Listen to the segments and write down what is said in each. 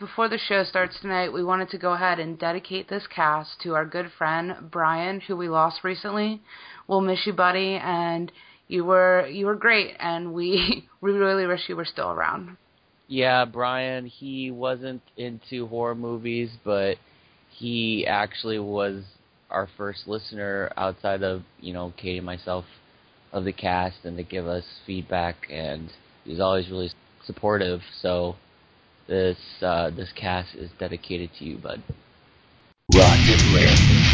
before the show starts tonight, we wanted to go ahead and dedicate this cast to our good friend Brian, who we lost recently. We'll miss you, buddy, and you were you were great, and we we really wish you were still around. Yeah, Brian, he wasn't into horror movies, but he actually was our first listener outside of you know Katie and myself of the cast, and to give us feedback, and he's always really supportive. So this uh, this cast is dedicated to you, bud. Rotten Rantings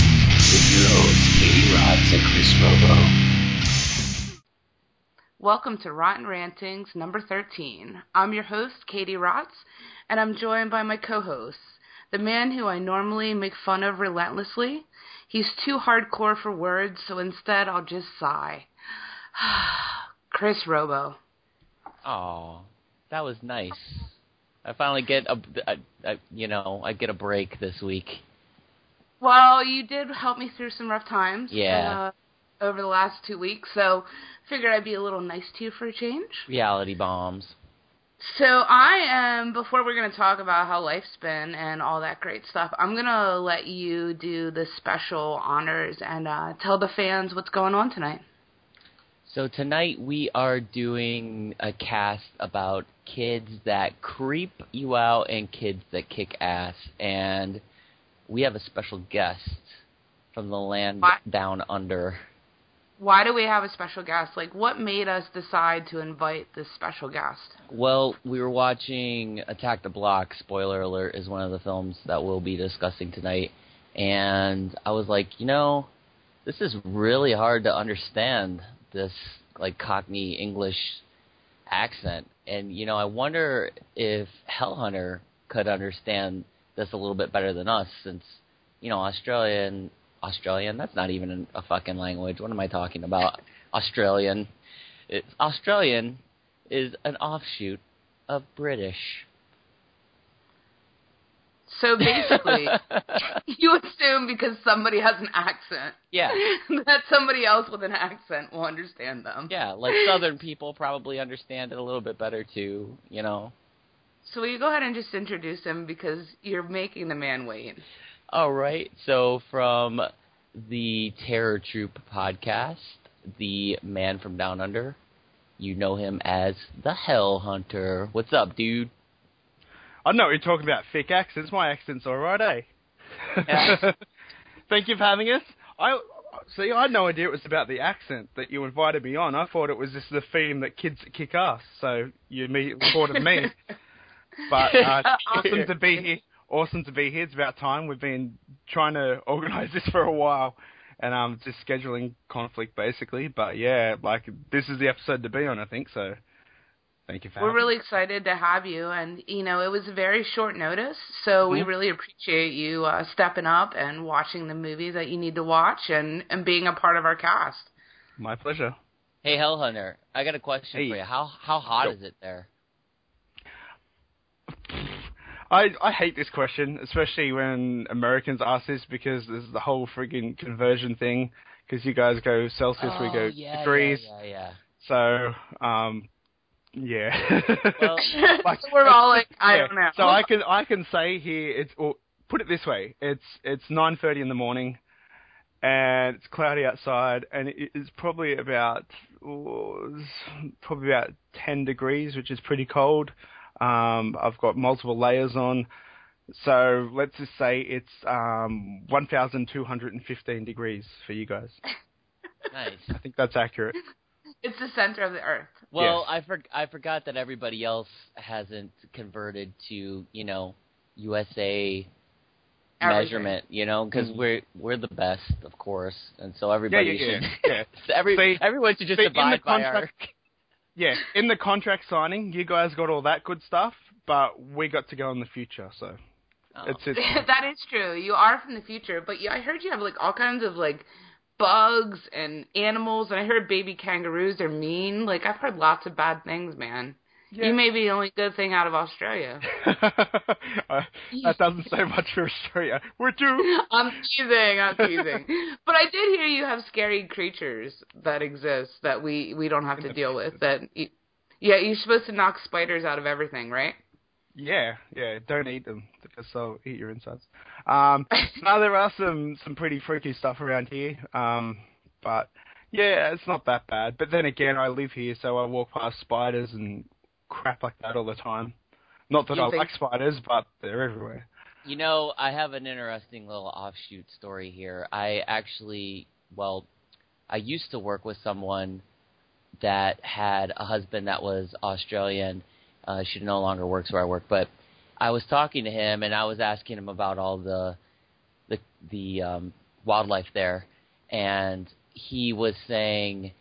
with your hosts Katie Rotz and Chris Robo. Welcome to Rotten Rantings number 13. I'm your host, Katie Rotz, and I'm joined by my co-hosts, the man who I normally make fun of relentlessly. He's too hardcore for words, so instead I'll just sigh. Chris Robo. Oh, that was nice. I finally get a, a, a, you know, I get a break this week. Well, you did help me through some rough times. Yeah. Uh, over the last two weeks, so figured I'd be a little nice to you for a change. Reality bombs. So I am. Before we're going to talk about how life's been and all that great stuff, I'm going to let you do the special honors and uh, tell the fans what's going on tonight. So tonight we are doing a cast about kids that creep you out and kids that kick ass, and we have a special guest from the land What? down under. Why do we have a special guest? Like, what made us decide to invite this special guest? Well, we were watching Attack the Block. Spoiler alert is one of the films that we'll be discussing tonight, and I was like, you know, this is really hard to understand this like Cockney English accent, and you know, I wonder if Hellhunter could understand this a little bit better than us, since you know Australian Australian. That's not even a fucking language. What am I talking about? Australian. It's Australian is an offshoot of British. So basically, you assume because somebody has an accent Yeah. that somebody else with an accent will understand them. Yeah, like southern people probably understand it a little bit better too, you know. So will you go ahead and just introduce him because you're making the man wait. All right. So from the Terror Troop podcast, the man from down under, you know him as the Hell Hunter. What's up, dude? I know what you're talking about. Thick accents. My accent's all right, eh? Yeah. Thank you for having us. I see. I had no idea it was about the accent that you invited me on. I thought it was just the theme that kids kick ass. So you immediately thought of me. But uh, awesome to be here. Awesome to be here. It's about time. We've been trying to organise this for a while, and um, just scheduling conflict basically. But yeah, like this is the episode to be on. I think so. Thank you for We're having really excited to have you, and you know it was a very short notice, so we Mhm. really appreciate you uh, stepping up and watching the movies that you need to watch, and and being a part of our cast. My pleasure. Hey, Hell Hunter, I got a question Hey. for you. How how hot Yo. is it there? I I hate this question, especially when Americans ask this because there's the whole friggin' conversion thing. Because you guys go Celsius, we oh, go yeah, degrees. Yeah, yeah, So, um, yeah. Well, Like, We're all like, I yeah. don't know. So I can I can say here it's or put it this way, it's it's nine thirty in the morning, and it's cloudy outside, and it's probably about oh, it's probably about ten degrees, which is pretty cold. Um, I've got multiple layers on. So let's just say it's um, 1,215 degrees for you guys. nice. I think that's accurate. It's the center of the earth. Well, Yes. I for, I forgot that everybody else hasn't converted to you know USA Everything. measurement, you know, because Mhm. we're we're the best, of course, and so everybody yeah, yeah. should. yeah. so every See- everyone should just see, in abide by our. contract- Yeah, in the contract signing, you guys got all that good stuff, but we got to go in the future, so Oh. it's it's that is true. You are from the future, but yeah, I heard you have like all kinds of like bugs and animals, and I heard baby kangaroos are mean. Like I've heard lots of bad things, man. yeah. You may be the only good thing out of Australia. Uh, that doesn't say much for Australia. We're too. I'm teasing, I'm teasing. But I did hear you have scary creatures that exist that we we don't have to deal with. That yeah, you're supposed to knock spiders out of everything, right? Yeah, yeah. Don't eat them because they'll eat your insides. Um, no, there are some some pretty freaky stuff around here. Um, but yeah, it's not that bad. But then again, I live here, so I walk past spiders and crap like that all the time. Not that You I think- like spiders, but they're everywhere. You know, I have an interesting little offshoot story here. I actually, well, I used to work with someone that had a husband that was Australian. Uh, she no longer works where I work, but I was talking to him and I was asking him about all the the the um, wildlife there, and he was saying,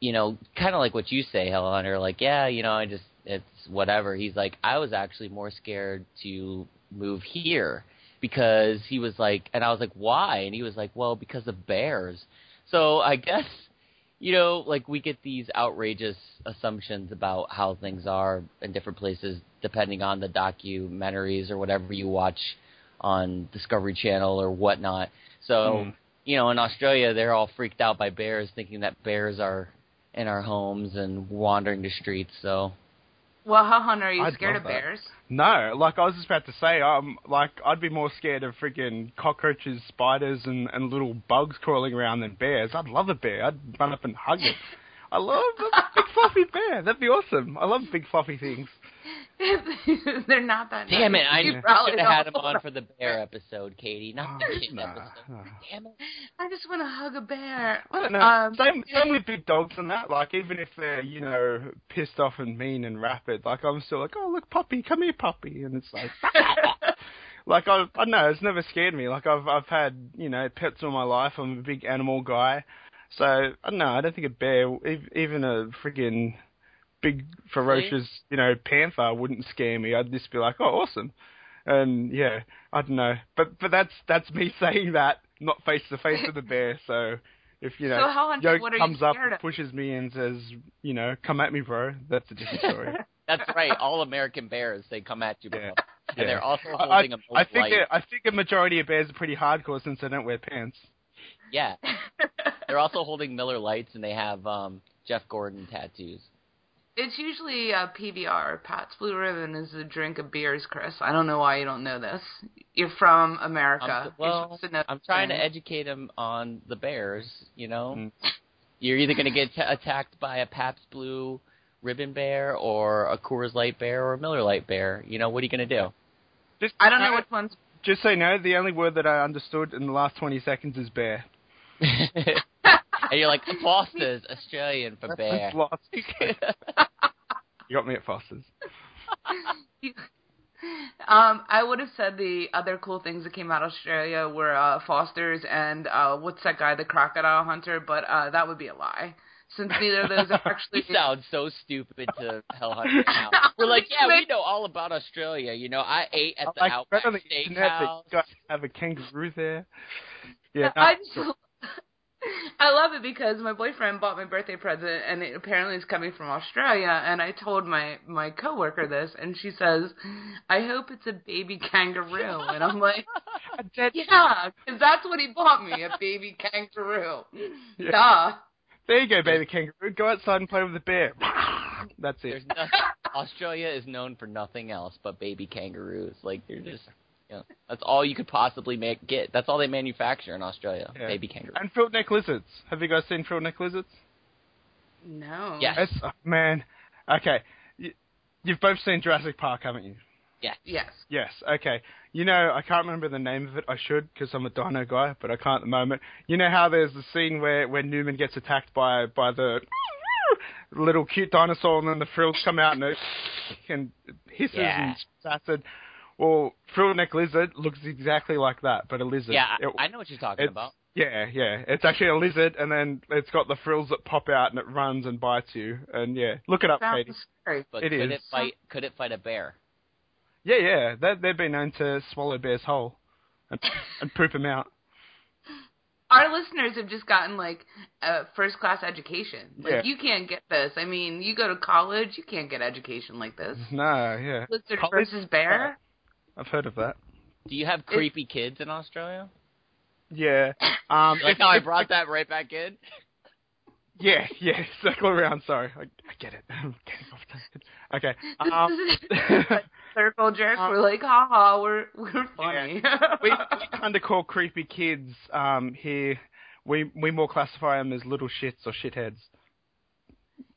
you know, kind of like what you say, Hell Hunter, like, yeah, you know, I just it's whatever. He's like, I was actually more scared to move here because he was like, and I was like, why? And he was like, well, because of bears. So I guess, you know, like we get these outrageous assumptions about how things are in different places depending on the documentaries or whatever you watch on Discovery Channel or whatnot. So, Mm. you know, in Australia, they're all freaked out by bears, thinking that bears are in our homes and wandering the streets. So, Well, Hell Hunter, are you I'd scared of that. bears? No, like I was just about to say, um, like I'd be more scared of freaking cockroaches, spiders, and and little bugs crawling around than bears. I'd love a bear. I'd run up and hug it. I love a big fluffy bear. That'd be awesome. I love big fluffy things. They're not that. damn it! I should have had him on for the bear episode, Katie, not the Oh, kid nah, episode. nah. Damn it! I just want to hug a bear. I don't know. Um, same, same with big dogs and that. Like even if they're you know pissed off and mean and rapid, like I'm still like, oh look, puppy, come here, puppy, and it's like. Like I, I don't know, it's never scared me. Like I've, I've had, you know, pets all my life. I'm a big animal guy, so I don't know. I don't think a bear, even a friggin' big ferocious, you know, panther wouldn't scare me. I'd just be like, oh, awesome. And yeah, I don't know, but but that's that's me saying that, not face to face with a bear. So if you know, So how much- Yoke what are you comes up, and of? pushes me, and says, you know, come at me, bro. That's a different story. That's right. All American bears, they come at you, bro. Yeah. and Yeah. they're also I, holding a I, I think light. a, I think a majority of bears are pretty hardcore since they don't wear pants. Yeah, they're also holding Miller Lights, and they have um Jeff Gordon tattoos. It's usually uh, PBR, Pabst Blue Ribbon is a drink of beers, Chris. I don't know why you don't know this. You're from America. I'm, You're well, supposed to know I'm trying to educate him on the bears. You know, Mm. you're either going to get ta attacked by a Pabst Blue Ribbon bear, or a Coors Light bear, or a Miller Light bear. You know, what are you going to do? Just, I don't know uh, which one's. Just so you know, the only word that I understood in the last 20 seconds is bear. and you're like Foster's Australian for bear. Lost. You got me at Foster's. Um, I would have said the other cool things that came out of Australia were uh, Foster's and uh, what's that guy, the crocodile hunter? But uh, that would be a lie, since neither of those are actually. We sound so stupid to hell hunters now. We're like, yeah, we know all about Australia. You know, I ate at the like, Outback read on the internet that Steakhouse. you guys have a kangaroo there. Yeah, no, I just, I love it because my boyfriend bought my birthday present, and it apparently is coming from Australia. And I told my my coworker this, and she says, "I hope it's a baby kangaroo." And I'm like, I did- "Yeah, because that's what he bought me, a baby kangaroo." Yeah. Duh. There you go, baby kangaroo. Go outside and play with the bear. That's it. No, Australia is known for nothing else but baby kangaroos. Like they're just, you know, that's all you could possibly make get. That's all they manufacture in Australia. Yeah. Baby kangaroos. And frilled neck lizards. Have you guys seen frilled neck lizards? No. Yes. It's, oh, man. Okay. You, you've both seen Jurassic Park, haven't you? Yes. Yes. Yes. Okay. You know, I can't remember the name of it. I should because I'm a dino guy, but I can't at the moment. You know how there's the scene where where Newman gets attacked by by the little cute dinosaur, and then the frills come out and it and hisses Yeah. and shoots acid. Well, frilled neck lizard looks exactly like that, but a lizard. Yeah, I, It- I know what you're talking about. Yeah, yeah. It's actually a lizard, and then it's got the frills that pop out, and it runs and bites you. And yeah, look it up, Katie. Sounds scary. But it could is. it fight? Could it fight a bear? Yeah, yeah. They, they've been known to swallow bears whole and, and poop them out. Our listeners have just gotten like a first class education. Like Yeah. you can't get this. I mean, you go to college, you can't get education like this. No, yeah. Lizard College? versus bear. I've heard of that. Do you have creepy kids in Australia? Yeah. Um, like if- how I brought that right back in? Yeah, yeah, circle around. Sorry, I, I get it. I'm getting off topic. Okay. Um, Circle jerks. Um, we're like, haha, we're we're funny. we we kind of call creepy kids um, here. We we more classify them as little shits or shitheads.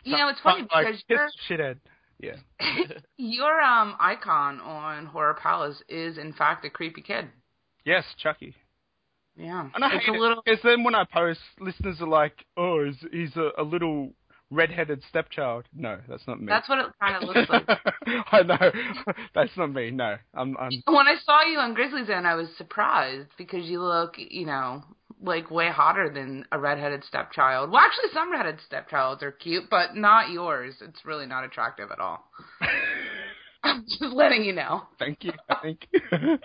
you know, it's funny Like, because piss your shithead. Yeah. your um icon on Horror Palace is in fact a creepy kid. Yes, Chucky. Yeah, And I it's hate a little. because then when I post, listeners are like, "Oh, he's, he's a, a little red-headed stepchild." No, that's not me. That's what it kind of looks like. I know. That's not me. No, I'm. I'm. when I saw you on Grizzly's Den, I was surprised because you look, you know, like way hotter than a redheaded stepchild. Well, actually, some redheaded stepchilds are cute, but not yours. It's really not attractive at all. I'm just letting you know. Thank you. Thank you.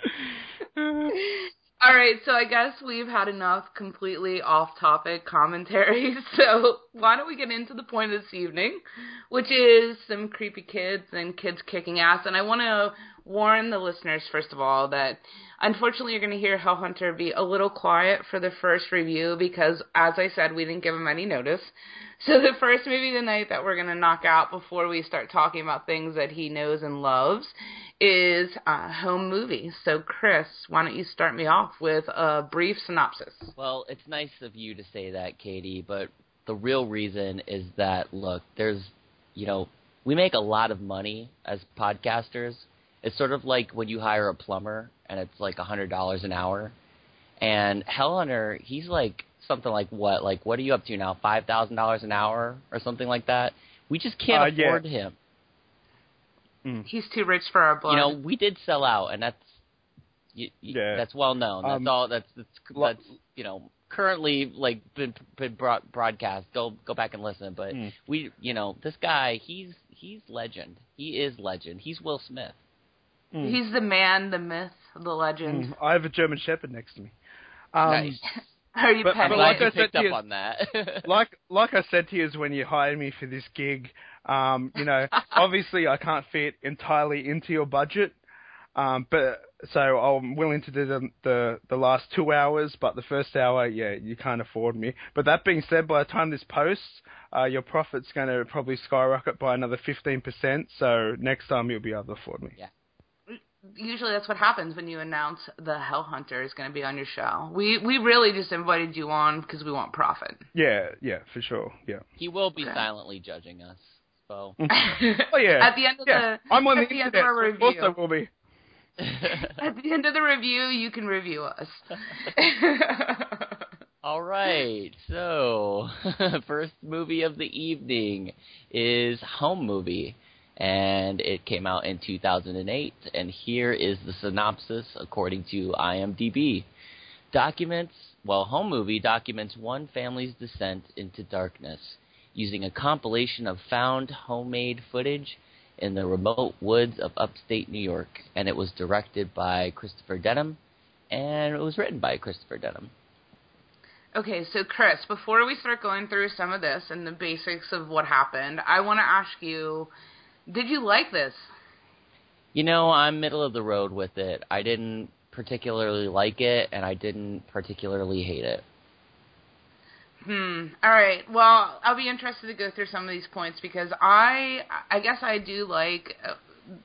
All right, so I guess we've had enough completely off-topic commentary. So why don't we get into the point of this evening, which is some creepy kids and kids kicking ass. And I want to warn the listeners first of all that unfortunately you're going to hear Hellhunter be a little quiet for the first review because, as I said, we didn't give him any notice. So the first movie tonight that we're going to knock out before we start talking about things that he knows and loves is uh, home movie. So Chris, why don't you start me off with a brief synopsis? Well, it's nice of you to say that, Katie, but the real reason is that look, there's, you know, we make a lot of money as podcasters. It's sort of like when you hire a plumber and it's like a hundred dollars an hour. And Hellhunter, he's like something like what? Like what are you up to now? Five thousand dollars an hour or something like that. We just can't Uh, yeah. afford him. He's too rich for our blood. You know, we did sell out, and that's y y Yeah. that's well known. That's Um, all. That's that's that's you know currently like been been broad, broadcast. Go go back and listen. But Mm. we you know this guy he's he's legend. He is legend. He's Will Smith. Mm. He's the man, the myth, the legend. Mm, I have a German Shepherd next to me. Um, nice. Are you But- petting but like you I said picked to up you- on that. like like I said to you, is when you hired me for this gig, um, you know, obviously I can't fit entirely into your budget, um, but so I'm willing to do the, the the last two hours, but the first hour, yeah, you can't afford me. But that being said, by the time this posts, uh, your profit's going to probably skyrocket by another fifteen percent. So next time you'll be able to afford me. Yeah. Usually that's what happens when you announce the Hellhunter is going to be on your show. We we really just invited you on because we want profit. Yeah, yeah, for sure. Yeah. he will be Okay. silently judging us. So Oh yeah. At the end of yeah. the I'm on at the the end of our review. Also, will be. at the end of the review, you can review us. All right, so first movie of the evening is Home Movie, and it came out in 2008. And here is the synopsis according to IMDb. Documents, well, Home Movie documents one family's descent into darkness using a compilation of found homemade footage in the remote woods of upstate New York. And it was directed by Christopher Denham, and it was written by Christopher Denham. Okay, so Chris, before we start going through some of this and the basics of what happened, I want to ask you, did you like this? You know, I'm middle of the road with it. I didn't particularly like it, and I didn't particularly hate it. Hmm. All right. Well, I'll be interested to go through some of these points because I, I guess I do like uh,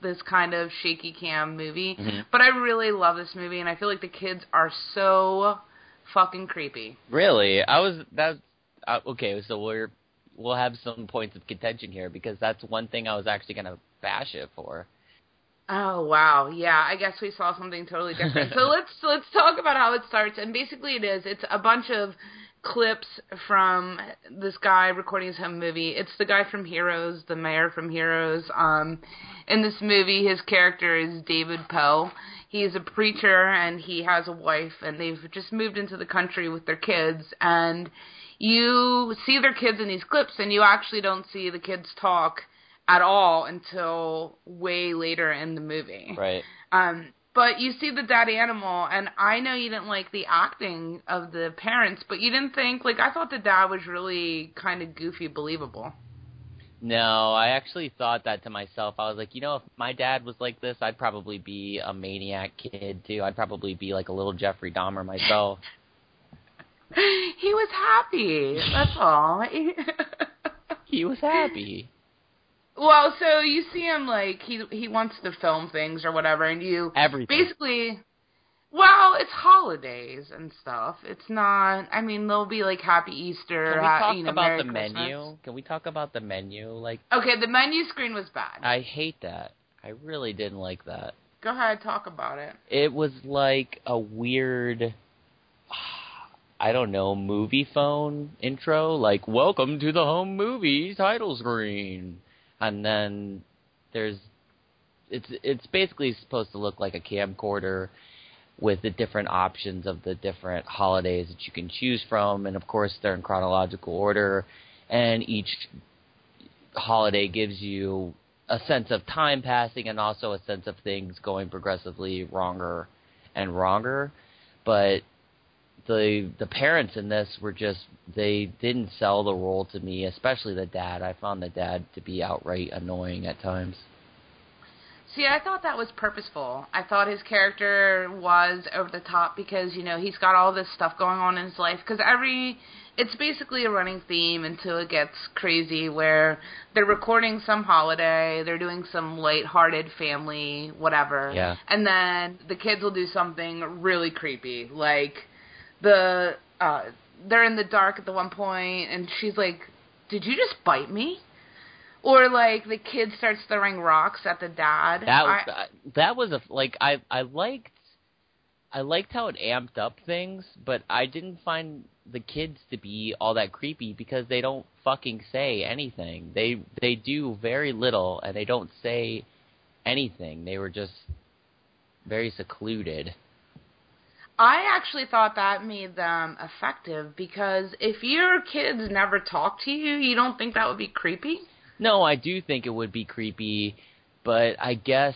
this kind of shaky cam movie, Mhm. but I really love this movie, and I feel like the kids are so fucking creepy. Really, I was that. uh, okay. So we're we'll have some points of contention here because that's one thing I was actually gonna bash it for. Oh wow, yeah. I guess we saw something totally different. so let's let's talk about how it starts. And basically, it is it's a bunch of clips from this guy recording his home movie. It's the guy from Heroes, the mayor from Heroes. Um, in this movie, his character is David Poe. He's a preacher and he has a wife, and they've just moved into the country with their kids. And you see their kids in these clips, and you actually don't see the kids talk at all until way later in the movie. Right. Um, but you see the dead animal, and I know you didn't like the acting of the parents, but you didn't think like I thought the dad was really kind of goofy, believable. No, I actually thought that to myself. I was like, you know, if my dad was like this, I'd probably be a maniac kid too. I'd probably be like a little Jeffrey Dahmer myself. he was happy. That's all. He was happy. well, so you see him like he he wants to film things or whatever, and you Everything. basically. Well, it's holidays and stuff. It's not. I mean, there'll be like Happy Easter. Can we ha- talk you know, about Merry the Christmas. menu? Can we talk about the menu? Like, Okay, the menu screen was bad. I hate that. I really didn't like that. Go ahead, talk about it. It was like a weird, I don't know, movie phone intro. Like, welcome to the home movie title screen, and then there's, it's it's basically supposed to look like a camcorder with the different options of the different holidays that you can choose from, and of course they're in chronological order, and each holiday gives you a sense of time passing and also a sense of things going progressively wronger and wronger. But the the parents in this were just they didn't sell the role to me, especially the dad. I found the dad to be outright annoying at times. See, I thought that was purposeful. I thought his character was over the top because you know he's got all this stuff going on in his life. Because every, it's basically a running theme until it gets crazy, where they're recording some holiday, they're doing some light-hearted family whatever, Yeah. and then the kids will do something really creepy, like the uh they're in the dark at the one point, and she's like, "Did you just bite me?" Or like the kid starts throwing rocks at the dad. That was I- that was a like I I liked I liked how it amped up things, but I didn't find the kids to be all that creepy because they don't fucking say anything. They they do very little and they don't say anything. They were just very secluded. I actually thought that made them effective because if your kids never talk to you, you don't think that would be creepy? No, I do think it would be creepy, but I guess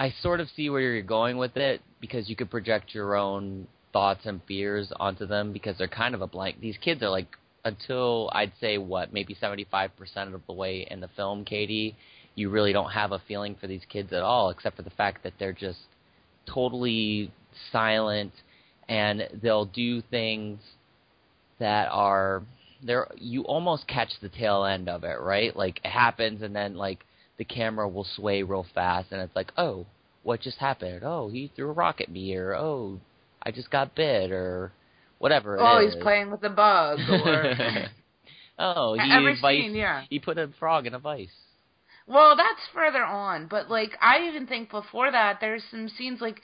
I sort of see where you're going with it because you could project your own thoughts and fears onto them because they're kind of a blank. These kids are like until I'd say what maybe 75% of the way in the film, Katie, you really don't have a feeling for these kids at all except for the fact that they're just totally silent and they'll do things that are there you almost catch the tail end of it, right? Like it happens and then like the camera will sway real fast and it's like, "Oh, what just happened? Oh, he threw a rock at me or oh, I just got bit or whatever it oh, is." he's playing with a bug or oh, he Every vice, scene, yeah. he put a frog in a vice. Well, that's further on, but like I even think before that there's some scenes like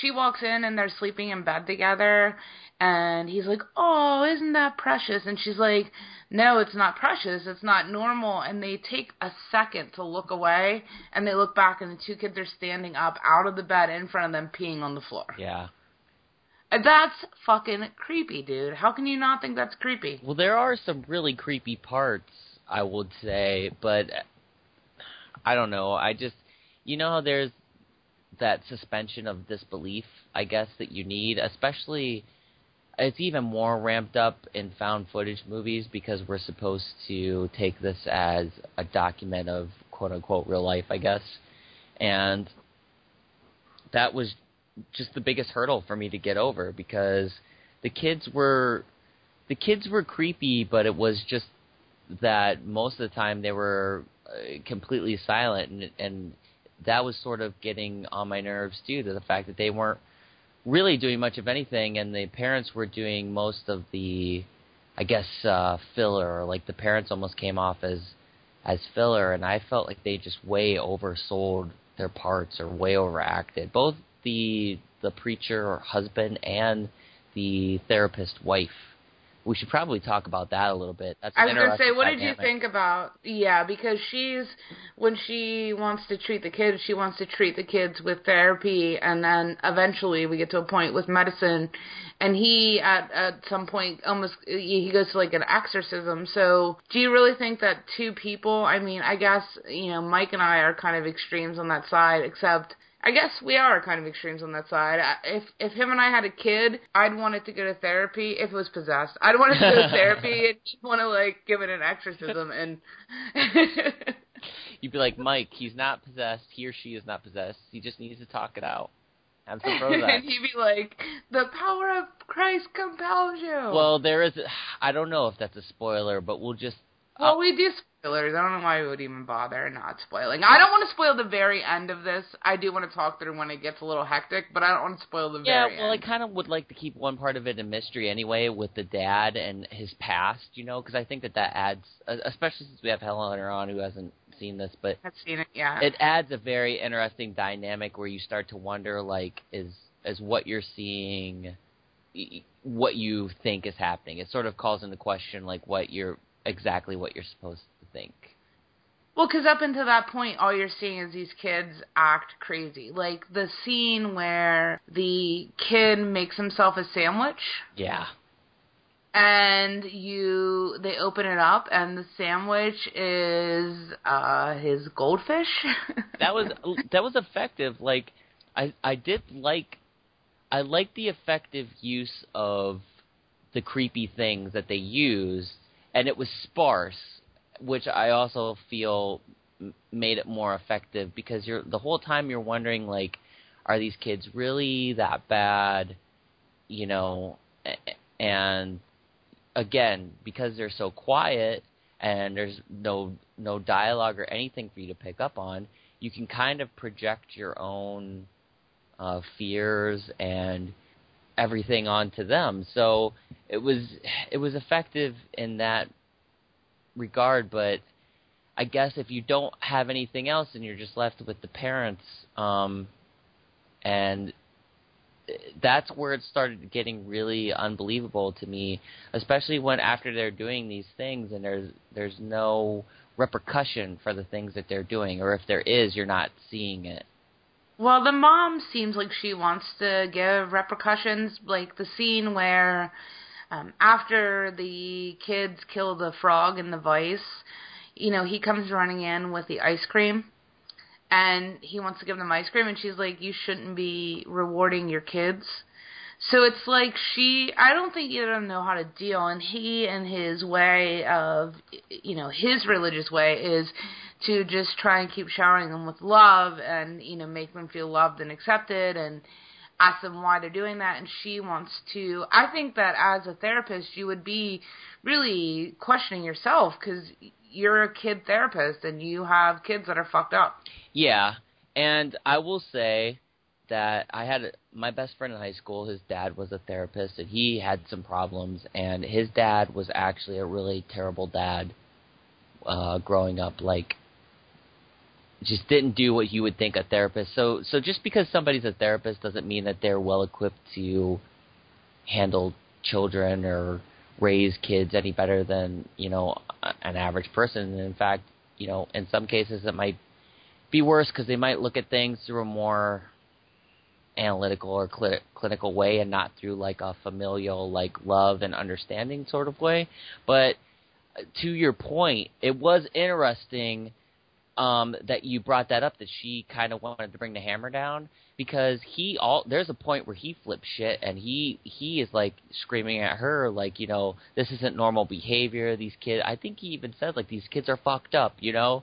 she walks in and they're sleeping in bed together and he's like, "Oh, isn't that precious?" and she's like, "No, it's not precious. It's not normal." And they take a second to look away and they look back and the two kids are standing up out of the bed in front of them peeing on the floor. Yeah. And That's fucking creepy, dude. How can you not think that's creepy? Well, there are some really creepy parts, I would say, but I don't know. I just, you know, how there's that suspension of disbelief, I guess, that you need, especially. It's even more ramped up in found footage movies because we're supposed to take this as a document of quote unquote real life, I guess. And that was just the biggest hurdle for me to get over because the kids were the kids were creepy, but it was just that most of the time they were uh, completely silent, and and that was sort of getting on my nerves too. To the fact that they weren't really doing much of anything, and the parents were doing most of the, I guess, uh, filler. Like the parents almost came off as as filler, and I felt like they just way oversold their parts or way overacted. Both the the preacher or husband and the therapist wife. We should probably talk about that a little bit. That's I was gonna say, what did you think about? Yeah, because she's when she wants to treat the kids, she wants to treat the kids with therapy, and then eventually we get to a point with medicine, and he at at some point almost he goes to like an exorcism. So, do you really think that two people? I mean, I guess you know Mike and I are kind of extremes on that side, except. I guess we are kind of extremes on that side. If if him and I had a kid, I'd want it to go to therapy if it was possessed. I'd want it to go to therapy and he'd want to like give it an exorcism and You'd be like, Mike, he's not possessed. He or she is not possessed. He just needs to talk it out. Have some and Prozac. he'd be like, "The power of Christ compels you." well, there is. I don't know if that's a spoiler, but we'll just. Well, we do spoilers. I don't know why we would even bother not spoiling. I don't want to spoil the very end of this. I do want to talk through when it gets a little hectic, but I don't want to spoil the very Yeah, very well, I kind of would like to keep one part of it a mystery anyway, with the dad and his past, you know, because I think that that adds, uh, especially since we have Helen on who hasn't seen this, but I've seen it. Yeah. it adds a very interesting dynamic where you start to wonder, like, is is what you're seeing, what you think is happening? It sort of calls into question, like, what you're exactly what you're supposed to think. Well, because up until that point, all you're seeing is these kids act crazy. Like the scene where the kid makes himself a sandwich, Yeah, and you they open it up, and the sandwich is uh his goldfish. that was that was effective. Like I I did like I like the effective use of the creepy things that they used, and it was sparse, which I also feel made it more effective because you're the whole time you're wondering like, are these kids really that bad? You know, and again because they're so quiet and there's no no dialogue or anything for you to pick up on, you can kind of project your own uh, fears and everything onto them. So it was it was effective in that regard, but I guess if you don't have anything else and you're just left with the parents, um, and that's where it started getting really unbelievable to me, especially when after they're doing these things and there's there's no repercussion for the things that they're doing, or if there is, you're not seeing it. Well, the mom seems like she wants to give repercussions, like the scene where um, after the kids kill the frog in the vice, you know, he comes running in with the ice cream and he wants to give them ice cream and she's like you shouldn't be rewarding your kids. So it's like she I don't think either of them know how to deal and he and his way of you know, his religious way is to just try and keep showering them with love and, you know, make them feel loved and accepted and ask them why they're doing that and she wants to I think that as a therapist you would be really questioning yourself cuz you're a kid therapist and you have kids that are fucked up. Yeah, and I will say that I had my best friend in high school. His dad was a therapist, and he had some problems. And his dad was actually a really terrible dad uh, growing up. Like, just didn't do what you would think a therapist. So, so just because somebody's a therapist doesn't mean that they're well equipped to handle children or raise kids any better than you know an average person. And in fact, you know, in some cases it might be worse because they might look at things through a more analytical or cli- clinical way and not through like a familial like love and understanding sort of way but uh, to your point it was interesting um that you brought that up that she kind of wanted to bring the hammer down because he all there's a point where he flips shit and he he is like screaming at her like you know this isn't normal behavior. These kids i think he even says like these kids are fucked up you know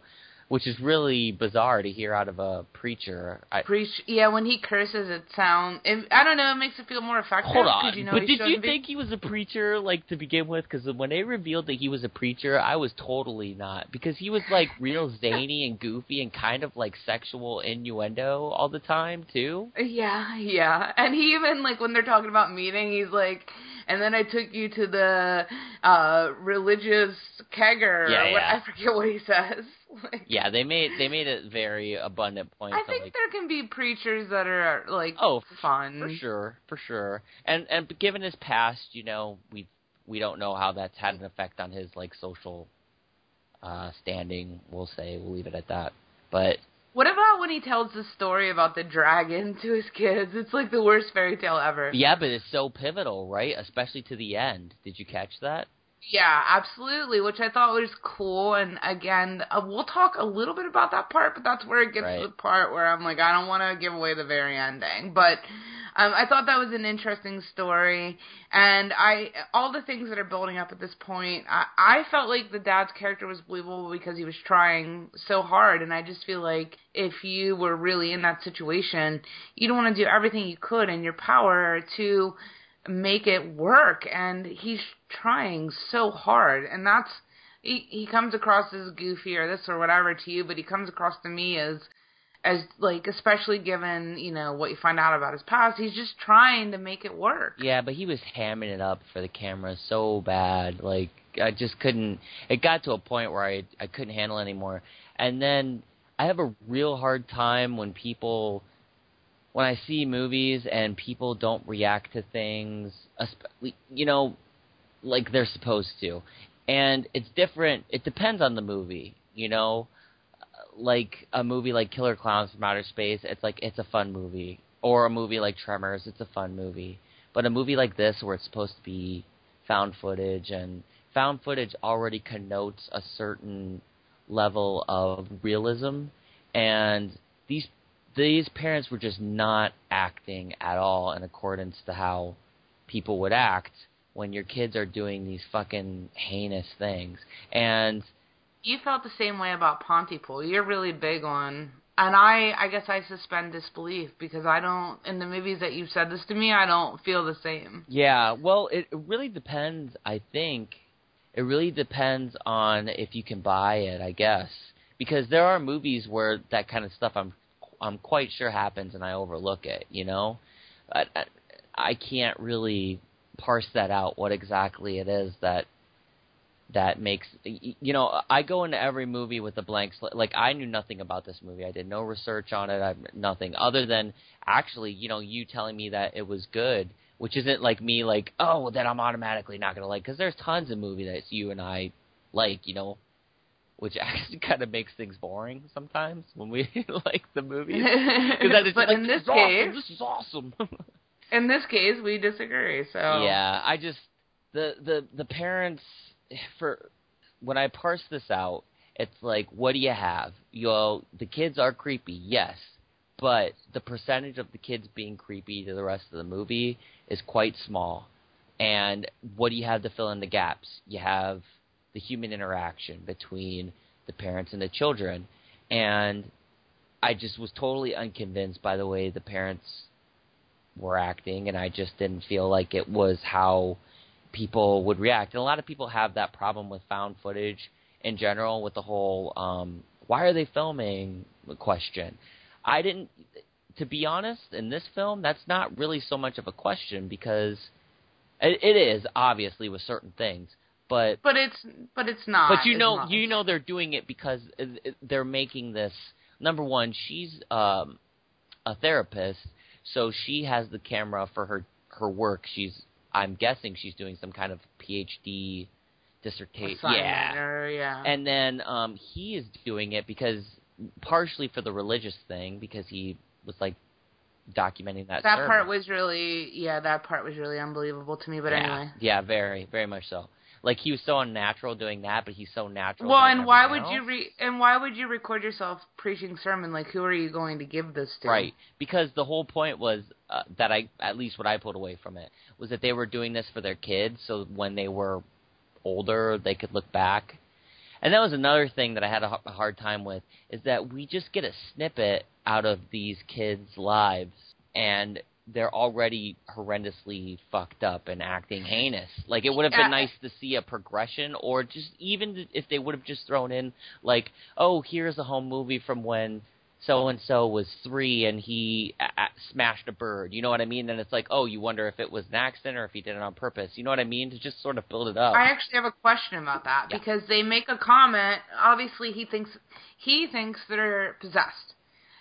which is really bizarre to hear out of a preacher I, Preach. Yeah, when he curses, it sounds. I don't know. It makes it feel more effective. Hold on, You know but did you think he was a preacher like to begin with? Because when they revealed that he was a preacher, I was totally not because he was like real zany and goofy and kind of like sexual innuendo all the time too. Yeah, yeah. And he even like when they're talking about meeting, he's like, and then I took you to the uh religious kegger. Yeah, or what, yeah. I forget what he says. Like, Yeah, they made they made it very abundant point. I think like, there can be preachers that are like Oh, fun. for sure, for sure. And and given his past, you know, we we don't know how that's had an effect on his like social uh standing. We'll say we'll leave it at that. But What about when he tells the story about the dragon to his kids? It's like the worst fairy tale ever. yeah, but it's so pivotal, right? Especially to the end. Did you catch that? Yeah, absolutely, which I thought was cool. And again, uh, we'll talk a little bit about that part, but that's where it gets Right. to the part where I'm like, I don't want to give away the very ending. But Um, I thought that was an interesting story, and I all the things that are building up at this point. I, I felt like the dad's character was believable because he was trying so hard, and I just feel like if you were really in that situation, you'd want to do everything you could in your power to make it work, and he's trying so hard, and that's he he comes across as goofy or this or whatever to you, but he comes across to me as as like especially given you know what you find out about his past he's just trying to make it work Yeah, but he was hamming it up for the camera so bad. Like I just couldn't. It got to a point where I I couldn't handle it anymore. And then I have a real hard time when people when I see movies and people don't react to things, you know, like they're supposed to. And it's different. It depends on the movie, you know. Like a movie like Killer Clowns from Outer Space, it's like it's a fun movie. Or a movie like Tremors, it's a fun movie. But a movie like this, where it's supposed to be found footage, and found footage already connotes a certain level of realism, and these these parents were just not acting at all in accordance to how people would act when your kids are doing these fucking heinous things. And you felt the same way about pontypool you're really big on and i i guess i suspend disbelief because i don't in the movies that you've said this to me i don't feel the same Yeah, well, it it really depends. I think it really depends on if you can buy it. I guess because there are movies where that kind of stuff I'm I'm quite sure happens and I overlook it. You know, I, I, I can't really parse that out. What exactly it is that that makes you know I go into every movie with a blank slate. Like I knew nothing about this movie. I did no research on it. I nothing other than actually you know you telling me that it was good, which isn't like me like oh then I'm automatically not gonna like because there's tons of movie that you and I like you know. Which actually kind of makes things boring sometimes when we like the movies. Because but like, in this this case awesome. this is awesome. in this case we disagree so Yeah, I just the the the parents for when I parse this out, it's like what do you have? You know, the kids are creepy, yes, but the percentage of the kids being creepy to the rest of the movie is quite small. And what do you have to fill in the gaps? You have the human interaction between the parents and the children. And I just was totally unconvinced by the way the parents were acting, and I just didn't feel like it was how people would react. And a lot of people have that problem with found footage in general, with the whole um, "why are they filming?" question. I didn't, to be honest, in this film, that's not really so much of a question because it, it is obviously with certain things, but but it's but it's not. But you know you know they're doing it because it- they're making this number one she's um a therapist so she has the camera for her her work. She's i'm guessing she's doing some kind of phd dissertation. Yeah. or, yeah. And then um he is doing it because partially for the religious thing because he was like documenting that that service. part was really yeah that part was really unbelievable to me but yeah, anyway. Yeah very very much so like he was so unnatural doing that but he's so natural well and why would you re- and why would you record yourself preaching sermon? Like who are you going to give this to? Right, because the whole point was uh, that I, at least what I pulled away from it, was that they were doing this for their kids, so when they were older, they could look back. And that was another thing that I had a, h- a hard time with, is that we just get a snippet out of these kids' lives, and they're already horrendously fucked up and acting heinous. Like it would have been nice to see a progression, or just even if they would have just thrown in like, oh, here's a home movie from when so and so was three and he a- a- smashed a bird. You know what I mean? And it's like, oh, you wonder if it was an accident or if he did it on purpose. You know what I mean? To just sort of build it up. I actually have a question about that Yeah. because they make a comment. Obviously, he thinks he thinks they're possessed,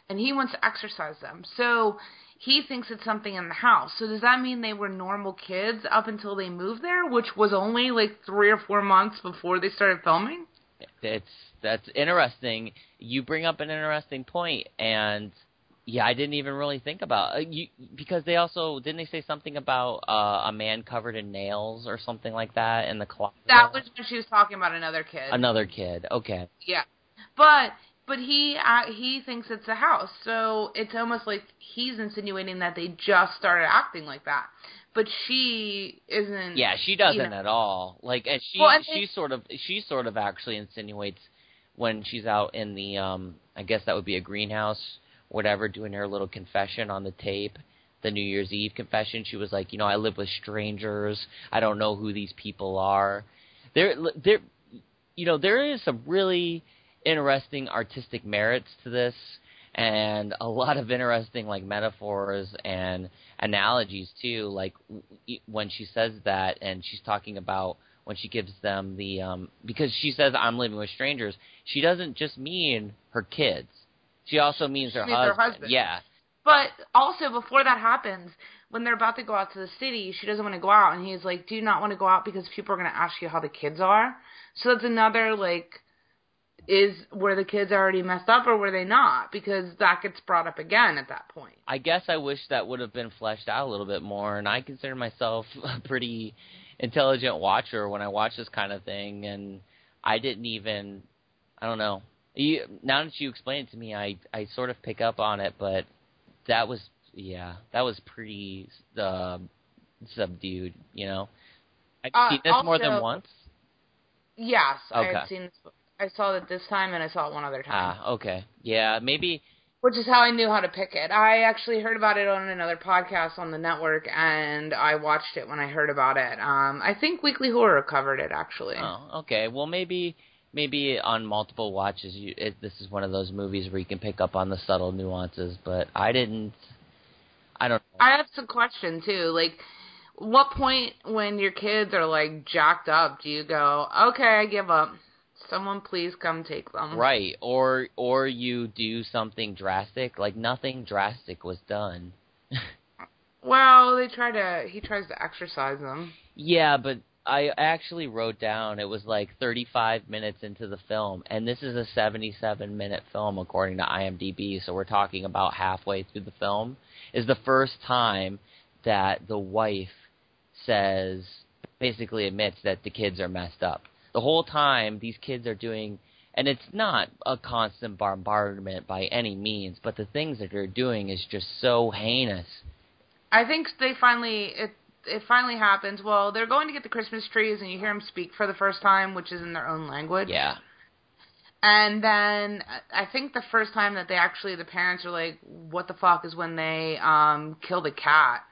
and he wants to exorcise them. So he thinks it's something in the house. So does that mean they were normal kids up until they moved there, which was only like three or four months before they started filming? It's that's interesting. You bring up an interesting point, and yeah, I didn't even really think about uh, you because they also didn't they say something about uh, a man covered in nails or something like that in the closet. That was when she was talking about another kid. another kid. Okay, Yeah. But but he uh, he thinks it's a house, so it's almost like he's insinuating that they just started acting like that. But she isn't. Yeah, she doesn't you know. at all. Like, and she Well, and she sort of she sort of actually insinuates when she's out in the um I guess that would be a greenhouse, whatever, doing her little confession on the tape, the New Year's Eve confession. She was like, you know, I live with strangers. I don't know who these people are. There, there, you know, there is some really interesting artistic merits to this and a lot of interesting like metaphors and analogies too like when she says that and she's talking about when she gives them the um because she says I'm living with strangers she doesn't just mean her kids she also means her, She means her husband. husband. yeah But also before that happens, when they're about to go out to the city, she doesn't want to go out, and he's like, "Do you not want to go out because people are going to ask you how the kids are?" So that's another like, is were the kids already messed up or were they not? Because that gets brought up again at that point. I guess I wish that would have been fleshed out a little bit more. And I consider myself a pretty intelligent watcher when I watch this kind of thing, and I didn't even, I don't know. You, now that you explain it to me, I I sort of pick up on it, but that was yeah, that was pretty uh, subdued. You know, I've Uh, seen this more than once. Yes, I've seen. This, I saw it this time, and I saw it one other time. Ah, okay, yeah, maybe which is how I knew how to pick it. I actually heard about it on another podcast on the network, and I watched it when I heard about it. Um, I think Weekly Horror covered it actually. Oh, okay. Well, maybe maybe on multiple watches, you it, this is one of those movies where you can pick up on the subtle nuances. But I didn't. I don't. know. I have some question too. Like, what point when your kids are like jacked up do you go, okay, I give up. Someone please come take them. Right, or or you do something drastic. Like nothing drastic was done. Well, they try to. He tries to exorcise them. yeah, but I actually wrote down it was like 35 minutes into the film, and this is a 77 minute film according to IMDb. So we're talking about halfway through the film. Is the first time that the wife says basically admits that the kids are messed up. The whole time these kids are doing and it's not a constant bombardment by any means, but the things that they're doing is just so heinous. I think they finally it it finally happens. Well, they're going to get the Christmas trees, and you hear them speak for the first time, which is in their own language. Yeah. And then I think the first time that they actually the parents are like, "What the fuck?" is when they um kill the cat.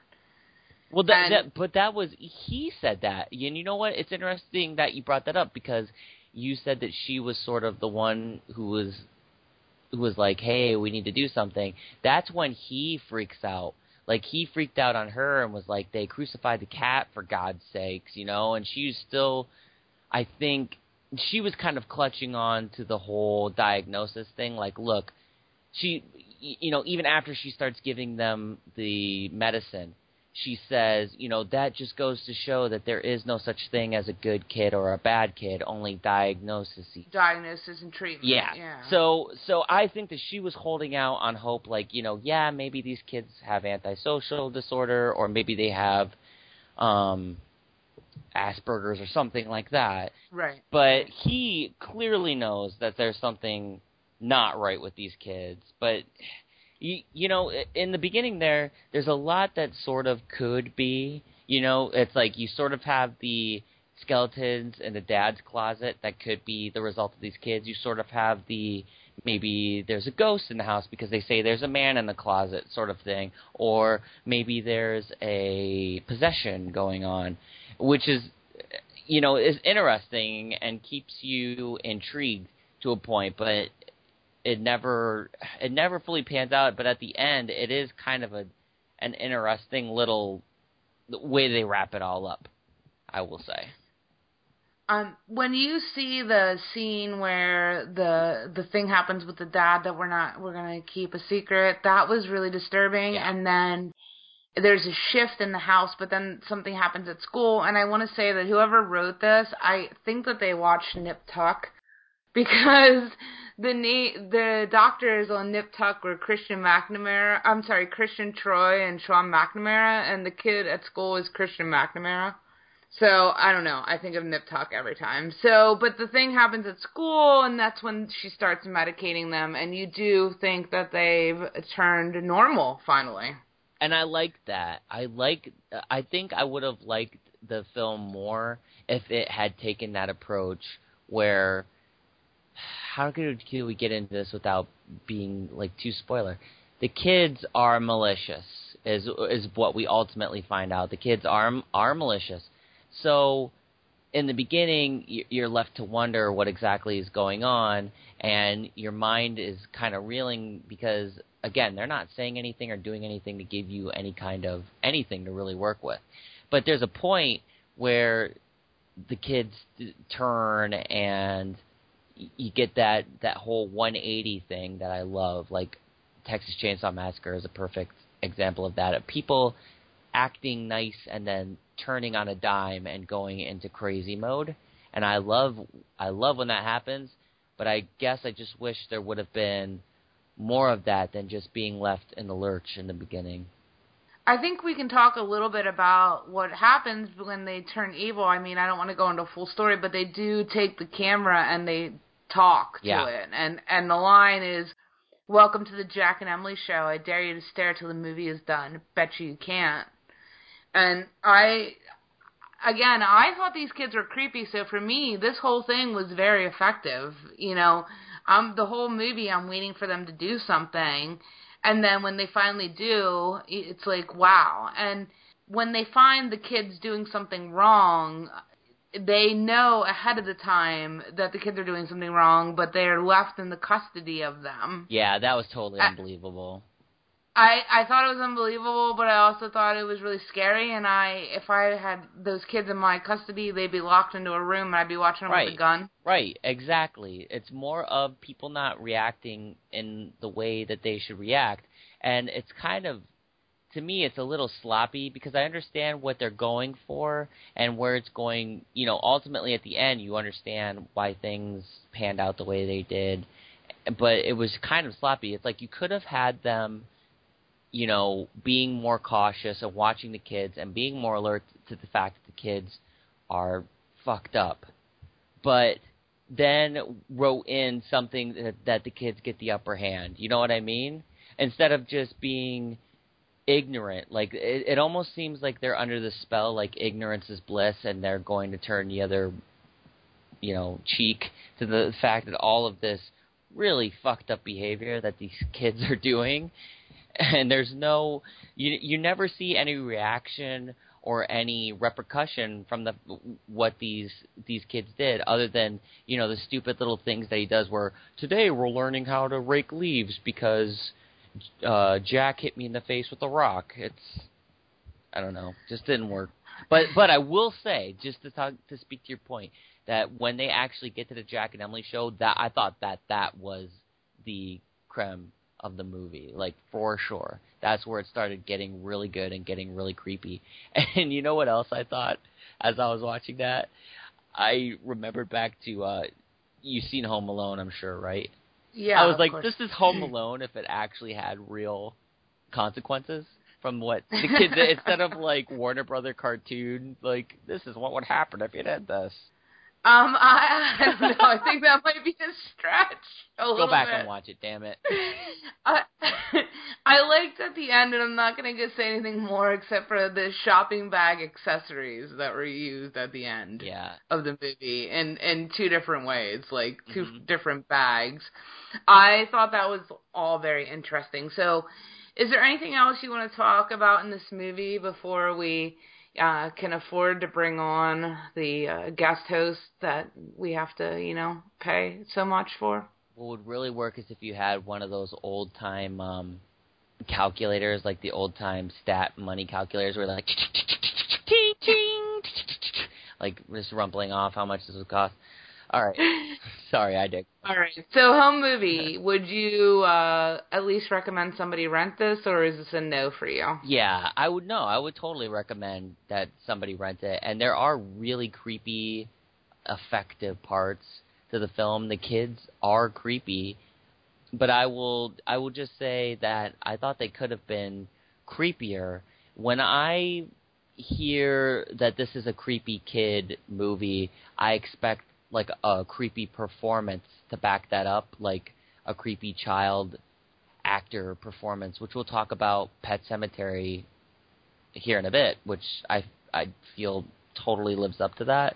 Well, that, that but that was he said that, and you know what? It's interesting that you brought that up because you said that she was sort of the one who was who was like, "Hey, we need to do something." That's when he freaks out. Like he freaked out on her and was like, "They crucified the cat for God's sakes," you know. And she's still, I think, she was kind of clutching on to the whole diagnosis thing. Like, look, she, you know, even after she starts giving them the medicine, she says, you know, that just goes to show that there is no such thing as a good kid or a bad kid, only diagnosis. Diagnosis and treatment. Yeah. Yeah. So so I think that she was holding out on hope like, you know, yeah, maybe these kids have antisocial disorder or maybe they have um Asperger's or something like that. right. But he clearly knows that there's something not right with these kids. But you, you know, in the beginning there, there's a lot that sort of could be. You know, it's like you sort of have the skeletons in the dad's closet that could be the result of these kids. You sort of have the maybe there's a ghost in the house because they say there's a man in the closet sort of thing or maybe there's a possession going on which is you know is interesting and keeps you intrigued to a point but it never it never fully pans out but at the end it is kind of a an interesting little way they wrap it all up i will say Um, when you see the scene where the the thing happens with the dad that we're not we're gonna keep a secret, that was really disturbing. Yeah. And then there's a shift in the house, but then something happens at school. And I want to say that whoever wrote this, I think that they watched Nip Tuck because the na- the doctors on Nip Tuck were Christian McNamara. I'm sorry, Christian Troy and Sean McNamara, and the kid at school is Christian McNamara. So I don't know. I think of Nip Tuck every time. So, but the thing happens at school, and that's when she starts medicating them, and you do think that they've turned normal finally. And I like that. I like. I think I would have liked the film more if it had taken that approach where. How could we get into this without being like too spoiler? The kids are malicious. Is is what we ultimately find out. The kids are are malicious so in the beginning, you're left to wonder what exactly is going on, and your mind is kind of reeling because, again, they're not saying anything or doing anything to give you any kind of anything to really work with. But there's a point where the kids turn and you get that that whole 180 thing that I love. Like Texas Chainsaw Massacre is a perfect example of that. Of people acting nice and then turning on a dime and going into crazy mode. And I love I love when that happens, but I guess I just wish there would have been more of that than just being left in the lurch in the beginning. I think we can talk a little bit about what happens when they turn evil. I mean, I don't want to go into a full story, but they do take the camera and they talk to yeah. it. And and the line is Welcome to the Jack and Emily show. I dare you to stare till the movie is done. Bet you you can't. And I, again, I thought these kids were creepy. So for me, this whole thing was very effective. You know, I'm the whole movie, I'm waiting for them to do something, and then when they finally do, it's like wow. And when they find the kids doing something wrong, they know ahead of the time that the kids are doing something wrong, but they're left in the custody of them. Yeah, that was totally unbelievable. I I thought it was unbelievable, but I also thought it was really scary. And I, if I had those kids in my custody, they'd be locked into a room, and I'd be watching them right. with a gun. Right, exactly. It's more of people not reacting in the way that they should react, and it's kind of, to me, it's a little sloppy because I understand what they're going for and where it's going. You know, ultimately at the end, you understand why things panned out the way they did, but it was kind of sloppy. It's like you could have had them you know, being more cautious and watching the kids and being more alert to the fact that the kids are fucked up. But then wrote in something that, that the kids get the upper hand. You know what I mean? Instead of just being ignorant. Like it, it almost seems like they're under the spell, like ignorance is bliss, and they're going to turn the other, you know, cheek to the fact that all of this really fucked up behavior that these kids are doing and there's no you you never see any reaction or any repercussion from the what these these kids did other than you know the stupid little things that he does where today we're learning how to rake leaves because uh Jack hit me in the face with a rock it's I don't know just didn't work but but I will say just to talk to speak to your point that when they actually get to the Jack and Emily show that I thought that that was the creme of the movie, like for sure. That's where it started getting really good and getting really creepy. And you know what else I thought as I was watching that? I remembered back to uh you've seen Home Alone, I'm sure, right? Yeah. I was like, course. this is Home Alone if it actually had real consequences from what the kids instead of like Warner Brother cartoon, like this is what would happen if you did this. Um, I, I don't know. I think that might be a stretch. A Go back bit. and watch it, damn it. I, I liked at the end, and I'm not going to say anything more except for the shopping bag accessories that were used at the end Yeah. of the movie in in two different ways, like 2 Mhm. different bags. I thought that was all very interesting. So, is there anything else you want to talk about in this movie before we uh, can afford to bring on the uh, guest host that we have to, you know, pay so much for? What would really work is if you had one of those old time um calculators, like the old time stat money calculators, where like like just rumbling off how much this would cost. All right, sorry, I did. All right. So, home movie. Would you uh, at least recommend somebody rent this, or is this a no for you? Yeah, I would No, I would totally recommend that somebody rent it. And there are really creepy, effective parts to the film. The kids are creepy, but I will I will just say that I thought they could have been creepier. When I hear that this is a creepy kid movie, I expect like a creepy performance to back that up, like a creepy child actor performance, which we'll talk about Pet Sematary here in a bit, which I I feel totally lives up to that.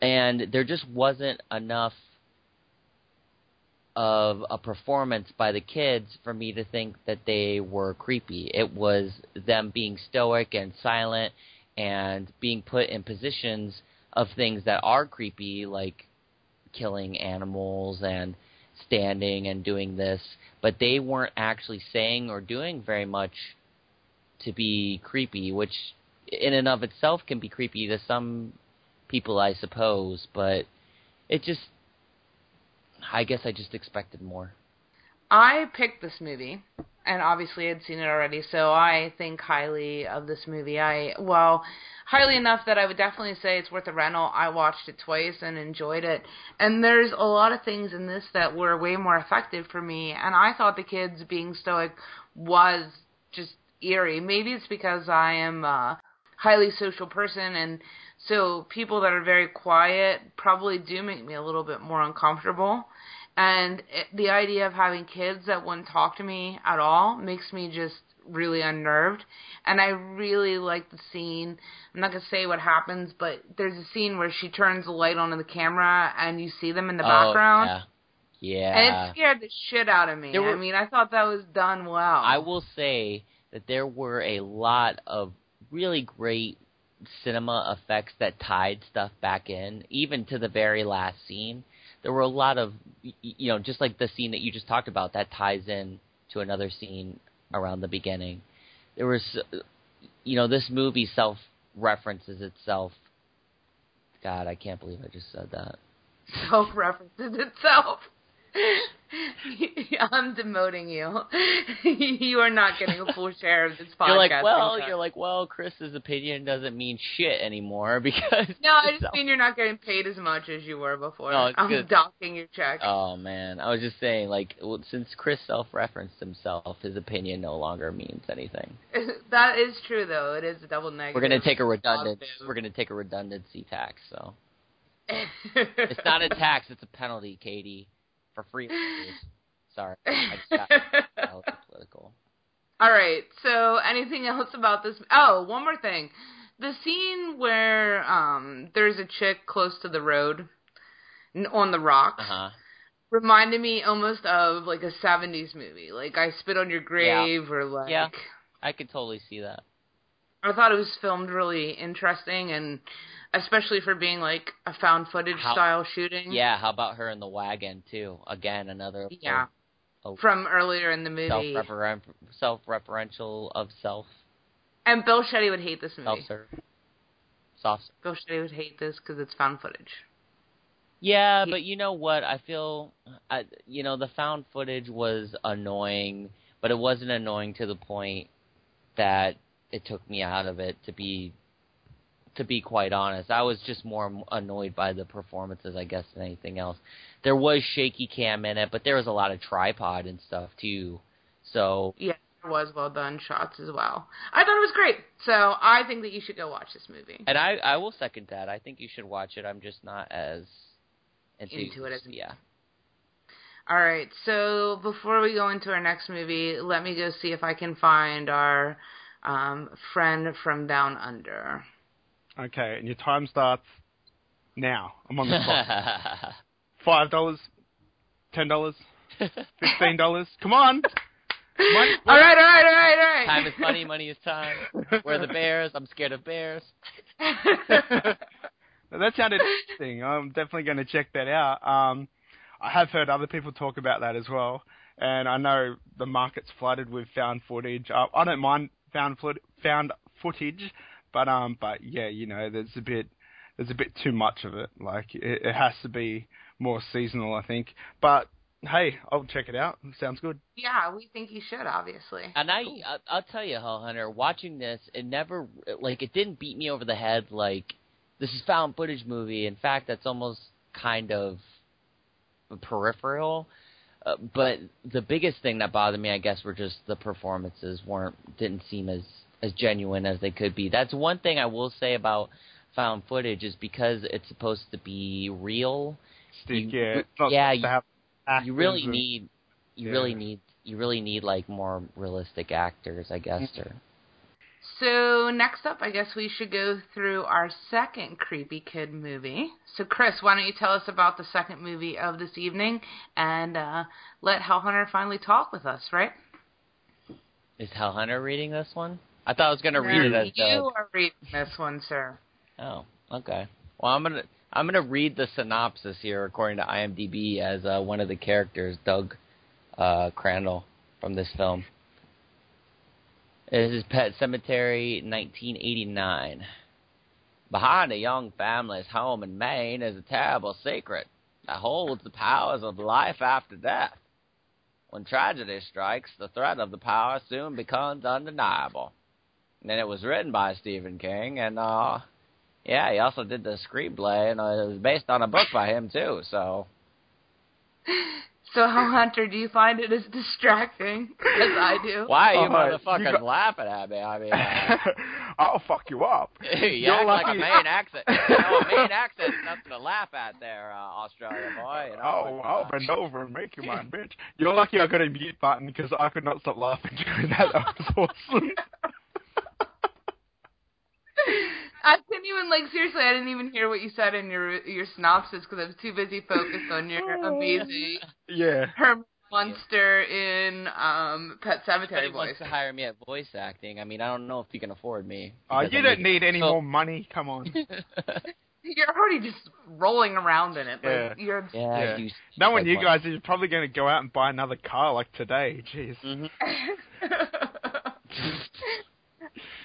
And there just wasn't enough of a performance by the kids for me to think that they were creepy. It was them being stoic and silent and being put in positions of things that are creepy, like killing animals and standing and doing this, but they weren't actually saying or doing very much to be creepy, which in and of itself can be creepy to some people, I suppose, but it just I guess I just expected more. I picked this movie, and obviously I'd seen it already, so I think highly of this movie. I well, highly enough that I would definitely say it's worth a rental. I watched it twice and enjoyed it, and there's a lot of things in this that were way more effective for me. And I thought the kids being stoic was just eerie. Maybe it's because I am a highly social person, and so people that are very quiet probably do make me a little bit more uncomfortable and it, the idea of having kids that wouldn't talk to me at all makes me just really unnerved. And I really like the scene. I'm not gonna say what happens, but there's a scene where she turns the light on in the camera and you see them in the oh, background. Yeah. Yeah. And it scared the shit out of me. Were, I mean, I thought that was done well. I will say that there were a lot of really great cinema effects that tied stuff back in, even to the very last scene there were a lot of you know just like the scene that you just talked about that ties in to another scene around the beginning. There was you know this movie self references itself. God, I can't believe I just said that. Self references itself. I'm demoting you. you are not getting a full share of this podcast. You're like, well, you're like, well, Chris's opinion doesn't mean shit anymore because. No, I just mean you're not getting paid as much as you were before. No, I'm good. docking your check. Oh man, I was just saying, like, well, since Chris self-referenced himself, his opinion no longer means anything. that is true, though. It is a double negative. We're gonna take a redundant. We're gonna take a redundancy tax. So. it's not a tax; it's a penalty, Katie for free. Sorry, I just got political. All right. So, anything else about this? Oh, one more thing. The scene where um there's a chick close to the road on the rocks uh-huh. reminded me almost of like a 70s movie. Like I Spit on Your Grave yeah. or like Yeah. I could totally see that. I thought it was filmed really interesting and especially for being like a found footage How- style shooting. Yeah, how about her in the wagon too? Again, another Yeah. oh, From earlier in the movie. self-referen- self-referential of self, And Bill Shetty would hate this movie. self-serve, soft. Bill Shetty would hate this because it's found footage. Yeah, He- but you know what? I feel, I, you know, the found footage was annoying, but it wasn't annoying to the point that it took me out of it. To be, to be quite honest, I was just more annoyed by the performances, I guess, than anything else. There was shaky cam in it, but there was a lot of tripod and stuff too. So Yeah, there was well done shots as well. I thought it was great. So I think that you should go watch this movie. And I, I will second that. I think you should watch it. I'm just not as enthused. Into it as- yeah. All right. So before we go into our next movie, let me go see if I can find our um, friend from Down Under. Okay, and your time starts now. I'm on the clock. Five dollars, ten dollars, fifteen dollars. Come on. Money, All right, all right, all right, all right. time is money, money is time. Where are the bears? I'm scared of bears. That sounded interesting. I'm definitely going to check that out. Um, I have heard other people talk about that as well, and I know the market's flooded with found footage. Uh, I don't mind found foot, found footage, but um, but yeah, you know, there's a bit there's a bit too much of it. Like it, it has to be more seasonal, I think. But hey, I'll check it out. Sounds good. yeah, we think you should, obviously. And I, I I'll tell you, Hell Hunter, watching this, it never like it didn't beat me over the head like this is found footage movie. In fact, that's almost kind of peripheral. Uh, but the biggest thing that bothered me, I guess, were just the performances weren't didn't seem as as genuine as they could be. That's one thing I will say about found footage is because it's supposed to be real. Stick, You- yeah. It's yeah, supposed to have You really need you yeah. really need you really need like more realistic actors, I guess. Mm-hmm. Or So next up, I guess we should go through our second creepy kid movie. So Chris, why don't you tell us about the second movie of this evening and uh, let Hell Hunter finally talk with us, right? is Hell Hunter reading this one? I thought I was gonna read it No, as you Doug. are reading this one, sir. Oh, okay. Well, I'm gonna I'm gonna read the synopsis here according to IMDb as uh, one of the characters, Doug uh, Crandall from this film. This is Pet Sematary, 1989. Behind a young family's home in Maine is a terrible secret that holds the powers of life after death. When tragedy strikes, the threat of the power soon becomes undeniable. And it was written by Stephen King, and uh, yeah, he also did the screenplay, and it was based on a book by him too. So So Hell Hunter, do you find it as distracting as I do? why are you Oh, you got- laughing at me? I mean, uh, I'll fuck you up. you You're act like a lucky- Maine accent. You know, a Maine accent's nothing to laugh at there, uh, Australia boy. You know, Oh, but, I'll uh, bend over and make you mine, bitch. You're lucky I got a mute button because I could not stop laughing during that. That was awesome. I couldn't even like seriously. I didn't even hear what you said in your your synopsis because I was too busy focused on your amazing yeah. Herman Munster in um, Pet Sematary anyone voice. wants to hire me at voice acting, I mean, I don't know if you can afford me. Oh, because you I'm don't need any so- more money. Come on. You're already just rolling around in it. Like, Yeah. You're. yeah, Yeah. you. Knowing like you guys, you're probably going to go out and buy another car like today. Jeez. Mhm.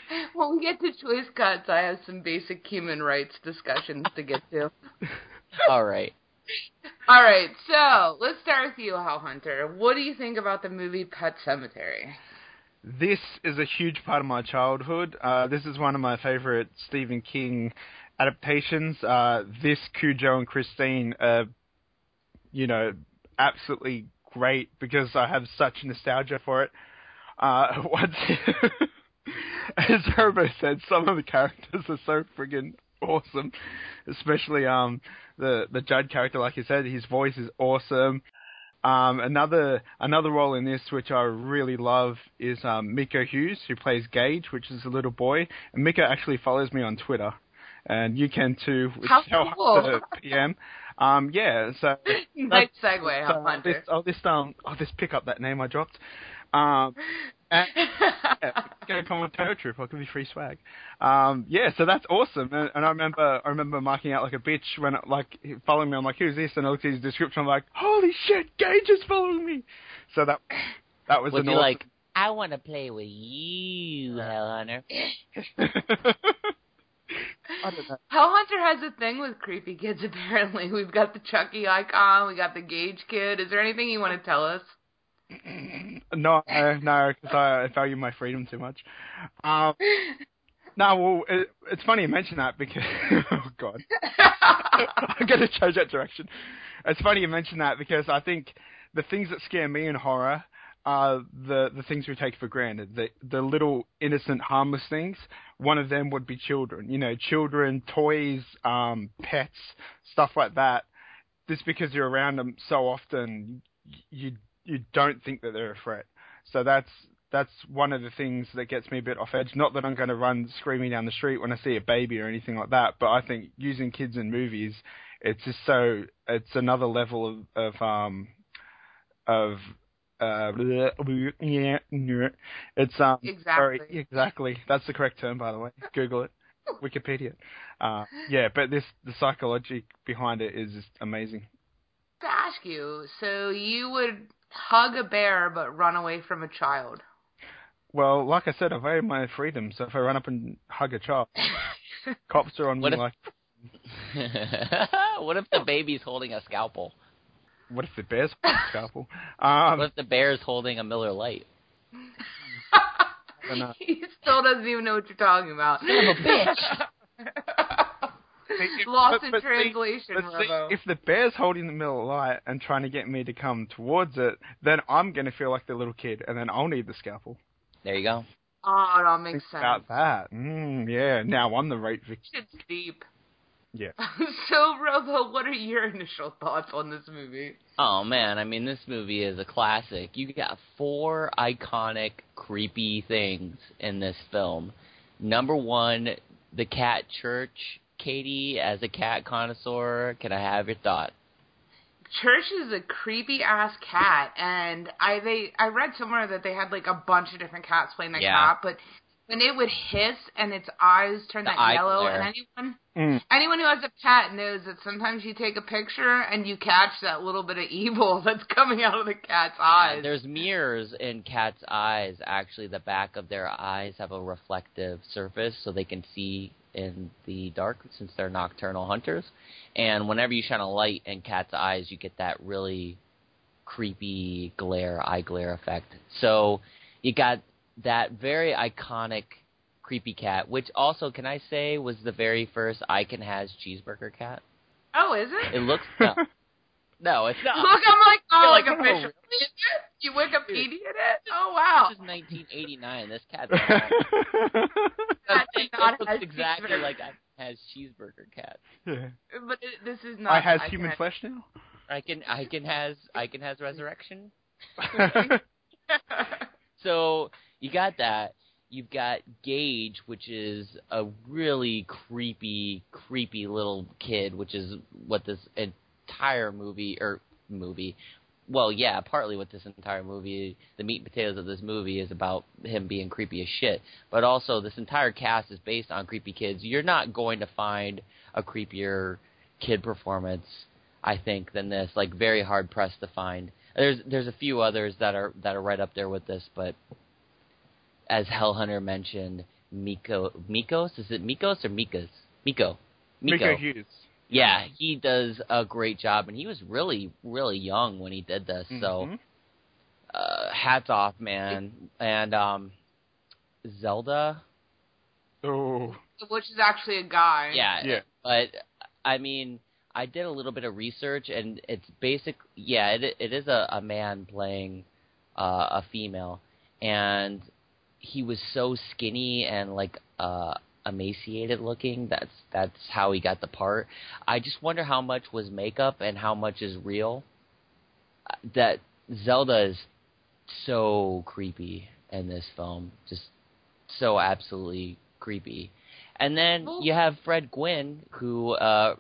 when we get to choice cuts, I have some basic human rights discussions to get to. All right. All right, so let's start with you, Hell Hunter. What do you think about the movie Pet Sematary? This is a huge part of my childhood. Uh, this is one of my favorite Stephen King adaptations. Uh, this, Cujo and Christine, are, you know, absolutely great because I have such nostalgia for it. Uh, once, as Herbert said, some of the characters are so friggin' awesome, especially um the the Judd character. Like you said, his voice is awesome. Um, another another role in this which I really love is um, Miko Hughes, who plays Gage, which is a little boy. And Miko actually follows me on Twitter, and you can too. How cool. PM. Um, yeah, so nice segue, so Hell I'll just, Hunter. I'll just um I'll just pick up that name I dropped. Um, and, yeah, go come on Paratroop. I'll give you free swag. Um, yeah, so that's awesome. And, and I remember, I remember marking out like a bitch when it, like following me. I'm like, who's this? And I looked at his description. I'm like, holy shit, Gage is following me. So that that was Was an he awesome. like, I want to play with you, Hell Hunter? I don't know. Hell Hunter has a thing with creepy kids. Apparently, we've got the Chucky icon, we got the Gage kid. Is there anything you want to tell us? No, no, because I value my freedom too much. Um, no, well, it, it's funny you mention that because oh god, I'm gonna change that direction. It's funny you mention that because I think the things that scare me in horror are the the things we take for granted. The the little innocent, harmless things. One of them would be children. You know, children, toys, um, pets, stuff like that. Just because you're around them so often, you you don't think that they're a threat. So that's that's one of the things that gets me a bit off edge. Not that I'm going to run screaming down the street when I see a baby or anything like that, but I think using kids in movies, it's just so it's another level of of um of uh yeah it's um Exactly. very- exactly that's the correct term by the way. Google it. Wikipedia. Uh, yeah, but this the psychology behind it is just amazing. To ask you, so you would hug a bear but run away from a child? Well, like I said, I value my freedom. So if I run up and hug a child, cops are on What me if- like, what if the baby's holding a scalpel? what if the bear's hold a scalpel? Um, What if the bear's holding a Miller Lite? he still doesn't even know what you're talking about. Son of a bitch. Lost but- in but see- translation, but see, Robo. if the bear's holding the Miller Lite and trying to get me to come towards it, then I'm going to feel like the little kid, and then I'll need the scalpel. There you go. Oh, that makes Think sense. about that. Mm, yeah. Now I'm the rape victim. It's deep. Yeah. so, Robo, what are your initial thoughts on this movie? Oh man, I mean this movie is a classic. You got four iconic creepy things in this film. Number one, the cat church. Katie, as a cat connoisseur, can I have your thought? Church is a creepy ass cat, and I they I read somewhere that they had like a bunch of different cats playing that Yeah. cat, but when it would hiss and its eyes turn The that eye yellow, glare. and anyone Mm. anyone who has a pet knows that sometimes you take a picture and you catch that little bit of evil that's coming out of the cat's eyes. There's mirrors in cats' eyes. Actually, the back of their eyes have a reflective surface, so they can see in the dark since they're nocturnal hunters. And whenever you shine a light in cats' eyes, you get that really creepy glare, eye glare effect. So you got that very iconic creepy cat, which also, can I say, was the very first I Can Has Cheezburger cat. oh, is it? It looks no, no, it's not. Look, I'm like, oh, You're like like, officially, really? it? You Wikipedia it? Oh wow! This is 1989. This cat's Cat not looks have exactly cheeseburger. like I has cheeseburger cat. yeah. But it, this is not. I has can human have- flesh now. I can I can has I can has resurrection. So you got that. You've got Gage, which is a really creepy, creepy little kid, which is what this entire movie or movie. Well, yeah, partly what this entire movie, the meat and potatoes of this movie is about him being creepy as shit. But also, this entire cast is based on creepy kids. You're not going to find a creepier kid performance, I think, than this. Like, very hard pressed to find. There's there's a few others that are that are right up there with this, but as Hellhunter mentioned, Miko Mikos is it Mikos or Mikas? Miko. Miko Hughes. Yeah, he does a great job, and he was really, really young when he did this. So, Mhm. uh, hats off, man. And um, Zelda, Oh. Which is actually a guy. yeah, Yeah. But I mean, I did a little bit of research, and it's basic. Yeah, it it is a, a man playing uh, a female, and he was so skinny and like uh, emaciated looking. That's that's how he got the part. I just wonder how much was makeup and how much is real. That Zelda is so creepy in this film, just so absolutely creepy. And then you have Fred Gwynne, who, uh,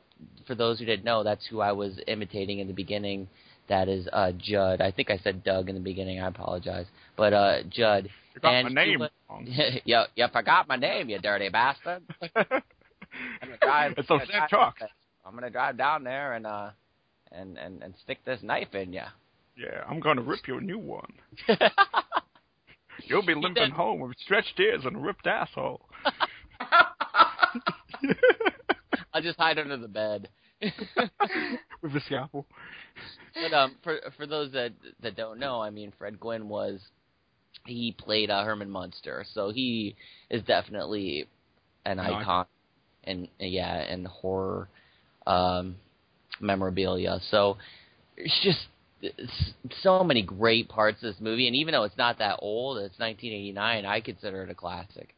for those who didn't know, that's who I was imitating in the beginning. That is uh, Judd. I think I said Doug in the beginning. I apologize, but uh, Judd. You got and my name was- wrong. you, you forgot my name, you dirty bastard. I'm drive. it's I'm gonna Sam. I'm gonna drive down there and uh, and and and stick this knife in you. Yeah, I'm gonna rip you a new one. You'll be limping home with stretched ears and a ripped asshole. I'll just hide under the bed. with a scalpel. But um, for for those that that don't know, I mean, Fred Gwynne was he played uh, Herman Munster, so he is definitely an An icon, and yeah, and horror um, memorabilia. So it's just it's so many great parts of this movie, and even though it's not that old, it's 1989. I consider it a classic.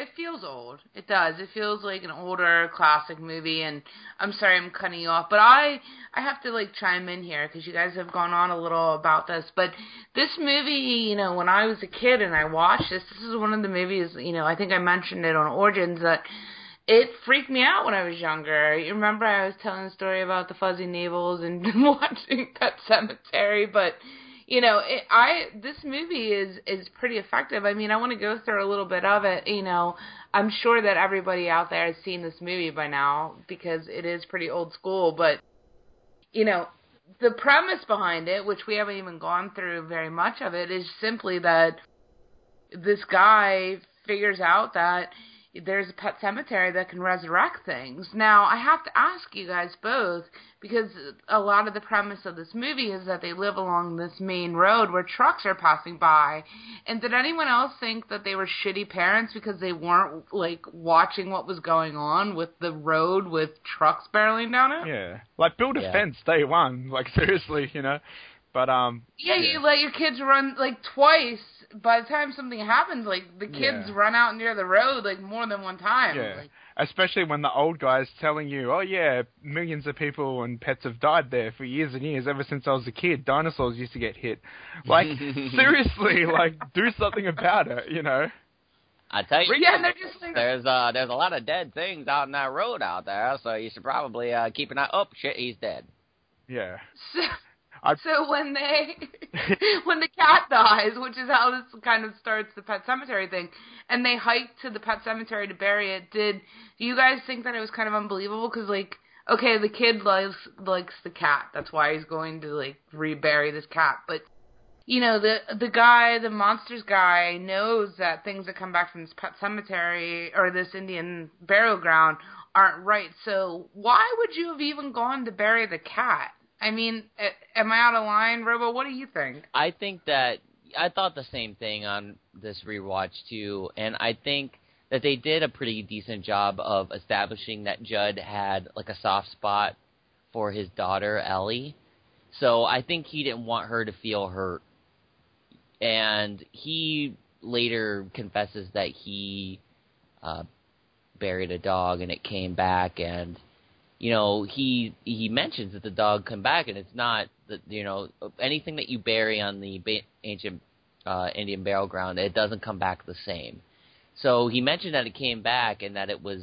It feels old. It does. It feels like an older classic movie. And I'm sorry I'm cutting you off, but I I have to like chime in here because you guys have gone on a little about this. But this movie, you know, when I was a kid and I watched this, this is one of the movies. You know, I think I mentioned it on Origins that it freaked me out when I was younger. You remember I was telling the story about the fuzzy navels and watching Pet Sematary, but you know, it, I this movie is is pretty effective. I mean, I want to go through a little bit of it. You know, I'm sure that everybody out there has seen this movie by now because it is pretty old school. But you know, the premise behind it, which we haven't even gone through very much of it, is simply that this guy figures out that there's a pet cemetery that can resurrect things. Now, I have to ask you guys both because a lot of the premise of this movie is that they live along this main road where trucks are passing by. And did anyone else think that they were shitty parents because they weren't like watching what was going on with the road with trucks barreling down it? Yeah, like build a Yeah. fence day one. Like seriously, you know. But um, Yeah, you let your kids run like twice by the time something happens, like the kids Yeah. run out near the road like more than one time. Yeah. Like, Especially when the old guy's telling you, oh yeah, millions of people and pets have died there for years and years. Ever since I was a kid, dinosaurs used to get hit. Like, seriously, like, do something about it, you know? I tell you, yeah, and they're just like, there's uh there's a lot of dead things out in that road out there, so you should probably uh keep an eye. Oh shit, he's dead. Yeah. so, I- so when they when the cat dies, which is how this kind of starts the pet cemetery thing, and they hike to the pet cemetery to bury it. Did you guys think that it was kind of unbelievable? Because like, okay, the kid likes likes the cat. That's why he's going to like rebury this cat. But you know, the the guy, the Munsters guy, knows that things that come back from this pet cemetery or this Indian burial ground aren't right. So why would you have even gone to bury the cat? I mean, am I out of line, Robo? What do you think? I think that I thought the same thing on this rewatch too, and I think that they did a pretty decent job of establishing that Judd had like a soft spot for his daughter Ellie. So I think he didn't want her to feel hurt. And he later confesses that he uh buried a dog and it came back and you know he he mentions that the dog come back and it's not that you know anything that you bury on the ba- ancient uh Indian burial ground it doesn't come back the same. So he mentioned that it came back and that it was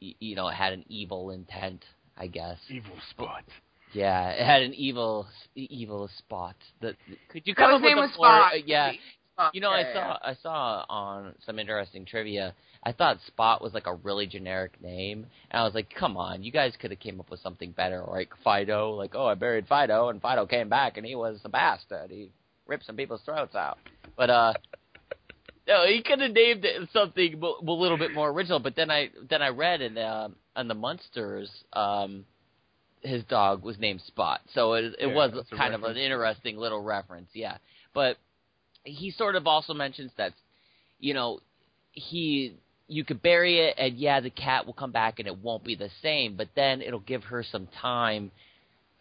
you know it had an evil intent, I guess. Evil spot. Yeah, it had an evil evil spot. That could you come was up with was a more Spot. uh, yeah. Spot. You know, Yeah, I yeah, saw I saw on some interesting trivia. I thought Spot was like a really generic name, and I was like, "Come on, you guys could have came up with something better." Or like Fido, like, "Oh, I buried Fido, and Fido came back, and he was a bastard. He ripped some people's throats out." But uh, no, he could have named it something mo- a little bit more original. But then I then I read in uh, on the Munsters, um, his dog was named Spot, so it it Yeah, was that's a kind of an interesting little reference. Yeah, but he sort of also mentions that you know he you could bury it and yeah the cat will come back and it won't be the same but then it'll give her some time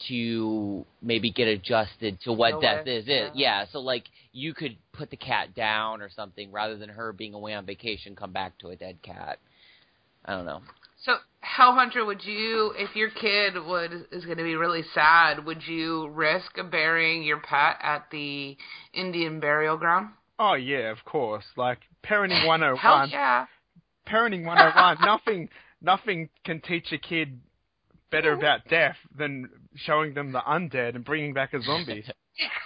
to maybe get adjusted to what death is. yeah. it yeah so like you could put the cat down or something rather than her being away on vacation come back to a dead cat i don't know So, Hellhunter, would you, if your kid would is going to be really sad, would you risk burying your pet at the Indian burial ground? Oh yeah, of course. Like parenting 101. Hell yeah! Parenting 101. nothing nothing can teach a kid better about death than showing them the undead and bringing back a zombie.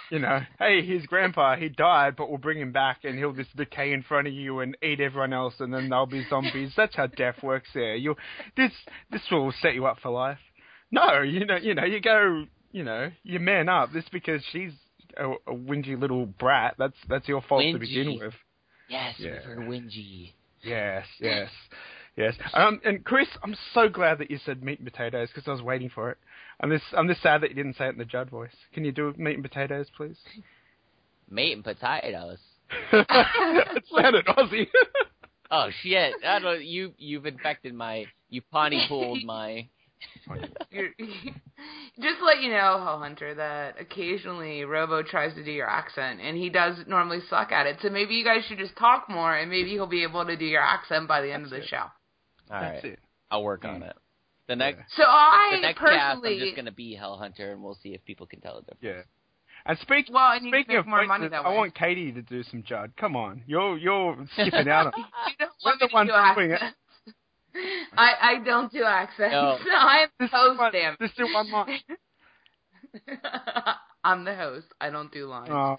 you know, hey, his grandpa, he died, but we'll bring him back and he'll just decay in front of you and eat everyone else and then they'll be zombies. That's how death works there. You this this will set you up for life. No, you know, you know, you go, you know, you man up. This because she's a, a whingy little brat. That's that's your fault to begin with. yes Yeah. we've heard whingy Yes, yes, yes. Um, and Chris, I'm so glad that you said meat and potatoes because I was waiting for it. I'm just, I'm just sad that you didn't say it in the Judd voice. Can you do meat and potatoes, please? meat and potatoes it sounded Aussie. oh shit i don't you you've infected my you pawnee pooled my just to let you know, Hellhunter, that occasionally Robo tries to do your accent, and he does normally suck at it. So maybe you guys should just talk more, and maybe he'll be able to do your accent by the end of the it. show. all right That's it. i'll work on Mm. it the next So I the next cast, I'm just gonna be Hellhunter, and we'll see if people can tell the difference. Yeah. And speak, well, and you can speaking of more money voices, that I way. want Katie to do some Judd. Come on, you're you're skipping out. on You don't We're want the me to ones doing it. I I don't do accents. No. I'm the host, one- damn. Just do one line. I'm the host. I don't do lines. Oh.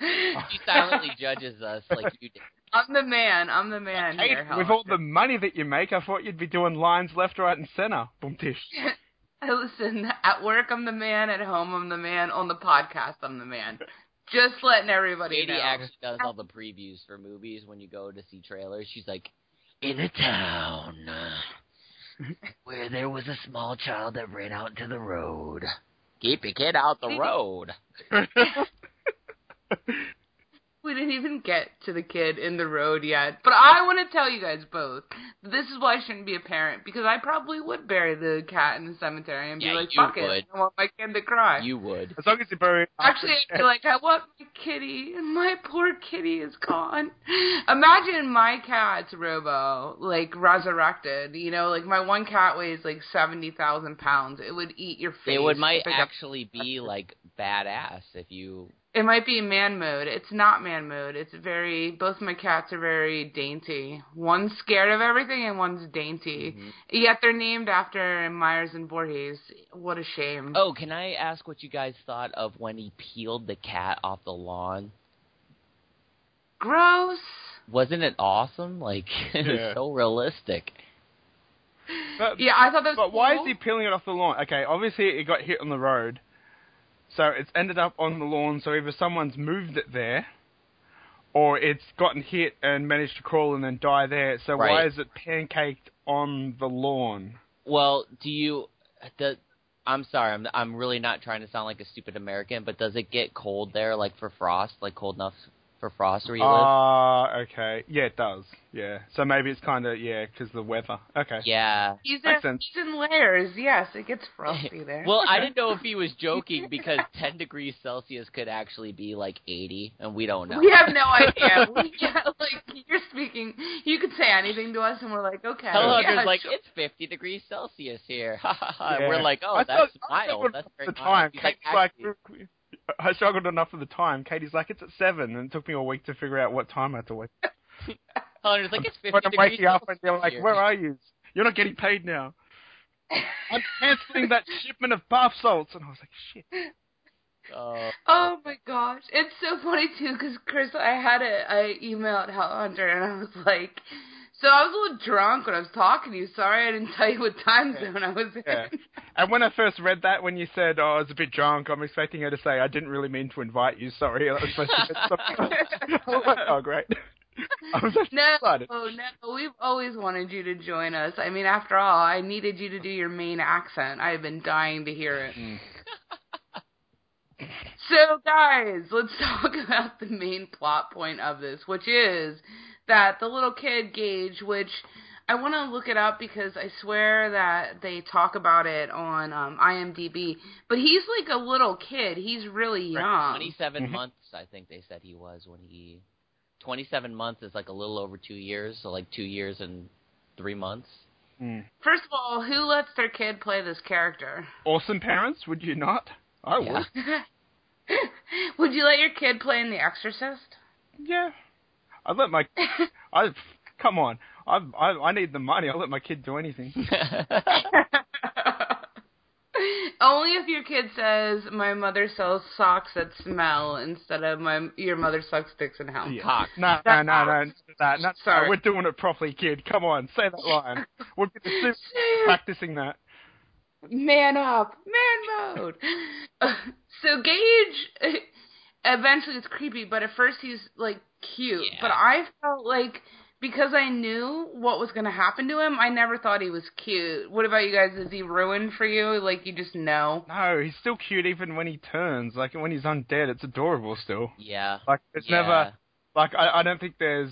She silently judges us like you did. I'm the man. I'm the man Katie, here. with all the money that you make, I thought you'd be doing lines left, right, and center. Boom tish. Hey, Listen, at work I'm the man. At home I'm the man. On the podcast I'm the man. Just letting everybody Katie know. actually does all the previews for movies when you go to see trailers. She's like, in a town where there was a small child that ran out into the road. Keep your kid out the road. we didn't even get to the kid in the road yet. But I want to tell you guys both. This is why I shouldn't be a parent because I probably would bury the cat in the cemetery and be like, you "Fuck it. I want my kid to cry." You would. As long as you bury it Actually, I'd be like, I want my kitty, and my poor kitty is gone. Imagine my cat's Robo, like, resurrected. You know, like, my one cat weighs, like, 70,000 pounds. It would eat your face. It would might Pick up- actually be like badass if you. It might be man mode. It's not man mode. It's very, both my cats are very dainty. One's scared of everything, and one's dainty. Mhm. Yet they're named after Myers and Voorhees. What a shame. Oh, can I ask what you guys thought of when he peeled the cat off the lawn? Gross. Wasn't it awesome? Like it Yeah. was so realistic. But, Yeah, I thought that was but why is he peeling it off the lawn? Okay, obviously it got hit on the road, so it's ended up on the lawn. So either someone's moved it there, or it's gotten hit and managed to crawl and then die there. So why is it pancaked on the lawn? Well, do you? The, I'm sorry, I'm I'm really not trying to sound like a stupid American, but does it get cold there, like for frost, like cold enough for frost where you live? Ah, okay. Yeah, it does. Yeah. So maybe it's kind of yeah, because the weather. Okay. Yeah. He's in, Makes sense. he's in layers. Yes, it gets frosty there. Well, I didn't know if he was joking because 10 degrees Celsius could actually be like 80, and we don't know. we have no idea. We, yeah, like you're speaking, you could say anything to us, and we're like, okay. Hello, yeah, Hunter's like, sure. it's 50 degrees Celsius here. Yeah. We're like, oh, I that's thought- mild. That's very the mild. time. He's like, Katie's like, actually, I struggled enough with the time. Katie's like, it's at seven, and it took me a week to figure out what time I had to wake. Hunter's oh, like, it's 50 when I'm degrees waking up, and Celsius they're like, "Where are you? You're not getting paid now." I'm canceling that shipment of bath salts, and I was like, "Shit." Oh. Oh my gosh, it's so funny too because Chris, I had a I emailed Hell Hunter and I was like, so I was a little drunk when I was talking to you. Sorry, I didn't tell you what time zone I was in. Yeah. And when I first read that, when you said, "Oh, I was a bit drunk," I'm expecting her to say, "I didn't really mean to invite you. Sorry." I was supposed to something else. I was like, "Oh, great." I was No, excited. no, we've always wanted you to join us. I mean, after all, I needed you to do your main accent. I have been dying to hear it. Mm. So, guys, let's talk about the main plot point of this, which is that the little kid Gage, which I want to look it up because I swear that they talk about it on um, IMDb, but he's like a little kid. He's really young. 27 Mhm. months, I think they said he was when he. 27 months is like a little over two years, so like two years and three months. Mm. First of all, who lets their kid play this character? Awesome parents, would you not? I would. Yeah. Would you let your kid play in The Exorcist? Yeah. I'd let my. I come on. I I I need the money. I'll let my kid do anything. Only if your kid says my mother sells socks that smell instead of my your mother sucks dicks in hell. Yeah. Cock. No, no, no, no, that. No, Sorry. no, we're doing it properly, kid. Come on, say that line. We'll be the super practicing that. Man up, man mode. So Gage eventually it's creepy, but at first he's like cute. Yeah. But I felt like because I knew what was going to happen to him, I never thought he was cute. What about you guys? Is he ruined for you? Like you just know? No, he's still cute even when he turns. Like when he's undead, it's adorable still. yeah. Like it's yeah. never like I, I don't think there's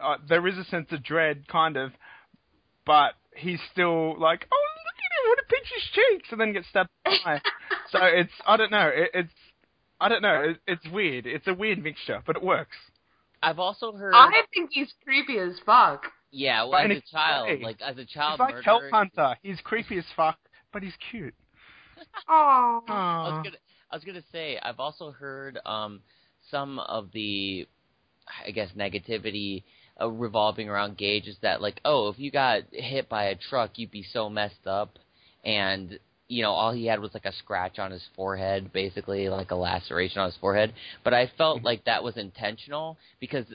uh, there is a sense of dread kind of, but he's still like oh look at him, want to pinch his cheeks and then get stabbed in the eye. So it's I don't know it, it's I don't know it, it's weird. It's a weird mixture, but it works. I've also heard. I think he's creepy as fuck. yeah, well, But as a a child, way. like as a child He's like murderer. Hell Hunter. He's creepy as fuck, but he's cute. Aww. I was gonna, I was gonna say, I've also heard um, some of the, I guess, negativity uh, revolving around Gage is that like, oh, if you got hit by a truck, you'd be so messed up, and you know, all he had was like a scratch on his forehead, basically like a laceration on his forehead. But I felt mm-hmm. like that was intentional because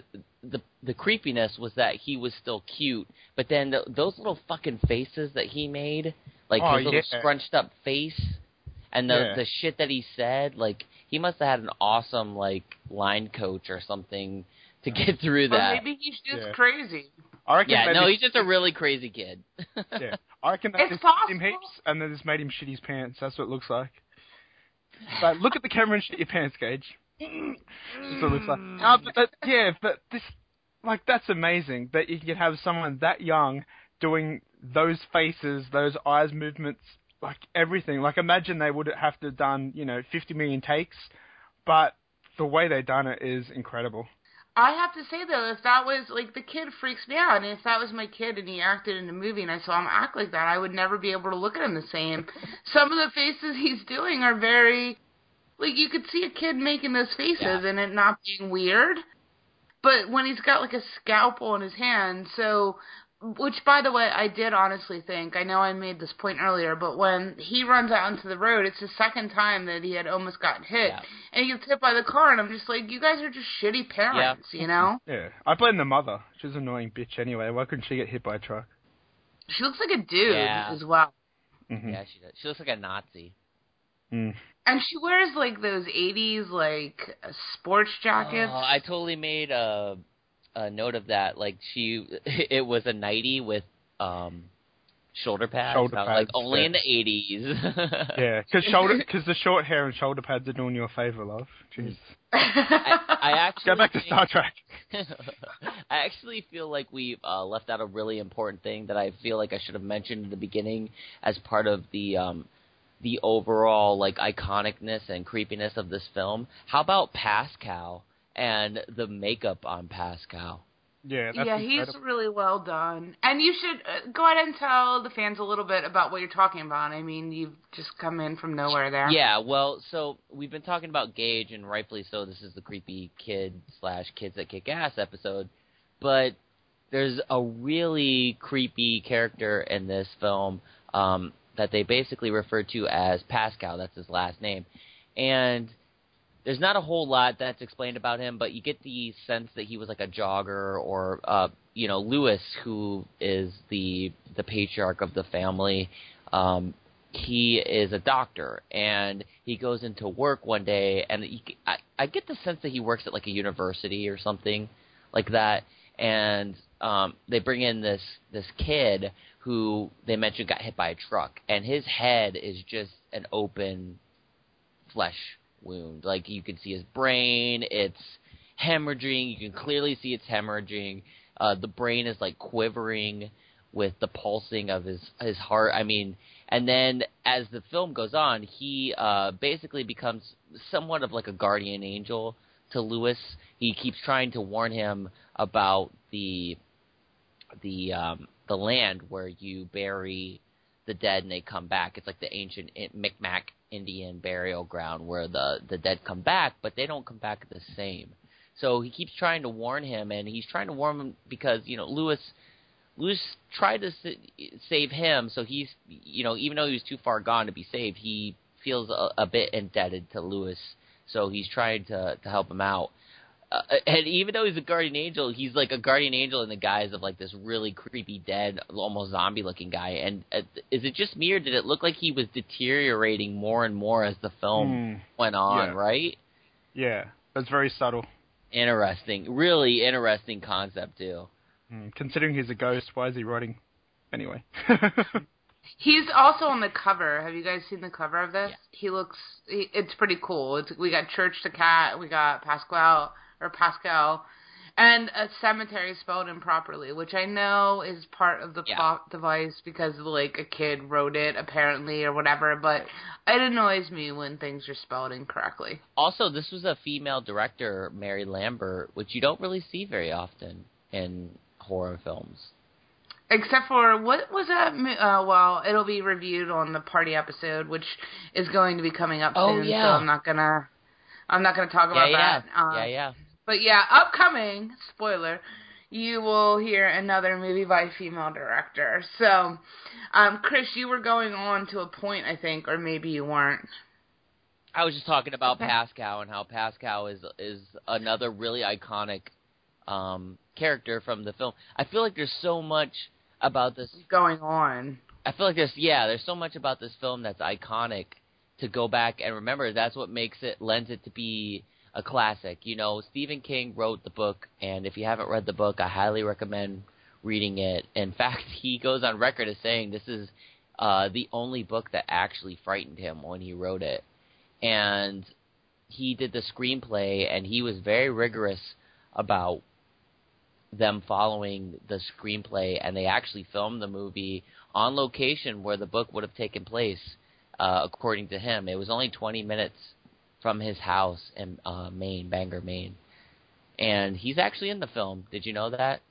the the creepiness was that he was still cute, but then th those little fucking faces that he made, like Oh, his little yeah. scrunched up face, and the Yeah. the shit that he said, like he must have had an awesome like line coach or something to get through Or that. maybe he's just Yeah. crazy. I reckon yeah, maybe, no, he's just a really crazy kid. yeah. I reckon they It's just him heaps and then just made him shit his pants. That's what it looks like. But look at the camera and shit your pants, Gage. sort of like, oh, but that, yeah, but this, like, that's amazing that you could have someone that young doing those faces, those eyes movements, like everything. Like, imagine they would have to have done, you know, 50 million takes, but the way they done it is incredible. I have to say though, if that was like the kid freaks me out, and if that was my kid and he acted in a movie and I saw him act like that, I would never be able to look at him the same. Some of the faces he's doing are very like you could see a kid making those faces Yeah. and it not being weird. But when he's got like a scalpel in his hand, so which by the way I did honestly think, I know I made this point earlier, but when he runs out into the road, it's the second time that he had almost gotten hit. Yeah. And he gets hit by the car and I'm just like, You guys are just shitty parents, you know? Yeah, I blame the mother. She's an annoying bitch anyway. Why couldn't she get hit by a truck? She looks like a dude Yeah. as well. Mm-hmm. Yeah, she does. She looks like a Nazi. Mm. And she wears like those 80s like uh, sports jackets. Oh, I totally made a a note of that. Like she, it was a nighty with um shoulder pads. Shoulder was like only yeah. in the eighties. Yeah, because shoulder, because the short hair and shoulder pads are doing you a favor, love. Jeez. I, I actually Go back to Star Trek. I actually feel like we uh, left out a really important thing that I feel like I should have mentioned in the beginning as part of the um, the overall like iconicness and creepiness of this film. How about Pascal and the makeup on Pascal? Yeah, that's yeah, he's really well done. And you should uh, go ahead and tell the fans a little bit about what you're talking about. I mean, you've just come in from nowhere there. Yeah, well, so we've been talking about Gage, and rightfully so. This is the creepy kid slash kids that kick ass episode, but there's a really creepy character in this film um, that they basically refer to as Pascal. That's his last name, and there's not a whole lot that's explained about him, but you get the sense that he was like a jogger or uh you know, Lewis who is the the patriarch of the family, um he is a doctor and he goes into work one day and he, I I get the sense that he works at like a university or something like that. And um they bring in this this kid who they mentioned got hit by a truck and his head is just an open flesh wound. Like you can see his brain, it's hemorrhaging. You can clearly see it's hemorrhaging. Uh, the brain is like quivering with the pulsing of his his heart. I mean, and then as the film goes on, he uh, basically becomes somewhat of like a guardian angel to Lewis. He keeps trying to warn him about the the um, the land where you bury the dead and they come back. It's like the ancient Micmac Indian burial ground where the the dead come back, but they don't come back the same. So he keeps trying to warn him, and he's trying to warn him because you know Lewis. Lewis tried to sa- save him, so he's you know even though he was too far gone to be saved, he feels a, a bit indebted to Lewis, so he's trying to to help him out. Uh, and even though he's a guardian angel, he's like a guardian angel in the guise of like this really creepy, dead, almost zombie-looking guy. And uh, is it just me, or did it look like he was deteriorating more and more as the film Mm, went on? yeah. Right? yeah, that's very subtle. Interesting, really interesting concept too. Mm, considering he's a ghost, why is he writing? Anyway. He's also on the cover. Have you guys seen the cover of this? Yeah. He looks. He, it's pretty cool. It's, we got Church the Cat. We got Pascal or Pascal, and a cemetery spelled improperly, which I know is part of the Yeah. plot device because like a kid wrote it apparently or whatever. But it annoys me when things are spelled incorrectly. Also, this was a female director, Mary Lambert, which you don't really see very often in horror films. Except for what was that? Uh, well, it'll be reviewed on the party episode, which is going to be coming up Oh, soon. yeah. So I'm not gonna, I'm not gonna talk about yeah, yeah, that. Um, yeah, yeah. But yeah, upcoming spoiler, you will hear another movie by a female director. So, um, Chris, you were going on to a point, I think, or maybe you weren't. I was just talking about. Pascal and how Pascal is is another really iconic um, character from the film. I feel like there's so much about this. Going on. I feel like there's yeah, there's so much about this film that's iconic to go back and remember. That's what makes it lends it to be a classic. You know, Stephen King wrote the book, and if you haven't read the book, I highly recommend reading it. In fact, he goes on record as saying this is uh, the only book that actually frightened him when he wrote it. And he did the screenplay, and he was very rigorous about them following the screenplay, and they actually filmed the movie on location where the book would have taken place. Uh, according to him, it was only 20 minutes from his house in uh, Maine, Bangor, Maine, and he's actually in the film. Did you know that?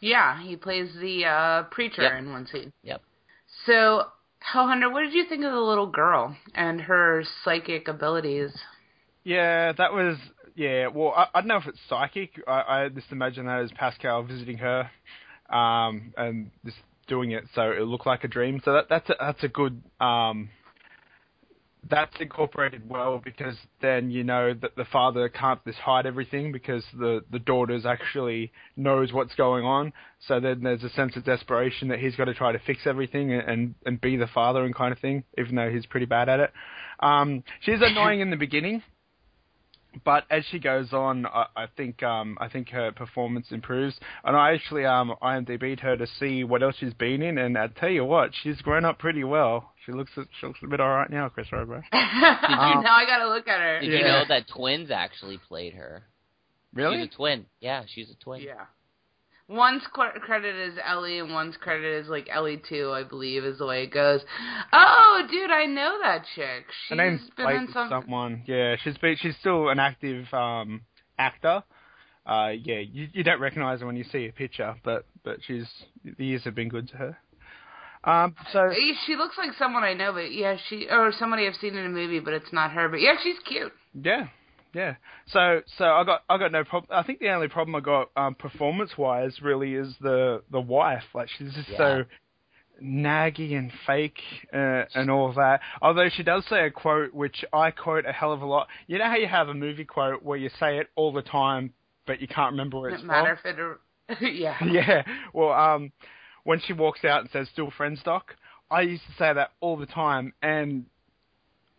Yeah, he plays the uh, preacher Yep. in one scene. Yep. So, Hellhunter, what did you think of the little girl and her psychic abilities? Yeah, that was yeah. Well, I, I don't know if it's psychic. I, I just imagine that as Pascal visiting her, um, and just doing it so it looked like a dream. So that that's a, that's a good um, that's incorporated well because then you know that the father can't just hide everything because the the daughter's actually knows what's going on. So then there's a sense of desperation that he's got to try to fix everything and and, be the father and kind of thing, even though he's pretty bad at it. Um, she's annoying in the beginning but as she goes on, I, I think um, I think her performance improves, and I actually um, IMDb'd her to see what else she's been in, and I tell you what, she's grown up pretty well. She looks she looks a bit alright now, Chris Did you know I gotta look at her. Did Yeah. you know that twins actually played her? Really? She's a twin. Yeah, she's a twin. Yeah. One's qu- credit is Ellie, and one's credit is like Ellie two, I believe, is the way it goes. Oh, dude, I know that chick. Her name's been Blake in some. someone. Yeah, she's been, she's still an active um, actor. Uh, yeah, you, you don't recognise her when you see a picture, but but she's the years have been good to her. Um, so She looks like someone I know, but yeah, she or somebody I've seen in a movie, but it's not her. But yeah, she's cute. Yeah, yeah. So so I got I got no problem. I think the only problem I got um, performance wise really is the the wife. Like she's just so naggy and fake uh, and all that. Although she does say a quote which I quote a hell of a lot. You know how you have a movie quote where you say it all the time, but you can't remember where it's Doesn't from. matter if it. Yeah. yeah. Well, um, when she walks out and says "still friends, doc," I used to say that all the time, and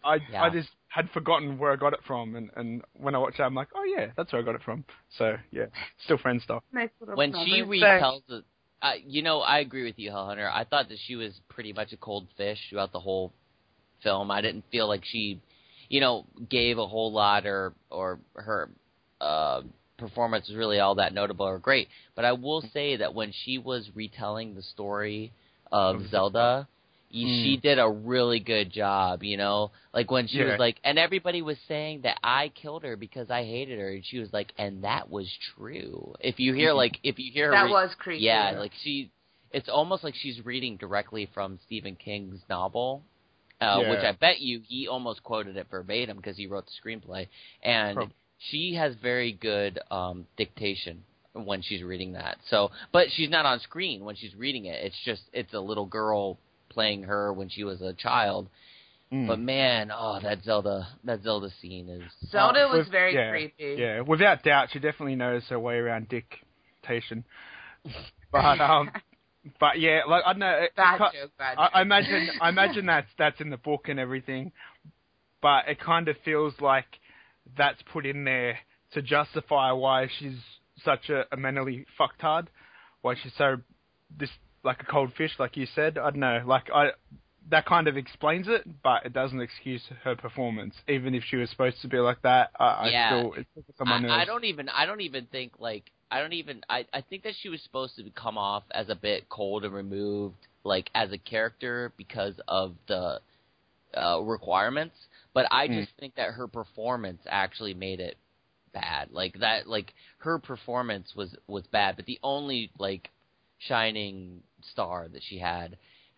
I Yeah. I just had forgotten where I got it from, and and when I watch it, I'm like, oh yeah, that's where I got it from. So yeah, still friends, doc. Nice little When she retells it, uh, you know, I agree with you, Hellhunter. I thought that she was pretty much a cold fish throughout the whole film. I didn't feel like she, you know, gave a whole lot or or her uh, performance is really all that notable or great. But I will say that when she was retelling the story of Of Zelda, Mm. she did a really good job. You know, like when she Yeah. was like, and everybody was saying that I killed her because I hated her, and she was like, and that was true. If you hear like, if you hear her that re- was creepy. yeah, like she, it's almost like she's reading directly from Stephen King's novel, uh, Yeah. which I bet you he almost quoted it verbatim because he wrote the screenplay, and Prob- she has very good um, dictation when she's reading that. So, but she's not on screen when she's reading it. It's just it's a little girl playing her when she was a child. Mm. But man, oh that Zelda that Zelda scene is Zelda Uh, was with- very yeah, creepy. Yeah, without doubt, she definitely knows her way around dictation. But um, but yeah, like I don't know. it- Bad it joke, bad I, joke. I imagine I imagine that's that's in the book and everything, but it kind of feels like that's put in there to justify why she's such a, a mentally fucktard, why she's so this like a cold fish, like you said. I don't know, like I that kind of explains it, but it doesn't excuse her performance. Even if she was supposed to be like that, I, Yeah. I still it's someone I, I don't even I don't even think like I don't even I I think that she was supposed to come off as a bit cold and removed like as a character because of the uh requirements, but I Mm. just think that her performance actually made it bad. Like that like her performance was was bad, but the only like shining star that she had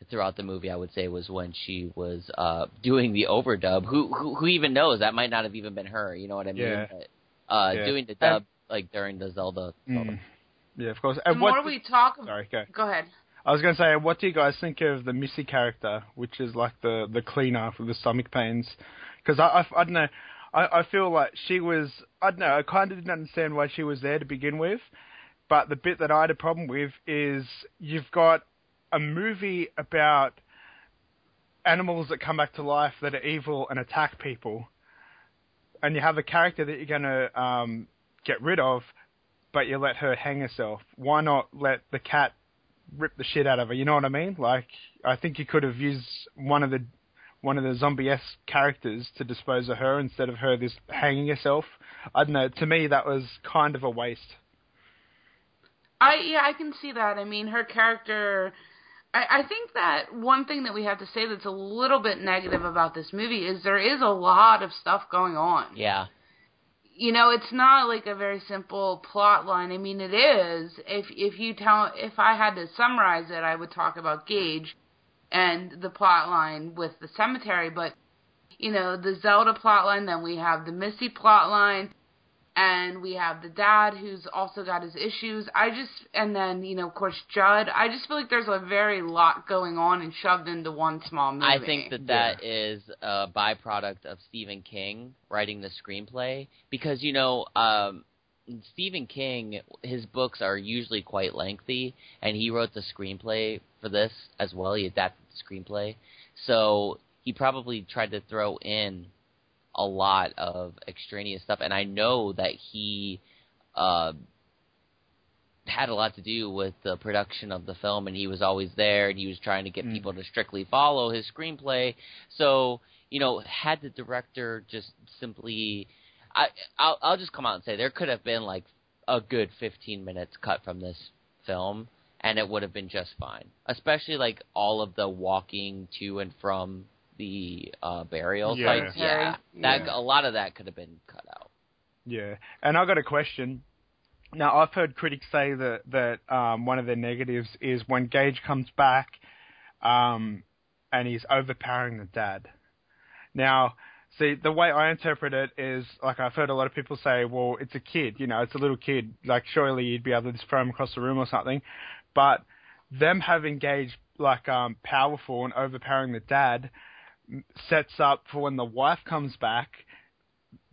throughout the movie I would say was when she was uh doing the overdub. Who who, who even knows? That might not have even been her, you know what I mean? Yeah. But, uh Yeah. doing the And- dub like during the Zelda. Zelda. Mm. Yeah, of course. the And what? more we talk, Sorry, go. go ahead. I was going to say, what do you guys think of the Missy character, which is like the the cleaner for the stomach pains? Because I, I I don't know, I I feel like she was I don't know I kind of didn't understand why she was there to begin with, but the bit that I had a problem with is you've got a movie about animals that come back to life that are evil and attack people, and you have a character that you're going to um, get rid of, but you let her hang herself. Why not let the cat rip the shit out of her? You know what I mean? Like, I think you could have used one of the one of the zombie-esque characters to dispose of her instead of her just hanging herself. I don't know. To me, that was kind of a waste. I yeah, I can see that. I mean, her character. I, I think that one thing that we have to say that's a little bit negative about this movie is there is a lot of stuff going on. Yeah. You know, it's not like a very simple plot line. I mean, it is. If if you tell, if I had to summarize it, I would talk about Gage and the plot line with the cemetery. But you know, the Zelda plot line, then we have the Missy plot line, and we have the dad who's also got his issues. I just and then you know of course Judd. I just feel like there's a very lot going on and shoved into one small movie. I think that that is a byproduct of Stephen King writing the screenplay because you know um Stephen King his books are usually quite lengthy and he wrote the screenplay for this as well. He adapted the screenplay. So he probably tried to throw in a lot of extraneous stuff, and I know that he uh, had a lot to do with the production of the film, and he was always there, and he was trying to get Mm. people to strictly follow his screenplay. So, you know, had the director just simply, I, I'll, I'll just come out and say there could have been like a good 15 minutes cut from this film, and it would have been just fine. Especially like all of the walking to and from the uh, burial Yeah. sites. Yeah, that Yeah. a lot of that could have been cut out. Yeah, and I got a question. Now I've heard critics say that that um, one of the negatives is when Gage comes back, um, and he's overpowering the dad. Now, see, the way I interpret it is like I've heard a lot of people say, well, it's a kid, you know, it's a little kid. Like surely you'd be able to just throw him across the room or something, but them having Gage like um, powerful and overpowering the dad sets up for when the wife comes back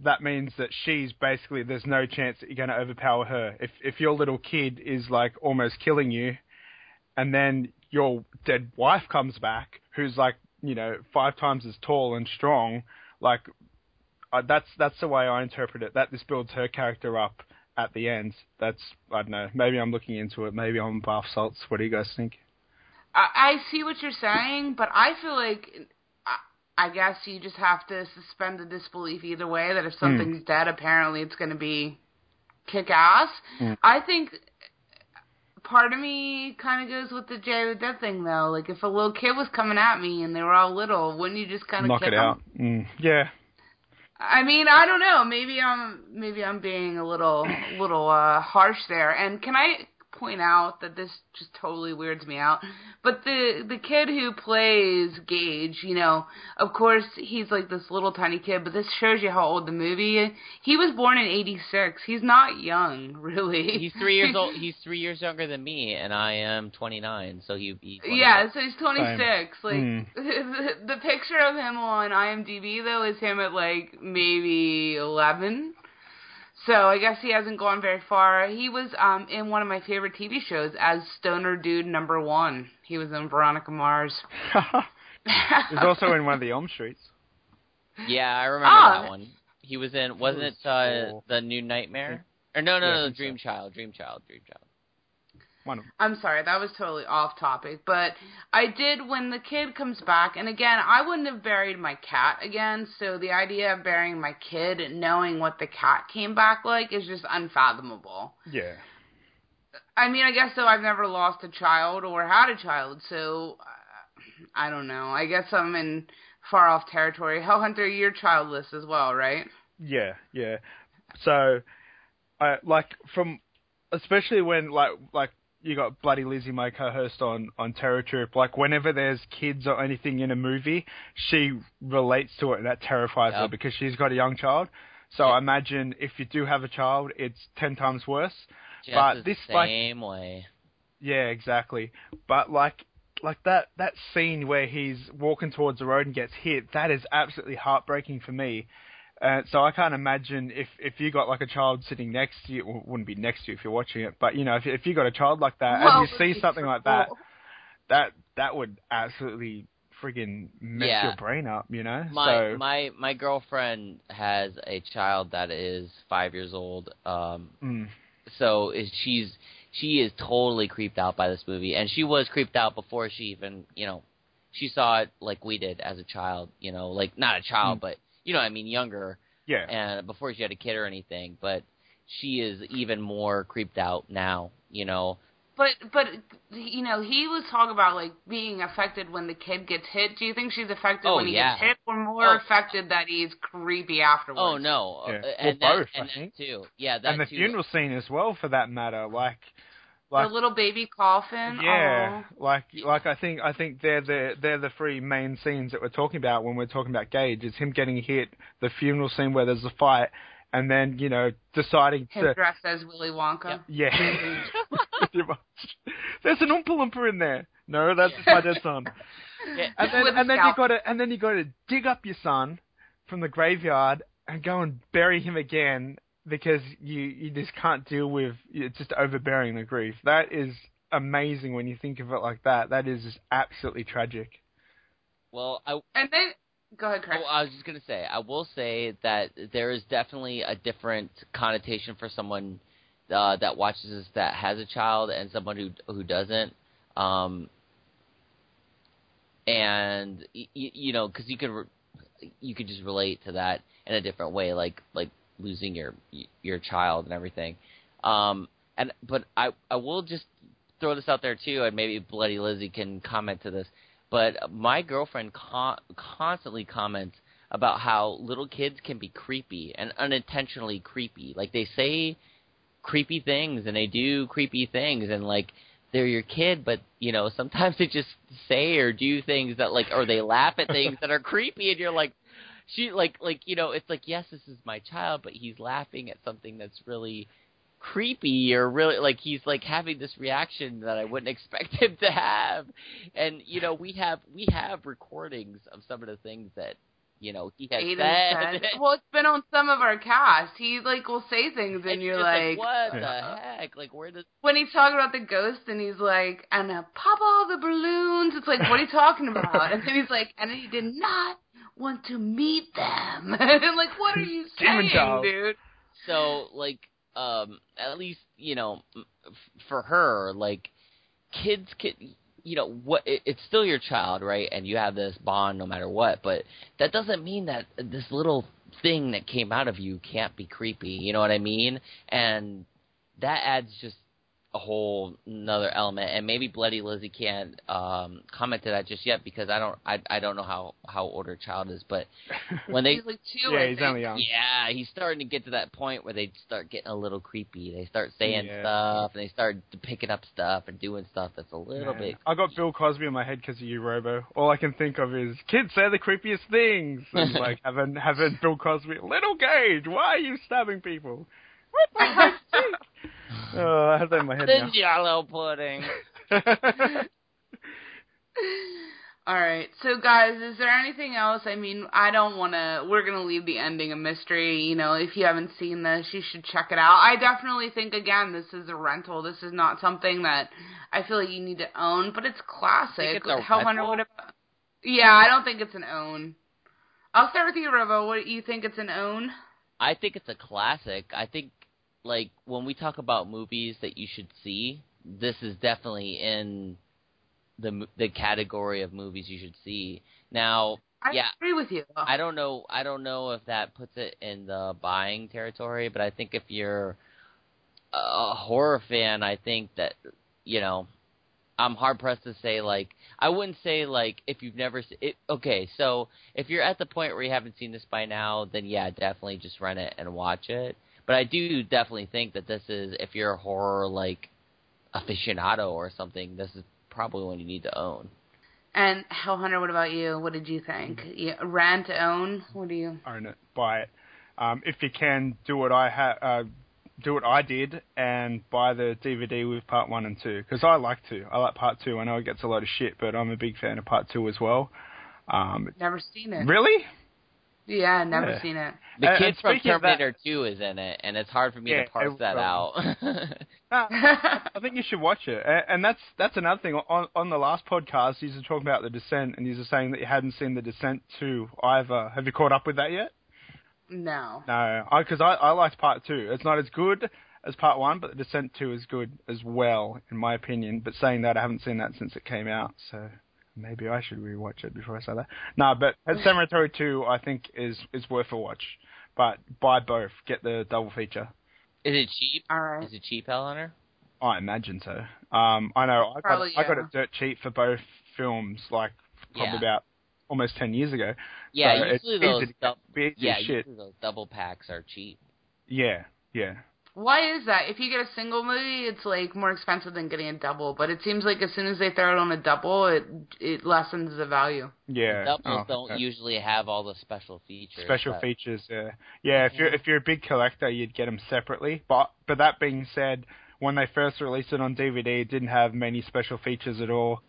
that means that she's basically there's no chance that you're going to overpower her. If if your little kid is like almost killing you, and then your dead wife comes back, who's like you know five times as tall and strong, like uh, that's that's the way I interpret it. That this builds her character up at the end. That's I don't know. Maybe I'm looking into it. Maybe I'm bath salts. What do you guys think? I, I see what you're saying, but I feel like I, I guess you just have to suspend the disbelief either way. That if something's dead, apparently it's going to be kick ass. Mm. I think part of me kind of goes with the Jay the Dead thing though. Like if a little kid was coming at me and they were all little, wouldn't you just kind of Knock kick it 'em? out. Mm, yeah. I mean, I don't know. Maybe I'm maybe I'm being a little little uh harsh there. And can I point out that this just totally weirds me out? But the the kid who plays Gage, you know, of course he's like this little tiny kid, but this shows you how old the movie is. He was born in 86. He's not young, really. He's three years old. He's three years younger than me, and I am 29. So he'd be 26. Yeah, so he's 26. Like Mm. the, the picture of him on IMDb though is him at like maybe 11. So I guess he hasn't gone very far. He was um in one of my favorite TV shows as Stoner Dude Number One. He was in Veronica Mars. He's also in one of the Elm Streets. Yeah, I remember Ah. that one. He was in. Wasn't was it uh, cool. the New Nightmare? Or no, no, Yeah, I no, think so. Dream Child, Dream Child, Dream Child. One of them. I'm sorry, that was totally off topic, but I did when the kid comes back, and again, I wouldn't have buried my cat again, so the idea of burying my kid knowing what the cat came back like is just unfathomable. Yeah. I mean, I guess though I've never lost a child or had a child, so uh, I don't know. I guess I'm in far off territory. Hellhunter, you're childless as well, right? Yeah, yeah. So, I like from, especially when like like you got Bloody Lizzie, my co-host on on Terror Troop. Like whenever there's kids or anything in a movie, she relates to it, and that terrifies her because she's got a young child. So I imagine if you do have a child, it's ten times worse. Just But the this, like- same way. Yeah, exactly. But like like that that scene where he's walking towards the road and gets hit, that is absolutely heartbreaking for me. Uh, so I can't imagine if if you got like a child sitting next to you, well, it wouldn't be next to you if you're watching it, but you know if if you got a child like that Well, and you see something like that, that that would absolutely friggin' mess Yeah. your brain up, you know. My so my my girlfriend has a child that is five years old. Um, mm, so is she's she is totally creeped out by this movie, and she was creeped out before she even you know she saw it like we did as a child. You know, like not a child, Mm. but you know, what I mean, younger, Yeah. and before she had a kid or anything. But she is even more creeped out now. You know, But but you know he was talking about like being affected when the kid gets hit. Do you think she's affected Oh, when he yeah. gets hit, or more Oh. affected that he's creepy afterwards? oh no, Yeah. uh, Well, and that, both, I and that think. too. Yeah, that and the too. funeral scene as well, for that matter. Like, the little baby coffin. Yeah, Aw. like like I think I think they're the they're the three main scenes that we're talking about when we're talking about Gage. It's him getting hit, the funeral scene where there's a fight, and then you know deciding him to dressed as Willy Wonka. yeah. There's an Oompa Loompa in there. No, that's my dead son. Yeah, And then and then you got to and then you got to dig up your son from the graveyard and go and bury him again because you you just can't deal with it's just overbearing the grief. That is amazing when you think of it like that. That is just absolutely tragic. well, I And then go ahead, Chris. Oh, I was just gonna say, I will say that there is definitely a different connotation for someone uh, that watches this that has a child and someone who who doesn't. Um, and y- y- you know, because you could re- you could just relate to that in a different way, like like losing your your child and everything. Um, and but I I will just throw this out there too, and maybe Bloody Lizzie can comment to this. But my girlfriend con- constantly comments about how little kids can be creepy and unintentionally creepy. Like they say creepy things and they do creepy things and like they're your kid, but you know sometimes they just say or do things that like or they laugh at things that are creepy, and you're like, she like like you know it's like yes this is my child, but he's laughing at something that's really creepy or really like he's like having this reaction that I wouldn't expect him to have. And you know, we have we have recordings of some of the things that you know he has Aiden said. said. Well, it's been on some of our casts. He like will say things, and, And you're just like, what the heck? Like where does when he's talking about the ghost, and he's like, and uh, pop all the balloons. It's like, what are you talking about? And then he's like, and he did not want to meet them. and like, what are you Demon saying, child. dude? so like um at least you know m- f- for her like kids can you know what it, it's still your child right and you have this bond no matter what but that doesn't mean that this little thing that came out of you can't be creepy you know what i mean and that adds just a whole another element and maybe bloody lizzie can't um comment to that just yet because i don't i i don't know how how old her child is but when they He's like two. yeah, he's only young. yeah, he's starting to get to that point where they start getting a little creepy. They start saying Yeah. stuff and they start picking up stuff and doing stuff that's a little Man, bit. I got Bill Cosby in my head because of you, Robo. All I can think of is kids say the creepiest things, and like having having Bill Cosby, little Gage, why are you stabbing people? What the heck? Oh, I have that in my head The yellow pudding. All right. So, guys, is there anything else? I mean, I don't want to. We're going to leave the ending a mystery. You know, if you haven't seen this, you should check it out. I definitely think, again, this is a rental. This is not something that I feel like you need to own, but it's classic. it's a Hellhunter rental? would have. Yeah, I don't think it's an own. I'll start with you, Robo. What do you think it's an own? I think it's a classic. I think like when we talk about movies that you should see, this is definitely in the the category of movies you should see. Now, I Yeah. agree with you. I don't know. I don't know if that puts it in the buying territory, but I think if you're a horror fan, I think that you know, I'm hard pressed to say like I wouldn't say like if you've never se- it. Okay, so if you're at the point where you haven't seen this by now, then yeah, definitely just rent it and watch it. But I do definitely think that this is if you're a horror like aficionado or something, this is probably one you need to own. And Hellhunter, what about you? What did you think? Yeah, rent, own? What do you? Own it, buy it. Um, if you can, do what I ha- uh, do what I did and buy the DVD with part one and two because I like to. I like part two. I know it gets a lot of shit, but I'm a big fan of part two as well. Um, Never seen it. really? Yeah, never Yeah. seen it. The And- kid from speaking of that- Terminator 2 is in it, and it's hard for me Yeah, to parse it- that well, out. I think you should watch it, and that's that's another thing. On on the last podcast, you were talking about the Descent, and you were saying that you hadn't seen the Descent two either. Have you caught up with that yet? no. No, because I, I liked part two. It's not as good as part one, but the Descent two is good as well, in my opinion. But saying that, I haven't seen that since it came out, so maybe I should rewatch it before I say that. No, but Pet Sematary 2, I think is is worth a watch. But buy both. Get the double feature. Is it cheap? All right. Is it cheap, Eleanor? I imagine so. Um, I know I got Probably, I got yeah. it dirt cheap for both films, like probably Yeah. about almost ten years ago. Yeah, So it's usually those to get. dou- yeah, usually those double packs are cheap. Yeah, yeah. Why is that? If you get a single movie, it's like more expensive than getting a double. But it seems like as soon as they throw it on a double, it it lessens the value. Yeah. Doubles Oh, don't okay. usually have all the special features. special but- features. Yeah, yeah. If you're if you're a big collector, you'd get them separately. But but that being said, when they first released it on DVD, it didn't have many special features at all,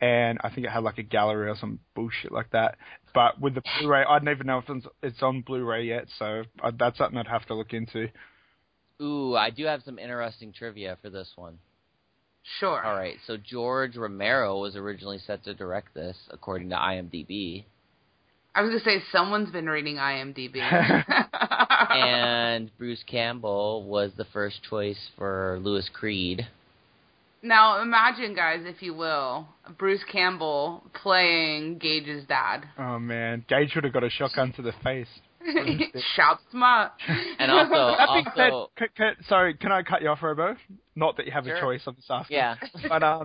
and I think it had like a gallery or some bullshit like that. But with the Blu-ray, I don't even know if it's, it's on Blu-ray yet, so uh, that's something I'd have to look into. Ooh, I do have some interesting trivia for this one. Sure. All right, so George Romero was originally set to direct this, according to IMDb, I was gonna say someone's been reading IMDb. and Bruce Campbell was the first choice for Lewis Creed. now imagine, guys, if you will, Bruce Campbell playing Gage's dad. Oh man, Gage would have got a shotgun to the face. Shout smart. And also- That being said, Also- c- c- sorry, can I cut you off, Robo? Not that you have Sure. a choice. I'm just asking. Yeah. But um,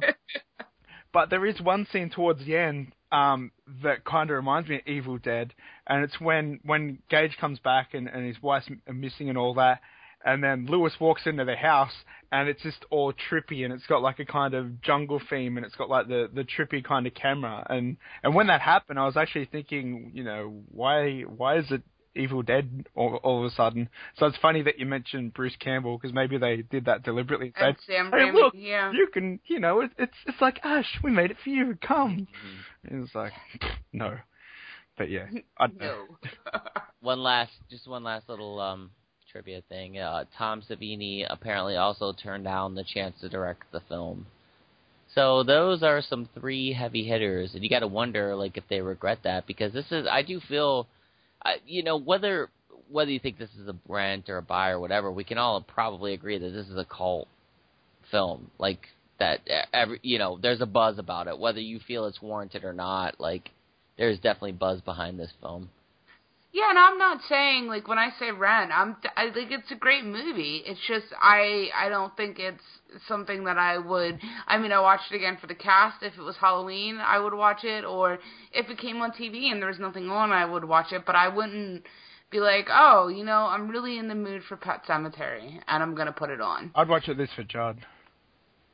but there is one scene towards the end um that kind of reminds me of Evil Dead, and it's when when Gage comes back and and his wife's m- missing and all that, and then Lewis walks into the house and it's just all trippy and it's got like a kind of jungle theme and it's got like the the trippy kind of camera and and when that happened, I was actually thinking, you know, why why is it Evil Dead all, all of a sudden. So it's funny that you mentioned Bruce Campbell because maybe they did that deliberately. And Said, Sam hey, Raimi, look, yeah. you can, you know, it, it's it's like Ash. We made it for you. Come. Mm-hmm. It's like, no, but yeah, I don't know. One last, just one last little um, trivia thing. Uh, Tom Savini apparently also turned down the chance to direct the film. So those are some three heavy hitters, and you got to wonder like if they regret that because this is. I do feel, You know, whether whether you think this is a rent or a buy or whatever, we can all probably agree that this is a cult film. Like that, every you know, there's a buzz about it, whether you feel it's warranted or not. Like there's definitely buzz behind this film. Yeah, and I'm not saying like when I say Ren, I'm I think it's a great movie. It's just I I don't think it's something that I would. I mean, I watched it again for the cast. If it was Halloween, I would watch it, or if it came on TV and there was nothing on, I would watch it. But I wouldn't be like, oh, you know, I'm really in the mood for Pet Sematary, and I'm gonna put it on. I'd watch it this for Judd.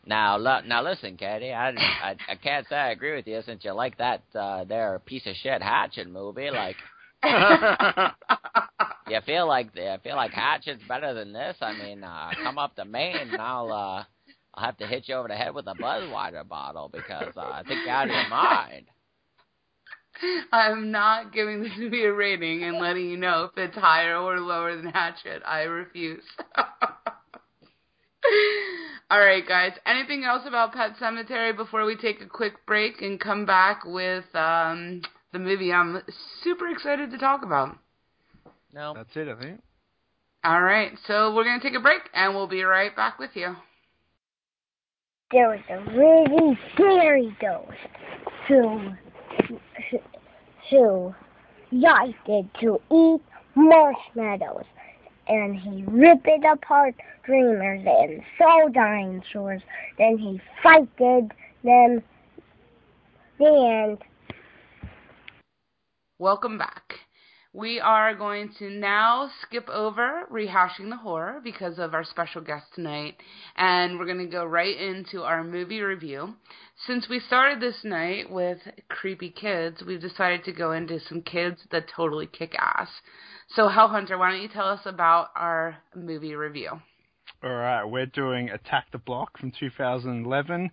Now, lo- now listen, Katie. I, I I can't say I agree with you since you like that uh, there piece of shit Hatchet movie. Like, you feel like I feel like Hatchet's better than this. I mean, uh, come up to Maine and I'll uh, I'll have to hit you over the head with a Budweiser bottle because uh, I think you're out of your mind. I'm not giving this movie a rating and letting you know if it's higher or lower than Hatchet. I refuse. All right, guys. Anything else about Pet Sematary before we take a quick break and come back with um, the movie I'm super excited to talk about? No, That's it, I think. All right, so we're going to take a break and we'll be right back with you. there was a really scary ghost who who liked it to eat marshmallows and he ripped it apart dreamers and saw dinosaurs then he fighted them the end Welcome back. We are going to now skip over rehashing the horror because of our special guest tonight, and we're going to go right into our movie review. Since we started this night with creepy kids, we've decided to go into some kids that totally kick ass. So, Hellhunter, why don't you tell us about our movie review? All right, we're doing Attack the Block from 2011,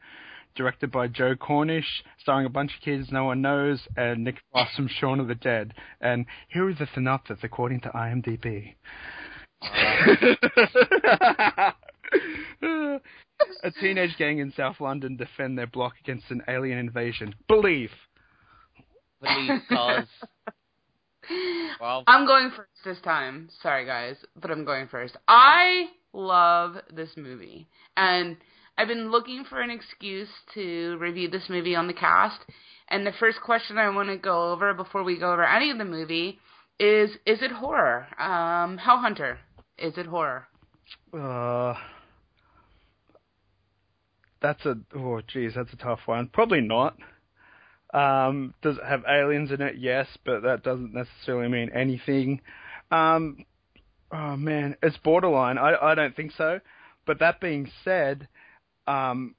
directed by Joe Cornish, starring a bunch of kids no one knows, and Nick Frost from Shaun of the Dead. And here is the synopsis according to IMDb. a teenage gang in South London defend their block against an alien invasion. Believe. Believe, cause. Well, I'm going first this time. Sorry, guys, but I'm going first. I love this movie, and I've been looking for an excuse to review this movie on the cast, And the first question I want to go over before we go over any of the movie is: Is it horror? Um, Hell Hunter, is it horror? Uh, that's a oh geez, that's a tough one. Probably not. Um, does it have aliens in it? Yes, but that doesn't necessarily mean anything. Um, oh man, it's borderline. I I don't think so. But that being said, um,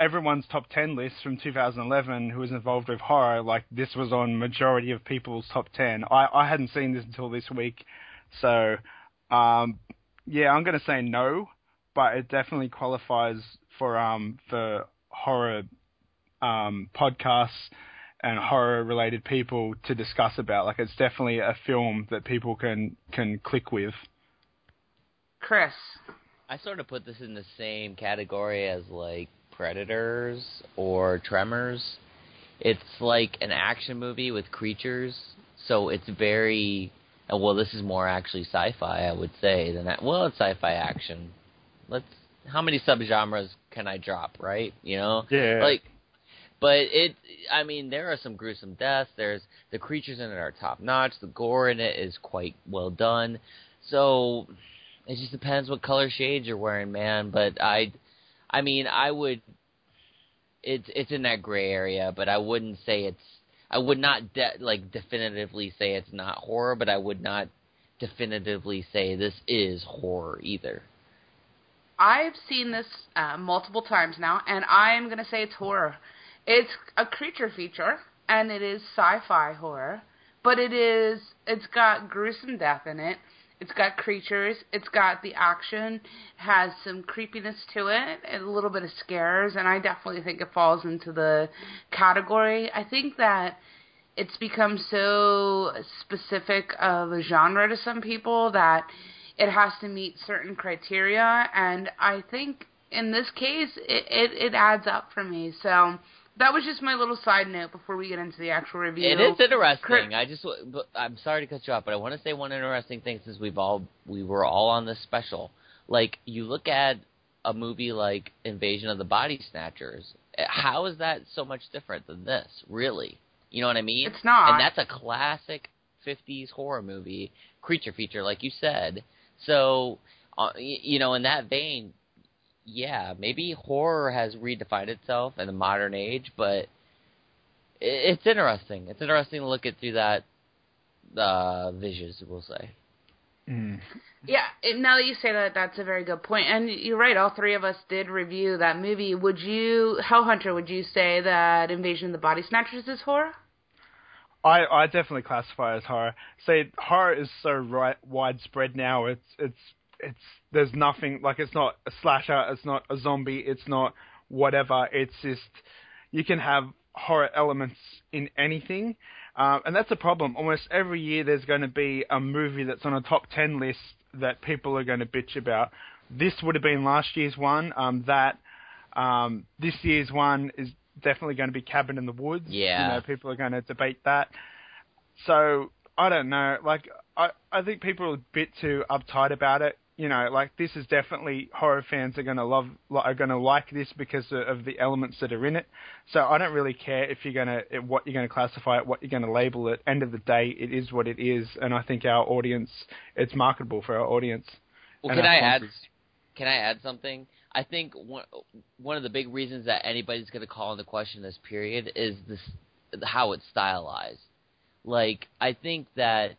everyone's top 10 list from 2011 who was involved with horror, like this was on majority of people's top 10. I, I hadn't seen this until this week. So, um, yeah, I'm going to say no, but it definitely qualifies for, um, for horror, um, podcasts and horror related people to discuss about. Like it's definitely a film that people can, can click with. Chris. I sort of put this in the same category as like Predators or Tremors. It's like an action movie with creatures, so it's very well. This is more actually sci-fi, I would say, than that. Well, it's sci-fi action. Let's. How many subgenres can I drop? Right? You know. Yeah. Like, but it. I mean, there are some gruesome deaths. There's the creatures in it are top notch. The gore in it is quite well done. So it just depends what color shades you're wearing, man. But I, I mean, I would. It's it's in that gray area, but I wouldn't say it's. I would not de- like definitively say it's not horror, but I would not definitively say this is horror either. I've seen this uh, multiple times now, and I'm going to say it's horror. It's a creature feature, and it is sci-fi horror, but it is. It's got gruesome death in it. It's got creatures. It's got the action. Has some creepiness to it. And a little bit of scares, and I definitely think it falls into the category. I think that it's become so specific of a genre to some people that it has to meet certain criteria, and I think in this case it, it, it adds up for me. So that was just my little side note before we get into the actual review. It is interesting. Kurt- I just, I'm sorry to cut you off, but I want to say one interesting thing since we've all we were all on this special. Like you look at a movie like Invasion of the Body Snatchers. How is that so much different than this? Really, you know what I mean? It's not. And that's a classic '50s horror movie, creature feature, like you said. So, uh, you know, in that vein, yeah, maybe horror has redefined itself in the modern age, but it's interesting. It's interesting to look at through that uh, visions, we'll say. Mm. Yeah, now that you say that, that's a very good point. And you're right, all three of us did review that movie. Would you, Hell Hunter, would you say that Invasion of the Body Snatchers is horror? I, I definitely classify it as horror. See, horror is so right, widespread now. It's it's it's there's nothing like it's not a slasher, it's not a zombie, it's not whatever. It's just you can have horror elements in anything, um, and that's a problem. Almost every year there's going to be a movie that's on a top ten list that people are going to bitch about. This would have been last year's one. Um, that um, this year's one is definitely going to be Cabin in the Woods. Yeah. You know, people are going to debate that. So I don't know. Like I, I think people are a bit too uptight about it. You know, like this is definitely horror fans are going to love, are going to like this because of, the elements that are in it. So I don't really care if you're going to what you're going to classify it, what you're going to label it. End of the day, it is what it is, and I think our audience, it's marketable for our audience. Well, can I add? Can I add something? I think one one of the big reasons that anybody's going to call into question this period is this how it's stylized. Like I think that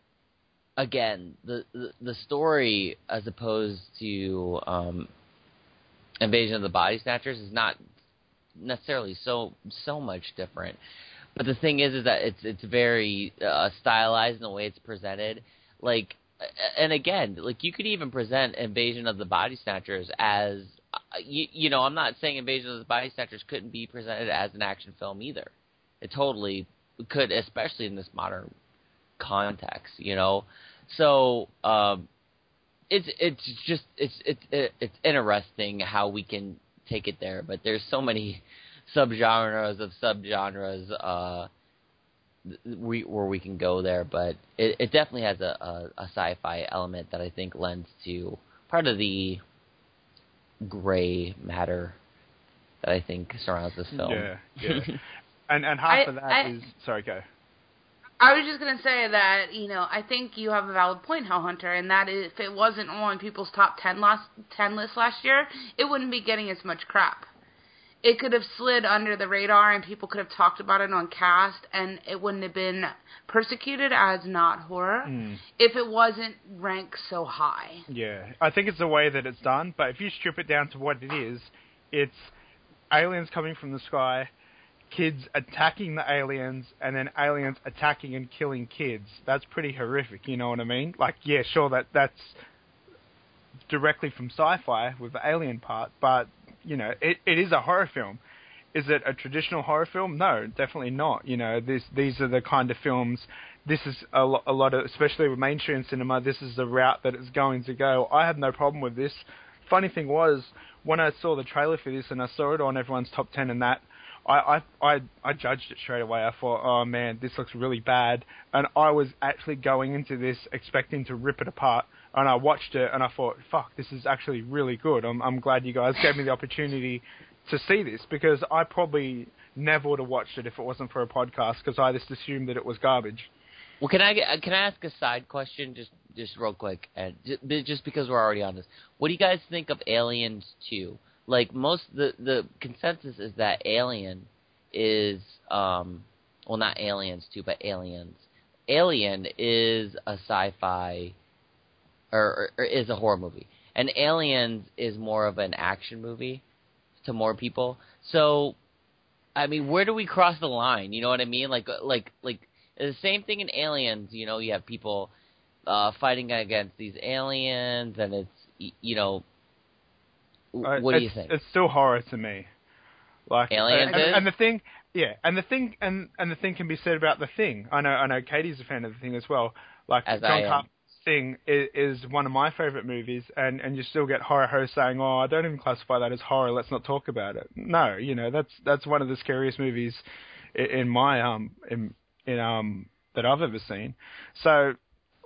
again the the, the story as opposed to um, Invasion of the Body Snatchers is not necessarily so so much different. But the thing is, is that it's it's very uh, stylized in the way it's presented. Like, and again, like you could even present Invasion of the Body Snatchers as, uh, you, you know, I'm not saying Invasion of the Body Snatchers couldn't be presented as an action film either. It totally could, especially in this modern context, you know. So, um, it's it's just it's it's it's interesting how we can take it there, but there's so many subgenres of subgenres uh, we, where we can go there. But it, it definitely has a, a, a sci-fi element that I think lends to part of the gray matter that I think surrounds this film. Yeah, yeah. And and half I- of that I- is sorry, go. I was just gonna say that you know I think you have a valid point, Hell Hunter, and that if it wasn't on people's top ten last ten list last year, it wouldn't be getting as much crap. It could have slid under the radar, and people could have talked about it on cast, and it wouldn't have been persecuted as not horror Mm. if it wasn't ranked so high. Yeah, I think it's the way that it's done. But if you strip it down to what it is, it's aliens coming from the sky, kids attacking the aliens, and then aliens attacking and killing kids. That's pretty horrific. You know what I mean? Like, yeah, sure, that that's directly from sci-fi with the alien part, but you know, it, it is a horror film. Is it a traditional horror film? No, definitely not. You know, this these are the kind of films. This is a, lo- a lot of, especially with mainstream cinema. This is the route that it's going to go. I have no problem with this. Funny thing was, when I saw the trailer for this and I saw it on everyone's top ten and that, I I I, I judged it straight away. I thought, oh man, this looks really bad, and I was actually going into this expecting to rip it apart. And I watched it and I thought, fuck, this is actually really good. I'm I'm glad you guys gave me the opportunity to see this because I probably never would have watched it if it wasn't for a podcast because I just assumed that it was garbage. Well, can I uh, can I ask a side question just just real quick, and just because we're already on this? What do you guys think of Aliens Two? Like most the the consensus is that Alien is um well not Aliens too but Aliens. Alien is a sci-fi or, or, is a horror movie, and Aliens is more of an action movie to more people. So, I mean, where do we cross the line? You know what I mean? Like like like the same thing in Aliens. You know, you have people uh, fighting against these aliens, and it's you know, what do it's, you think? It's still horror to me. Like Aliens and, and the thing, yeah, and the thing, and and the thing can be said about the thing. I know, I know, Katie's a fan of the thing as well. Like As John. Carpenter's Thing is, is one of my favorite movies, and and you still get horror hosts saying, "Oh, I don't even classify that as horror. Let's not talk about it." No, you know, that's that's one of the scariest movies in, in my um in in um that I've ever seen. So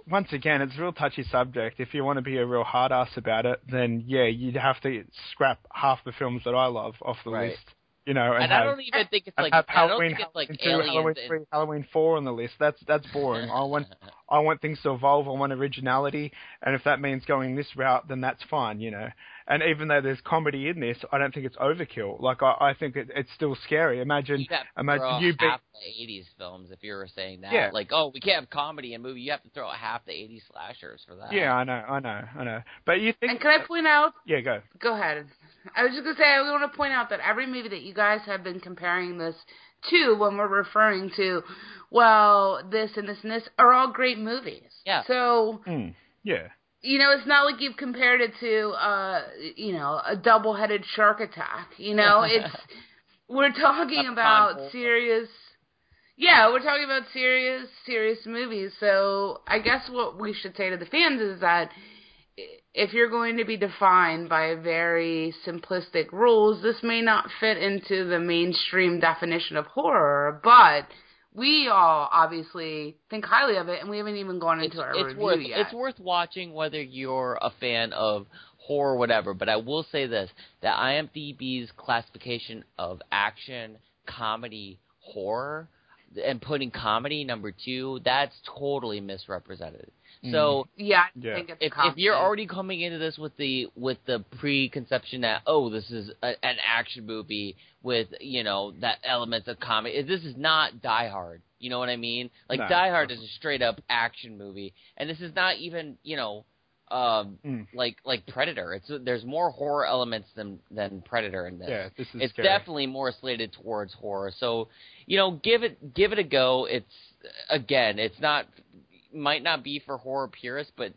once again, it's a real touchy subject. If you want to be a real hard ass about it, then yeah, you'd have to scrap half the films that I love off the Right. list. You know, and, and have, I don't even think it's like have I don't Halloween, think it's like Halloween two, aliens. Halloween and- three, Halloween four on the list. That's that's boring. I want I want things to evolve. I want originality, and if that means going this route, then that's fine. You know. And even though there's comedy in this, I don't think it's overkill. Like I, I think it, it's still scary. Imagine, you have to imagine throw you being half the '80s films if you were saying that. Yeah. Like, oh, we can't have comedy in movie. You have to throw out half the '80s slashers for that. Yeah, I know, I know, I know. But you think? And can I point out yeah, go. Go ahead. I was just gonna say I want to point out that every movie that you guys have been comparing this to when we're referring to, well, this and this and this are all great movies. Yeah. So Mm, yeah. You know, it's not like you've compared it to, uh, you know, a double-headed shark attack. You know, it's we're talking about serious. Yeah, we're talking about serious, serious movies. So I guess what we should say to the fans is that if you're going to be defined by very simplistic rules, this may not fit into the mainstream definition of horror, but we all obviously think highly of it, and we haven't even gone it's, into our it's review worth yet. it's worth watching whether you're a fan of horror or whatever. But I will say this: that IMDb's classification of action, comedy, horror, and putting comedy number two, that's totally misrepresented. So yeah, I Yeah. think it's if, if you're already coming into this with the with the preconception that oh this is a, an action movie with you know that elements of comedy this is not Die Hard you know what I mean like No. Die Hard is a straight up action movie and this is not even you know um Mm. like like Predator it's there's more horror elements than than Predator in this Yeah, this is it's scary. definitely more slated towards horror. So, you know, give it give it a go. It's again, it's not might not be for horror purists, but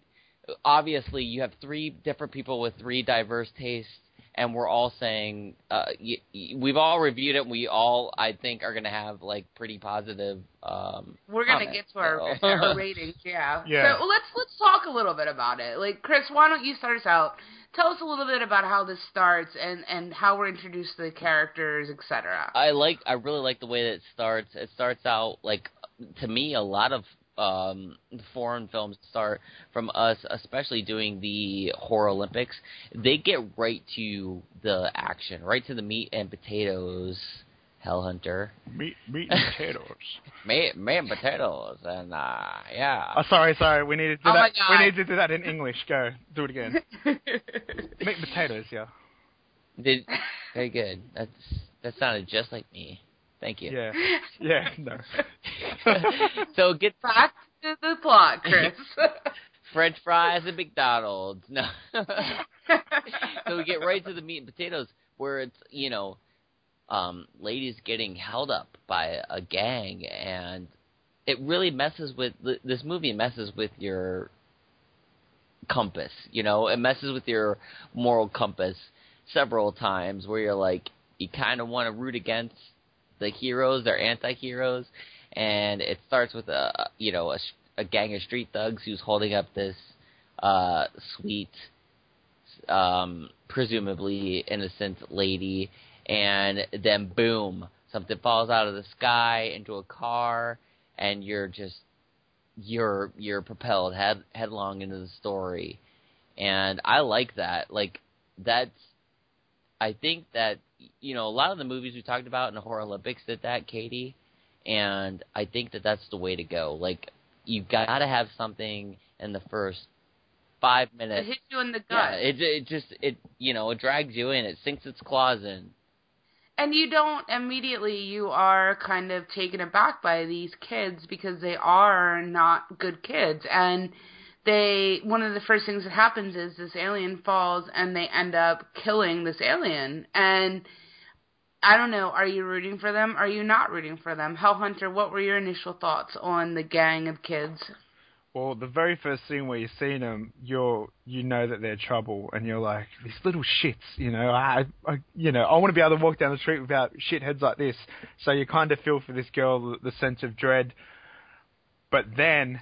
obviously you have three different people with three diverse tastes and we're all saying uh y- y- we've all reviewed it and we all I think are going to have like pretty positive um We're gonna get to our, our ratings, yeah. Yeah. So let's let's talk a little bit about it. Like Chris, why don't you start us out? Tell us a little bit about how this starts and and how we're introduced to the characters, etc. I like I really like the way that it starts. It starts out like to me a lot of um foreign films start from us especially doing the horror olympics they get right to the action right to the meat and potatoes Hell Hunter, Meat, meat and potatoes. meat, meat and potatoes, and uh, yeah. Oh, sorry, sorry. We need to do Oh that. We need to do that in English. Go, do it again. meat and potatoes. Yeah. Did very good. That's that sounded just like me. Thank you. Yeah. Yeah. No. so get Back to the plot, Chris. French fries and McDonald's. No. so we get right to the meat and potatoes, where it's you know, um, ladies getting held up by a gang, and it really messes with this movie. Messes with your compass. You know, it messes with your moral compass several times, where you're like, you kind of want to root against the heroes, they're anti-heroes, and it starts with a you know a, a gang of street thugs who's holding up this uh, sweet, um, presumably innocent lady, and then boom, something falls out of the sky into a car, and you're just you're you're propelled head headlong into the story, and I like that. Like that's I think that you know a lot of the movies we talked about in the horror Olympics did that, Katie, and I think that that's the way to go. Like you've got to have something in the first five it minutes. hits you in the gut. Yeah, it it just it you know it drags you in, it sinks its claws in. and you don't immediately you are kind of taken aback by these kids because they are not good kids and they one of the first things that happens is this alien falls and they end up killing this alien and I don't know, are you rooting for them? Are you not rooting for them? Hell Hunter, what were your initial thoughts on the gang of kids? Well, the very first scene where you see them, you're you know that they're trouble, and you're like these little shits. You know, I, I you know I want to be able to walk down the street without shitheads like this. So you kind of feel for this girl the, the sense of dread. But then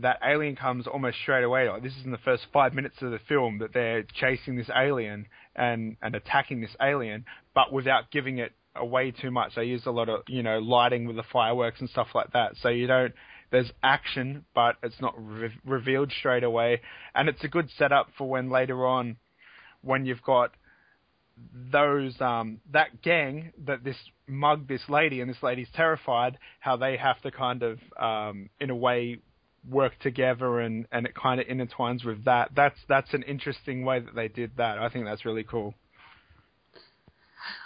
that alien comes almost straight away. Like this is in the first five minutes of the film that they're chasing this alien and and attacking this alien, but without giving it away too much. They use a lot of you know lighting with the fireworks and stuff like that. So you don't there's action, but it's not re- revealed straight away, and it's a good setup for when later on, when you've got those um that gang that this mugged this lady and this lady's terrified, how they have to kind of um in a way work together and and it kind of intertwines with that. That's that's an interesting way that they did that. I think that's really cool.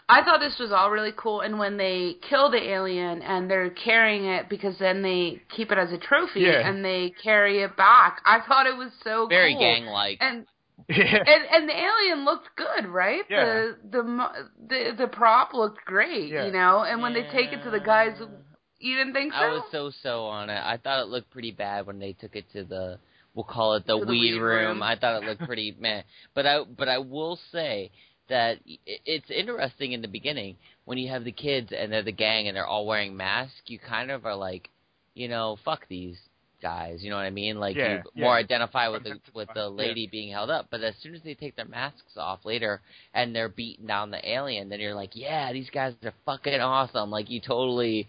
I thought this was all really cool, and when they kill the alien and they're carrying it because then they keep it as a trophy Yeah. and they carry it back, I thought it was so Very cool. gang like. And Yeah. and and the alien looked good, right? Yeah. The the the the prop looked great, Yeah. you know. And when they take it to the guys, you didn't think so? I was so so on it. I thought it looked pretty bad when they took it to the we'll call it the, To the weed, weed room. room. I thought it looked pretty meh. But I but I will say that it's interesting in the beginning when you have the kids and they're the gang and they're all wearing masks. You kind of are like, you know, fuck these guys. You know what I mean? Like Yeah, you more identify with the with the yeah. lady being held up. But as soon as they take their masks off later and they're beating down the alien, then you're like, yeah, these guys are fucking awesome. Like you totally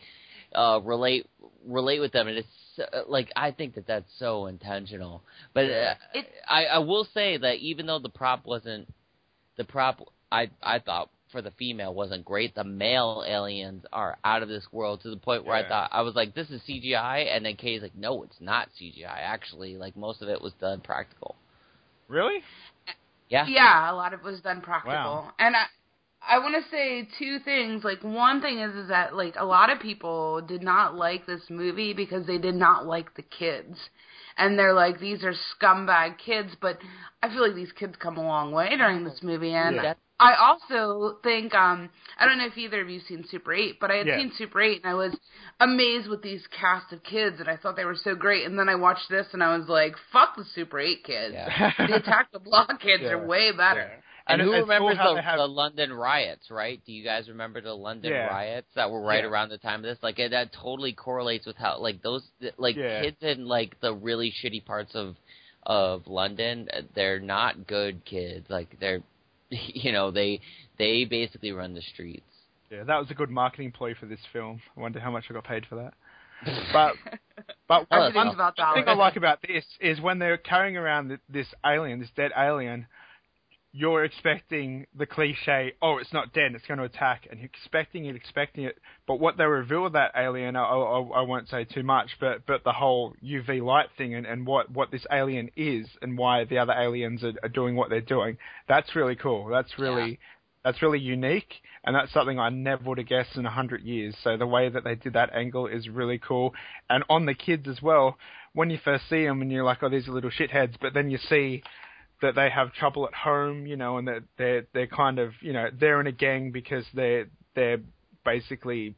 uh relate relate with them and it's uh, like I think that that's so intentional. But uh, It- I I will say that even though the prop wasn't the prop I I thought for the female wasn't great, the male aliens are out of this world to the point where I thought I was like this is CGI and then Katie's like no it's not CGI actually like most of it was done practical. really? Yeah. Yeah, a lot of it was done practical. Wow. And I I want to say two things. Like one thing is is that like a lot of people did not like this movie because they did not like the kids. And they're like these are scumbag kids, but I feel like these kids come a long way during this movie and Yeah. I also think um I don't know if either of you seen Super 8, but I had Yeah. seen Super 8 and I was amazed with these cast of kids and I thought they were so great and then I watched this and I was like fuck the Super 8 kids. Yeah. the Attack the Block kids are way better. And, And who remembers the, have- the London riots, right? Do you guys remember the London Yeah. riots that were right Yeah. around the time of this? Like it, that totally correlates with how like those like Yeah. kids in like the really shitty parts of of London, uh, they're not good kids. Like they're you know, they they basically run the streets. Yeah, that was a good marketing ploy for this film. I wonder how much I got paid for that. But but one, Everything's one about thing I like about this is when they're carrying around this alien, this dead alien. You're expecting the cliche, oh, it's not dead, it's going to attack, and you're expecting it, expecting it. But what they reveal that alien, I, I, I won't say too much, but but the whole UV light thing and, and what, what this alien is and why the other aliens are, are doing what they're doing, that's really cool. That's really. Yeah. That's really unique, and that's something I never would have guessed in a hundred years. So the way that they did that angle is really cool, and on the kids as well. When you first see them, and you're like, "Oh, these are little shitheads," but then you see that they have trouble at home, you know, and that they're they're kind of you know they're in a gang because they're they're basically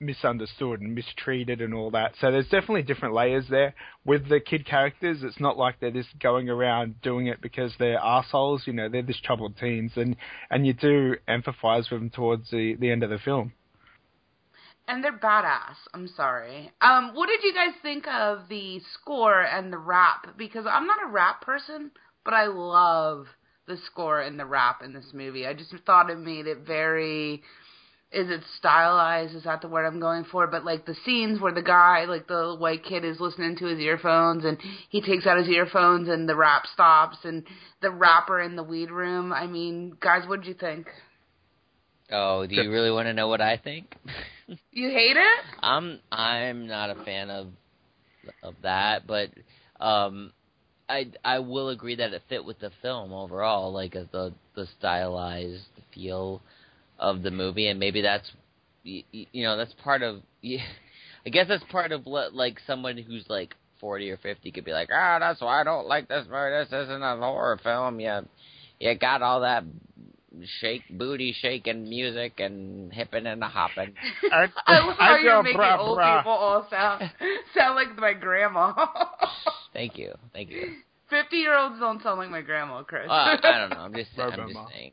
misunderstood and mistreated and all that. So there's definitely different layers there with the kid characters. It's not like they're just going around doing it because they're assholes. You know, they're just troubled teens, and and you do empathise with them towards the the end of the film. And they're badass. I'm sorry. Um, what did you guys think of the score and the rap? Because I'm not a rap person, but I love the score and the rap in this movie. I just thought it made it very is it stylized? Is that the word I'm going for? But like the scenes where the guy, like the white kid, is listening to his earphones and he takes out his earphones and the rap stops and the rapper in the weed room. I mean, guys, what did you think? Oh, do you really want to know what I think? You hate it? I'm I'm not a fan of of that, but um I I will agree that it fit with the film overall, like the the stylized feel of the movie, and maybe that's you, you know that's part of. I guess that's part of what like someone who's like forty or fifty could be like, ah, that's why I don't like this movie. This isn't a horror film. You you got all that shake booty shaking music and hipping and hopping. I, I love how you're go making brah, old brah. people all sound sound like my grandma. Thank you, thank you. Fifty year olds don't sound like my grandma, Chris. Uh, I don't know. I'm just I'm Robo just saying.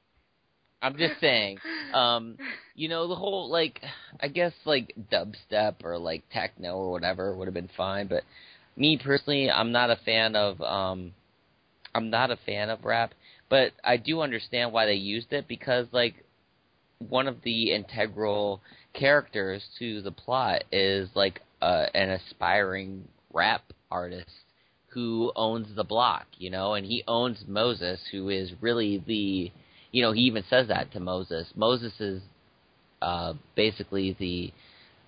I'm just saying. Um, you know, the whole like I guess like dubstep or like techno or whatever would have been fine, but me personally, I'm not a fan of um I'm not a fan of rap, but I do understand why they used it because like one of the integral characters to the plot is like uh, an aspiring rap artist who owns the block, you know, and he owns Moses, who is really the, you know, he even says that to Moses. Moses is uh, basically the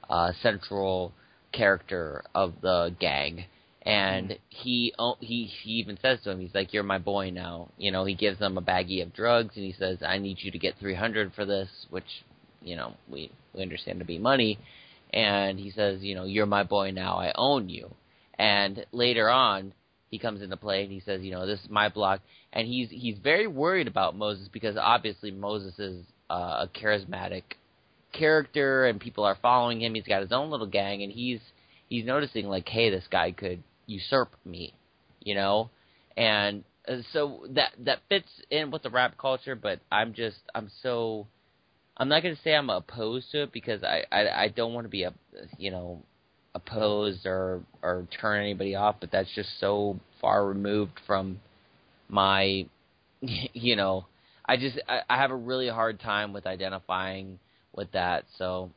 uh, central character of the gang, and he o- he he even says to him, he's like, "You're my boy now." You know, he gives them a baggie of drugs, and he says, "I need you to get three hundred for this," which you know we we understand to be money, and he says, "You know, you're my boy now. I own you." And later on, he comes into play and he says, "You know, this is my block," and he's he's very worried about Moses because obviously Moses is uh, a charismatic character and people are following him. He's got his own little gang, and he's he's noticing like, hey, this guy could usurp me, you know, and uh, so that that fits in with the rap culture. But I'm just I'm so I'm not gonna say I'm opposed to it because I I, I don't want to be a you know opposed or or turn anybody off, but that's just so far removed from my you know I just I, I have a really hard time with identifying with that. So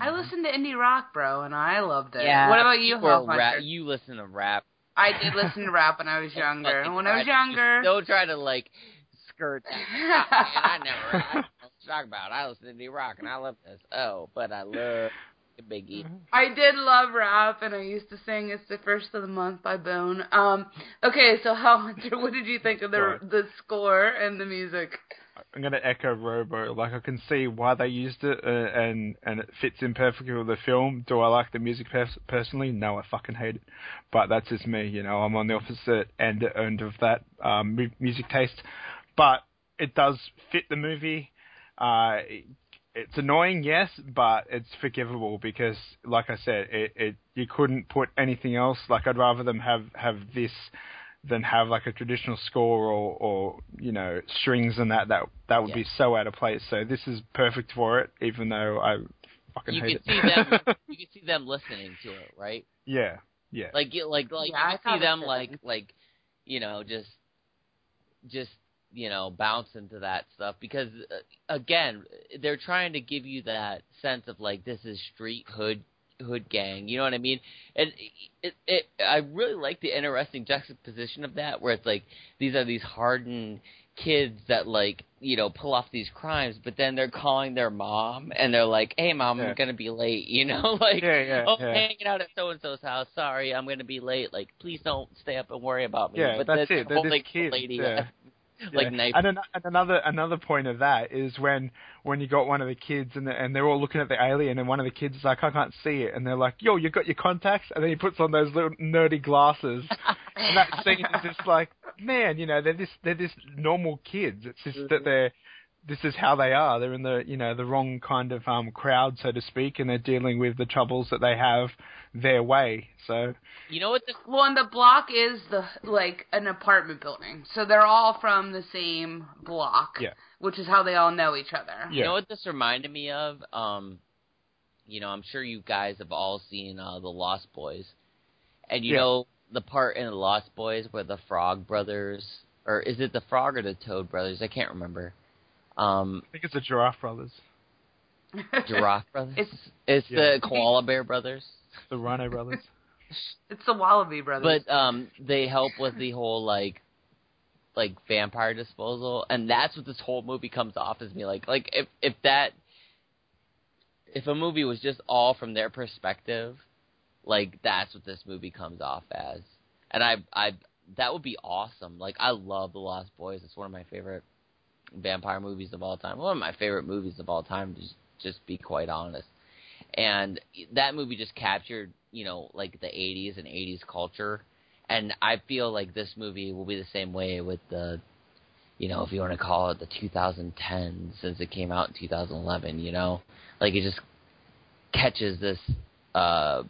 I listened to indie rock, bro, and I loved it. yeah, What about you, are rap, you listen to rap. I did listen to rap when I was younger. Like, when I was younger, don't try to like skirt that. Ah, man, I never. I don't know what to talk about. I listen to indie rock and I love this. Oh, but I love Biggie. I did love rap, and I used to sing "It's the First of the Month" by Bone. Um, okay, so Hell Hunter, what did you think of the Sorry. the score and the music? I'm gonna echo Robo. Like I can see why they used it, uh, and and it fits in perfectly with the film. Do I like the music pers- personally? No, I fucking hate it. But that's just me. You know, I'm on the opposite end end of that um, mu- music taste. But it does fit the movie. Uh, it's annoying, yes, but it's forgivable because, like I said, it, it you couldn't put anything else. Like I'd rather them have have this than have like a traditional score or or you know strings and that that that would Yeah. be so out of place. So this is perfect for it, even though I fucking You hate can it. see them. you can see them listening to it, right? yeah, yeah, Like, you- like, like Yeah, I you thought see them like, like, you know, just, just, you know, bounce into that stuff because, uh, again, they're trying to give you that sense of like this is street hood hood gang. You know what I mean? And it, it, I really like the interesting juxtaposition of that, where it's like these are these hardened kids that like you know pull off these crimes, but then they're calling their mom and they're like, "Hey, mom, Yeah. I'm gonna be late," you know, like, Yeah, yeah, "Oh, yeah. hanging out at so and so's house. Sorry, I'm gonna be late. Like, please don't stay up and worry about me." Yeah, but that's it. They're holding kids. lady yeah. like Yeah. knife. And, an, and another another point of that is when when you got one of the kids and the, and they're all looking at the alien and one of the kids is like I can't see it and they're like yo you got your contacts and then he puts on those little nerdy glasses and that scene is just like man you know they're this they're this normal kids it's just Mm-hmm. that they're this is how they are they're in the you know the wrong kind of um crowd so to speak and they're dealing with the troubles that they have their way so You know what? The- Well, and the block is the like an apartment building, so they're all from the same block. Yeah. Which is how they all know each other. You know what this reminded me of? Um, you know, I'm sure you guys have all seen uh, the Lost Boys, and you Yeah. know the part in the Lost Boys where the Frog Brothers, or is it the Frog or the Toad Brothers? I can't remember. Um, I think it's the Giraffe Brothers Giraffe Brothers. It's- it's Yeah. the Koala Bear Brothers. the Rhino Brothers It's the Wallaby brothers. But um, they help with the whole like, like vampire disposal, and that's what this whole movie comes off as me like. Like if if that, if a movie was just all from their perspective, like that's what this movie comes off as, and I I that would be awesome. Like I love The Lost Boys. It's one of my favorite vampire movies of all time. One of my favorite movies of all time. To just just be quite honest. And that movie just captured, you know, like the 80s and 80s culture. And I feel like this movie will be the same way with the, you know, if you want to call it the 2010 since it came out in 2011, you know? Like it just catches this, uh,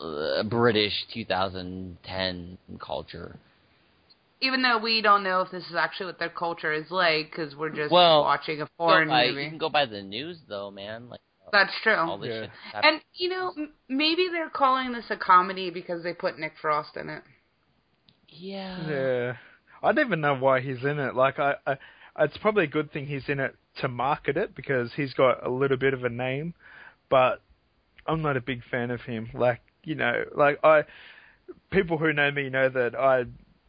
uh, British 2010 culture. Even though we don't know if this is actually what their culture is like, because we're just Well, watching a foreign by- movie. You can go by the news though, man. Like That's true. all this Yeah. shit. that's. And you know, m- maybe they're calling this a comedy because they put Nick Frost in it. yeah. Yeah, I don't even know why he's in it. Like, I, I, it's probably a good thing he's in it to market it because he's got a little bit of a name. But I'm not a big fan of him. Like, you know, like I, people who know me know that I,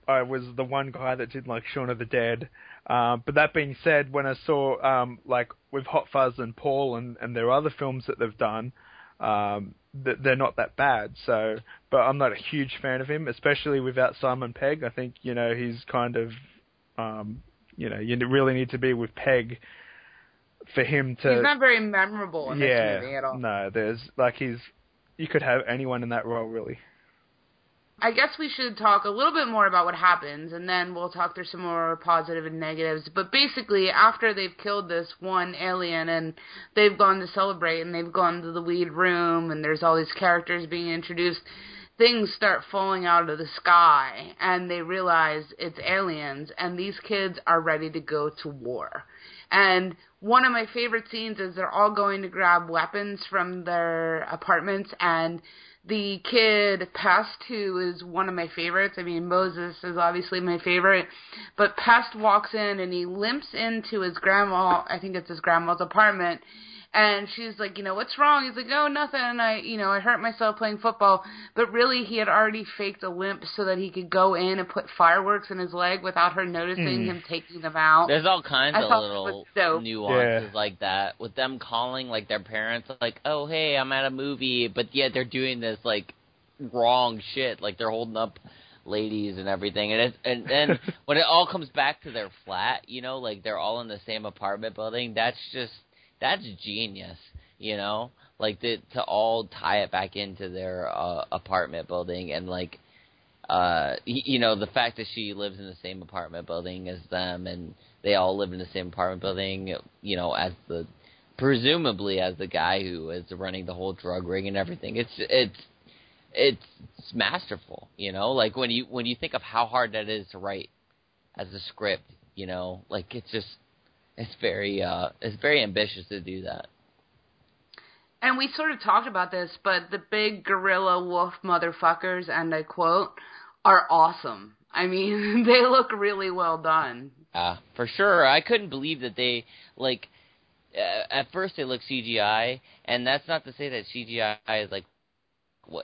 I was the one guy that didn't like Shaun of the Dead. Um, but that being said, when I saw um, like with Hot Fuzz and Paul and and their other films that they've done, um, th- they're not that bad. So, but I'm not a huge fan of him, especially without Simon Pegg. I think you know he's kind of, um, you know, you really need to be with Pegg for him to. He's not very memorable in yeah, this movie at all. no, there's like he's. You could have anyone in that role, really. I guess we should talk a little bit more about what happens, and then we'll talk through some more positive and negatives. But basically, after they've killed this one alien and they've gone to celebrate, and they've gone to the weed room, and there's all these characters being introduced, things start falling out of the sky, and they realize it's aliens, and these kids are ready to go to war. And one of my favorite scenes is they're all going to grab weapons from their apartments, and the kid Pest, who is one of my favorites. I mean, Moses is obviously my favorite, but Pest walks in and he limps into his grandma. I think it's his grandma's apartment, and she's like, you know, what's wrong? He's like, oh, nothing. I, you know, I hurt myself playing football, but really he had already faked a limp so that he could go in and put fireworks in his leg without her noticing Hmm. him taking them out. There's all kinds I of little was nuances Yeah. like that with them calling like their parents like, "Oh, hey, I'm at a movie," but yet they're doing this like wrong shit, like they're holding up ladies and everything. And it's, and then when it all comes back to their flat, you know, like they're all in the same apartment building, that's just that's genius, you know? Like to to all tie it back into their uh, apartment building and like uh you know the fact that she lives in the same apartment building as them and they all live in the same apartment building you know as the presumably as the guy who is running the whole drug ring and everything it's it's it's masterful you know like when you when you think of how hard that is to write as a script you know like it's just it's very uh it's very ambitious to do that And we sort of talked about this, but the big gorilla wolf motherfuckers, and I quote, are awesome. I mean, they look really well done. Uh, for sure. I couldn't believe that they like. Uh, at first, they look CGI, and that's not to say that CGI is like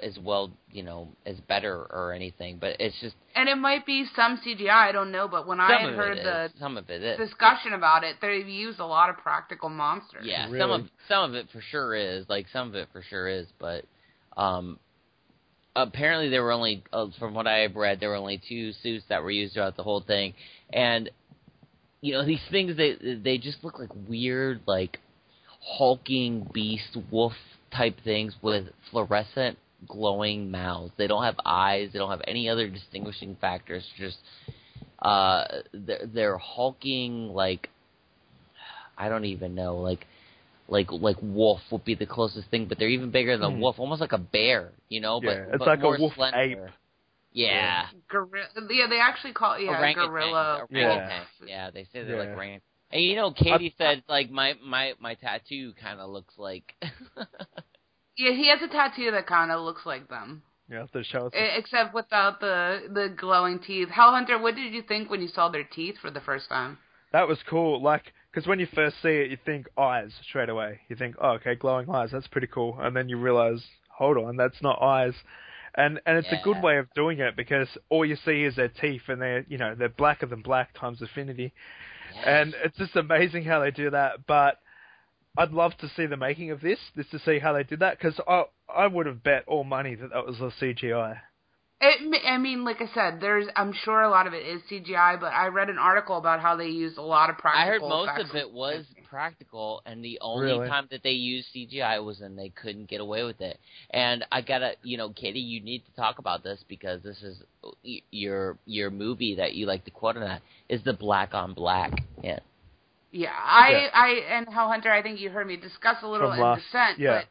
as well, you know, as better or anything. But it's just And it might be some CGI, I don't know, but when I had heard the is. Some of it is. discussion about it, they used a lot of practical monsters. Yeah, some of some of it for sure is like some of it for sure is, but um, apparently there were only, uh, from what I have read, there were only two suits that were used throughout the whole thing, and you know these things they they just look like weird like hulking beast wolf type things with fluorescent glowing mouths. They don't have eyes. They don't have any other distinguishing factors. Just uh, they're, they're hulking like I don't even know like like like wolf would be the closest thing, but they're even bigger than a Hmm. wolf, almost like a bear, you know. Yeah, but it's but like a wolf slender. ape. Yeah, Gorilla. Yeah, they actually call it yeah orangutan. gorilla. Yeah. Orangutan. Yeah, they say they're like Yeah. orangutan. And you know, Katie said like my my my tattoo kind of looks like. Yeah, he has a tattoo that kind of looks like them, Yeah, the show except without the the glowing teeth. Hell Hunter, what did you think when you saw their teeth for the first time? That was cool. Like, because when you first see it, you think eyes straight away. You think, oh, okay, glowing eyes. That's pretty cool. And then you realize, hold on, that's not eyes. And and it's a good way of doing it because all you see is their teeth, and they're you know they're blacker than black times infinity. And it's just amazing how they do that. But I'd love to see the making of this, just to see how they did that, because I I would have bet all money that that was a CGI. It, ma- I mean, like I said, there's. I'm sure a lot of it is CGI, but I read an article about how they used a lot of practical. I heard most of it was practical, and the only Really? time that they used CGI was when they couldn't get away with it. And I gotta, you know, Katie, you need to talk about this because this is y- your your movie that you like to quote on that is the black on black. Yeah, Yeah, I, Yeah. I, and Hell Hunter, I think you heard me discuss a little From in last- Descent, yeah. but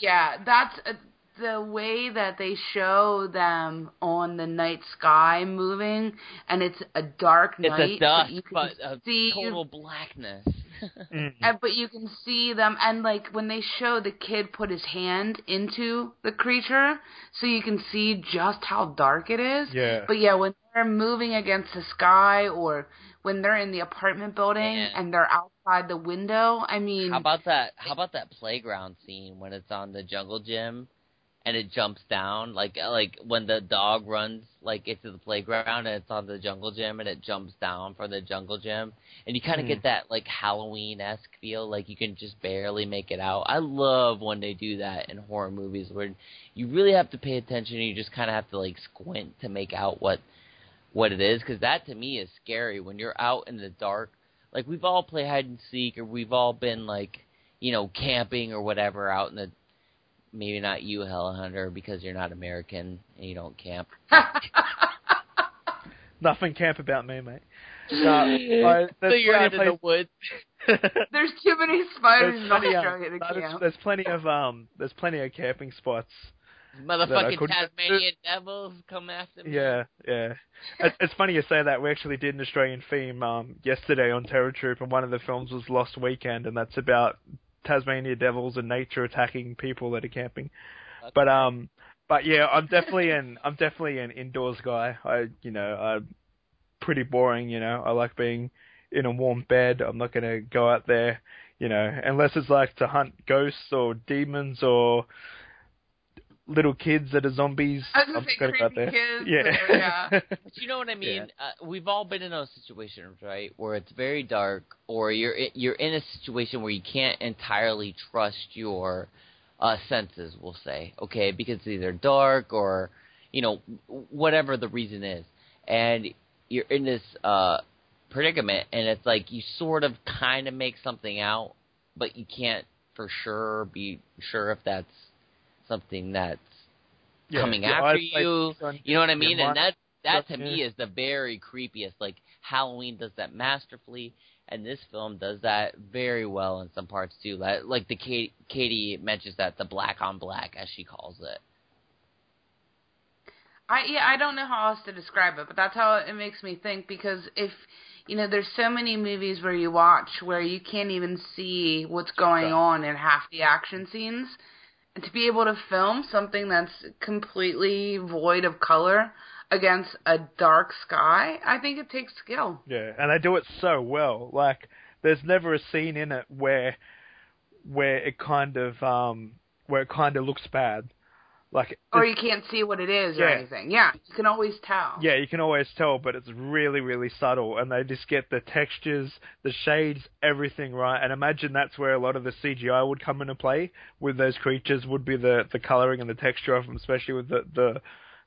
yeah, that's uh, the way that they show them on the night sky moving, and it's a dark it's night, a dusk, but you can but a see, total blackness. Mm. uh, but you can see them, and like when they show the kid put his hand into the creature, so you can see just how dark it is. Yeah. But yeah, when they're moving against the sky or when they're in the apartment building Man. and they're outside the window, I mean, How about that? How about that playground scene when it's on the jungle gym, and it jumps down like like when the dog runs like into the playground and it's on the jungle gym and it jumps down from the jungle gym, and you kind of Hmm. get that like Halloween esque feel, like you can just barely make it out. I love when they do that in horror movies where you really have to pay attention. and You just kind of have to like squint to make out what what it is, because that to me is scary when you're out in the dark. Like we've all played hide and seek, or we've all been like you know, camping or whatever out in the maybe not you, Hella Hunter, because you're not American and you don't camp. Nothing camp about me, mate. No, I, so you're out of in the woods. there's too many spiders there's in plenty, of, Australia to there's, camp. there's plenty of um, there's plenty of camping spots. Motherfucking Tasmanian devils come after me. Yeah, yeah. It, it's funny you say that. We actually did an Australian theme um, yesterday on Terror Troop, and one of the films was Lost Weekend, and that's about Tasmania devils and nature attacking people that are camping. Okay. But um, but yeah, I'm definitely an I'm definitely an indoors guy. I you know I'm pretty boring. You know, I like being in a warm bed. I'm not gonna go out there. You know, unless it's like to hunt ghosts or demons or little kids that are zombies. I was gonna I'm say gonna go out creepy kids Yeah. or- yeah. But you know what I mean? Uh, we've all been in those situations, right? Where it's very dark, or you're you're in a situation where you can't entirely trust your uh, senses. We'll say, okay, because it's either dark or you know whatever the reason is, and you're in this uh, predicament, and it's like you sort of kind of make something out, but you can't for sure be sure if that's something that's Yeah, coming your after eyesight you. is You know what I mean? And that that to me is the very creepiest. Like Halloween does that masterfully, and this film does that very well in some parts too. Like, like the Katie, Katie mentions that the black on black, as she calls it. I yeah, I don't know how else to describe it, but that's how it makes me think because if you know, there's so many movies where you watch where you can't even see what's going on in half the action scenes. To be able to film something that's completely void of color against a dark sky, I think it takes skill. Yeah, and they do it so well. Like, there's never a scene in it where where it kind of um where it kind of looks bad. Like, Or you can't see what it is or anything. Yeah, you can always tell. yeah, you can always tell, but it's really, really subtle, and they just get the textures, the shades, everything right. And imagine that's where a lot of the CGI would come into play with those creatures. Would be the the coloring and the texture of them, especially with the the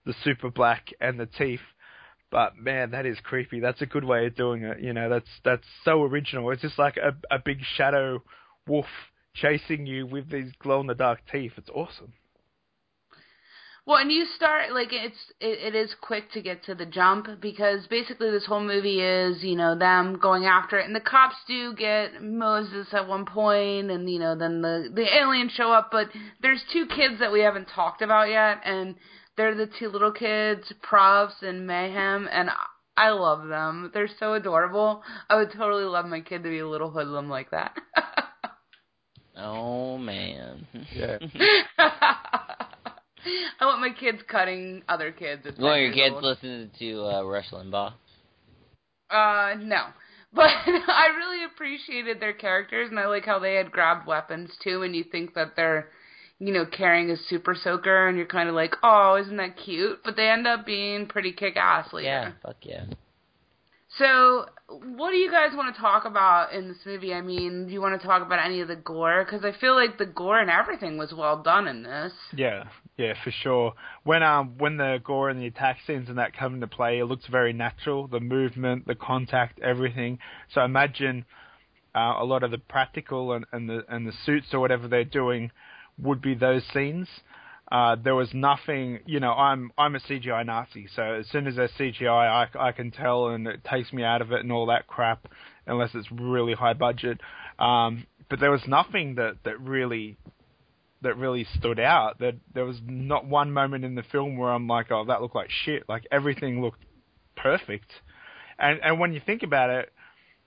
the super black and the teeth. But man, that is creepy. That's a good way of doing it. You know, that's that's so original. It's just like a a big shadow wolf chasing you with these glow in the dark teeth. It's awesome. Well, and you start like it's it, it is quick to get to the jump because basically this whole movie is you know them going after it, and the cops do get Moses at one point, and you know then the the aliens show up, but there's two kids that we haven't talked about yet, and they're the two little kids, Probs and Mayhem, and I love them. They're so adorable. I would totally love my kid to be a little hoodlum like that. Oh man. Yeah. I want my kids cutting other kids. at 10 Well, your kids old. listening to uh, Rush Limbaugh. Uh, no. But I really appreciated their characters, and I like how they had grabbed weapons too. And you think that they're, you know, carrying a super soaker, and you're kind of like, oh, isn't that cute? But they end up being pretty kick-ass later. Yeah, fuck yeah. So, what do you guys want to talk about in this movie? I mean, do you want to talk about any of the gore? Because I feel like the gore and everything was well done in this. Yeah, yeah, for sure. When um when the gore and the attack scenes and that come into play, it looks very natural. The movement, the contact, everything. So imagine uh, a lot of the practical and, and the and the suits or whatever they're doing would be those scenes. Uh, there was nothing, you know. I'm I'm a CGI Nazi, so as soon as there's CGI, I, I can tell, and it takes me out of it and all that crap, unless it's really high budget. Um, but there was nothing that that really that really stood out. That there was not one moment in the film where I'm like, oh, that looked like shit. Like everything looked perfect. And and when you think about it,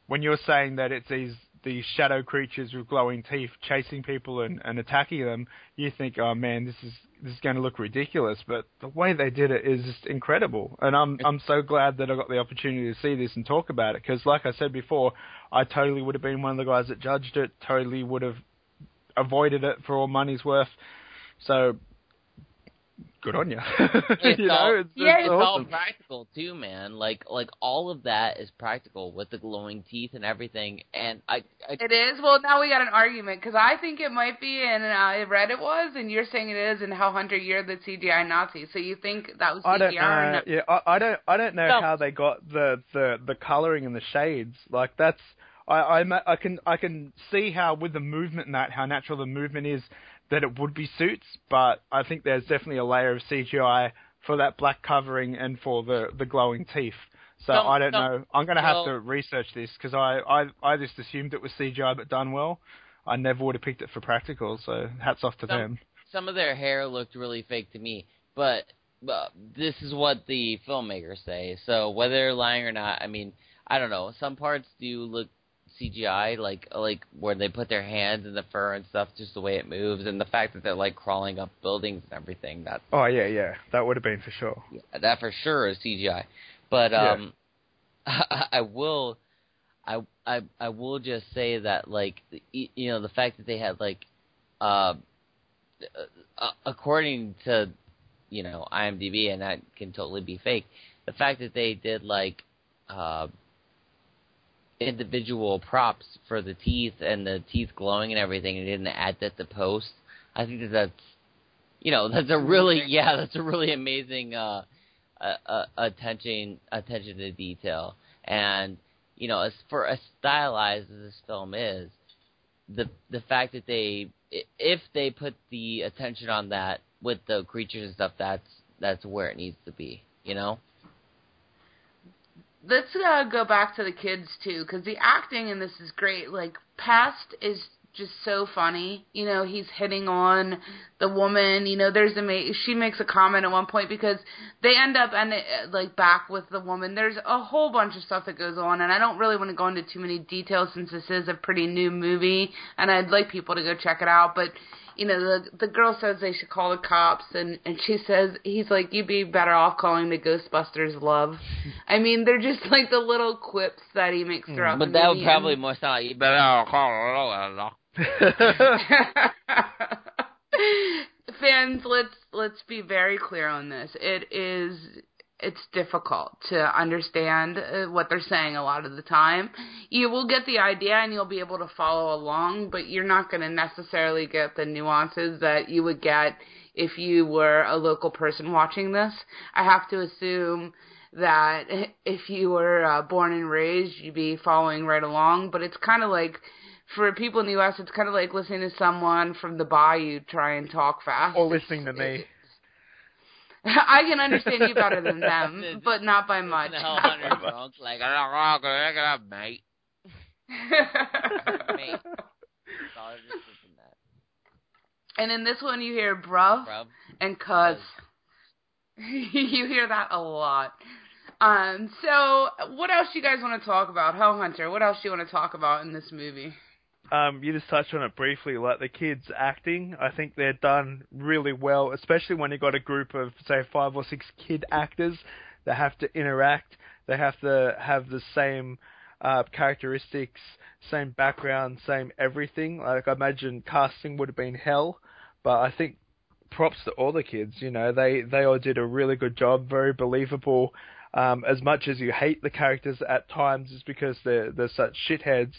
when you're saying that it's these these shadow creatures with glowing teeth chasing people and, and attacking them, you think, oh man, this is this is going to look ridiculous. But the way they did it is just incredible, and I'm I'm so glad that I got the opportunity to see this and talk about it because, like I said before, I totally would have been one of the guys that judged it. Totally would have avoided it for all money's worth. So good on you. It's you all- know, it's, Yeah, it's it's all practical too, man. Like like all of that is practical with the glowing teeth and everything. And I, I It is. Well, now we got an argument because I think it might be, and I uh, read it was, and you're saying it is, and Hell Hunter you're the CGI Nazi. So you think that was CGI? I don't know. Yeah, I, I don't. I don't know No. how they got the the the coloring and the shades. Like that's. I, I I can I can see how with the movement and that how natural the movement is that it would be suits, but I think there's definitely a layer of CGI for that black covering and for the the glowing teeth. So I don't know. I'm gonna have well- to research this because I, I I just assumed it was CGI but done well. I never would have picked it for practical. So hats off to Some- them. some of their hair looked really fake to me, but, but this is what the filmmakers say. So whether they're lying or not, I mean, I don't know. Some parts do look CGI, like like where they put their hands in the fur and stuff, just the way it moves, and the fact that they're like crawling up buildings and everything. That Oh yeah, yeah, that would have been for sure. that for sure is CGI. But Yeah. um, I, will, I I I will just say that like you know the fact that they had like, uh, uh, according to you know IMDb and that can totally be fake. The fact that they did like uh individual props for the teeth and the teeth glowing and everything and didn't add that to post. I think that that's you know that's a really yeah that's a really amazing uh, uh, attention attention to detail and you know as for as stylized as this film is the the fact that they if they put the attention on that with the creatures and stuff that's that's where it needs to be you know Let's uh, go back to the kids too, because the acting in this is great. Like Pest is just so funny. You know, he's hitting on the woman. You know, there's a ma- she makes a comment at one point because they end up and like back with the woman. There's a whole bunch of stuff that goes on, and I don't really want to go into too many details since this is a pretty new movie, and I'd like people to go check it out. But you know, the the girl says they should call the cops, and and she says he's like, you'd be better off calling the Ghostbusters love. I mean, they're just like the little quips that he makes mm, throughout but the that would probably more sound like fans, let's let's be very clear on this. It is it's difficult to understand uh, what they're saying a lot of the time. You will get the idea and you'll be able to follow along, but you're not going to necessarily get the nuances that you would get if you were a local person watching this. I have to assume that if you were uh, born and raised, you'd be following right along, but it's kind of like for people in the US, it's kind of like listening to someone from the bayou try and talk fast. Or listening to me. I can understand you better than them, but not by much. No, hundred drunk, like I don't know, mate. Mate. That's all I was just that. and in this one, you hear bruv, Bruv. and cuz. you hear that a lot. Um, so what else you guys want to talk about? Hell Hunter, what else do you want to talk about in this movie? Um, you just touched on it briefly, like the kids acting. I think they're done really well, especially when you've got a group of say five or six kid actors that have to interact. They have to have the same uh, characteristics, same background, same everything. Like I imagine casting would have been hell, but I think props to all the kids. You know, they they all did a really good job, very believable. Um, as much as you hate the characters at times, is because they're they're such shitheads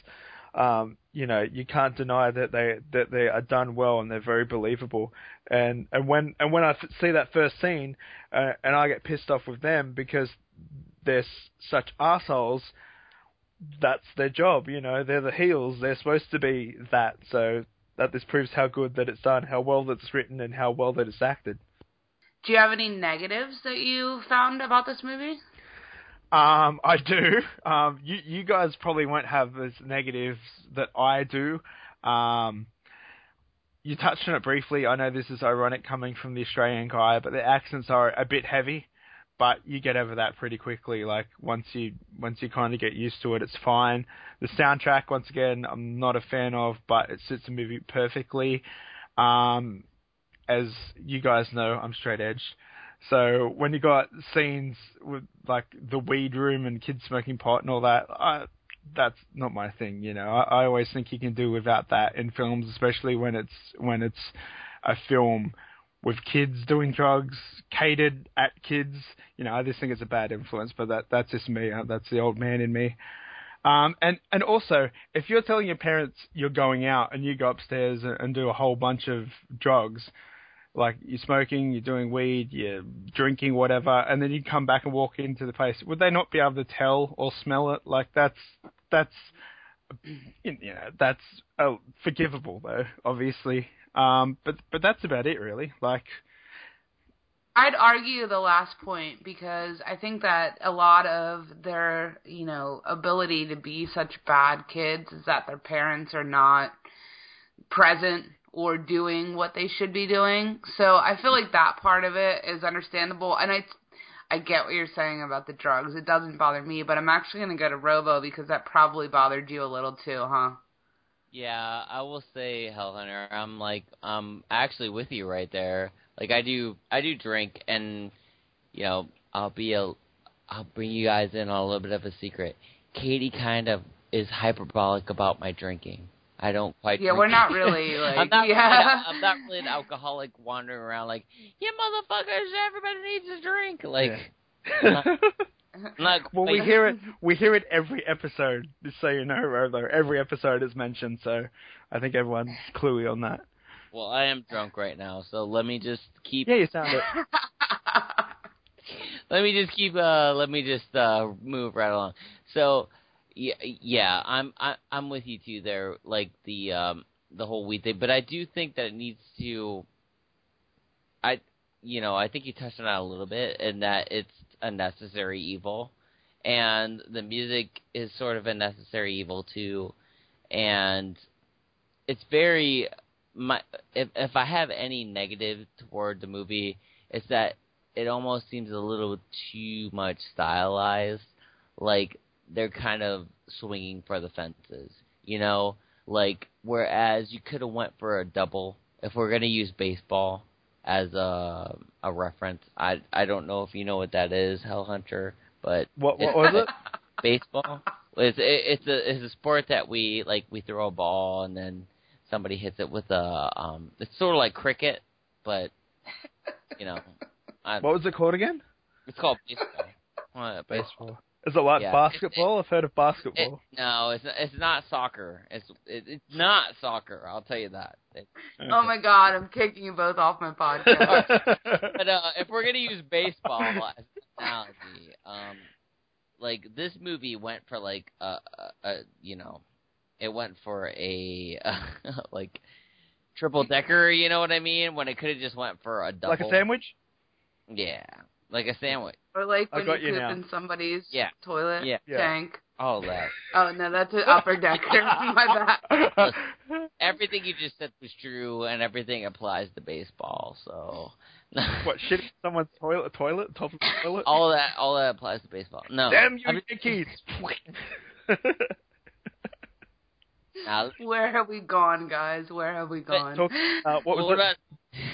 um, you know, you can't deny that they that they are done well and they're very believable. And and when and when I f- see that first scene, uh, and I get pissed off with them because they're s- such assholes. That's their job, you know. They're the heels. They're supposed to be that. So that this proves how good that it's done, how well that it's written, and how well that it's acted. Do you have any negatives that you found about this movie? Um, I do. Um, you you guys probably won't have as negatives that I do. Um, you touched on it briefly. I know this is ironic coming from the Australian guy, but the accents are a bit heavy. But you get over that pretty quickly. Like once you once you kind of get used to it, it's fine. The soundtrack, once again, I'm not a fan of, but it suits the movie perfectly. Um, as you guys know, I'm straight edge. So when you got scenes with like the weed room and kids smoking pot and all that, I, that's not my thing. You know, I, I always think you can do without that in films, especially when it's when it's a film with kids doing drugs catered at kids. You know, I just think it's a bad influence, but that that's just me. Uh, That's the old man in me. Um, and and also, if you're telling your parents you're going out and you go upstairs and, and do a whole bunch of drugs, like you're smoking, you're doing weed, you're drinking, whatever, and then you come back and walk into the place, would they not be able to tell or smell it? Like that's that's you know that's uh, forgivable though, obviously. Um, but but that's about it really. Like I'd argue the last point because I think that a lot of their, you know, ability to be such bad kids is that their parents are not present or doing what they should be doing. So I feel like that part of it is understandable and I I get what you're saying about the drugs. It doesn't bother me, but I'm actually going to go to Robo because that probably bothered you a little too, huh? Yeah, I will say, Hellhunter, I'm like, I'm actually with you right there. Like I do, I do drink, and you know, I'll be a, I'll bring you guys in on a little bit of a secret. Katie kind of is hyperbolic about my drinking. I don't quite. Yeah, drink. we're not really like I'm not. yeah. Really, an- I'm not really an alcoholic wandering around like, you motherfuckers, everybody needs a drink. Like, I'm not, not well, we hear it we hear it every episode. Just so you know, Rolo, every episode is mentioned. So I think everyone's cluey on that. Well, I am drunk right now, so let me just keep. Yeah, you sound it. let me just keep uh let me just uh move right along so yeah i'm I, i'm with you too there like the um the whole weed thing but i do think that it needs to i you know i think you touched on that a little bit and that it's a necessary evil and the music is sort of a necessary evil too and it's very my if if i have any negative toward the movie it's that it almost seems a little too much stylized. Like they're kind of swinging for the fences, you know. Like whereas you could have went for a double. If we're gonna use baseball as a a reference, I I don't know if you know what that is, Hell Hunter, but What what was it? baseball. It's it, it's a it's a sport that we like we throw a ball and then somebody hits it with a um it's sort of like cricket but you know, I, What was it called again? it's called baseball. What, Baseball. Is it like Yeah. basketball? I've heard of It, basketball. no, it's it's not soccer. It's it, it's not soccer. I'll tell you that. It, Oh my god, I'm kicking you both off my podcast. but uh, if we're gonna use baseball as analogy, um, like this movie went for like a, a, a you know, it went for a like triple decker. You know what I mean? When it could have just went for a double. like a sandwich? Yeah, like a sandwich. or like I when got you you poop now. in somebody's Yeah. toilet Yeah. Yeah. tank. All that. Oh no, that's an upper decker. my bad. Everything you just said was true, and everything applies to baseball. So. what shit? Someone's toilet? Toilet? Top of the toilet? all that all that applies to baseball. No. Damn you, I mean, Yankees! nah, Where have we gone, guys? Where have we gone? Talk- uh, what was what it?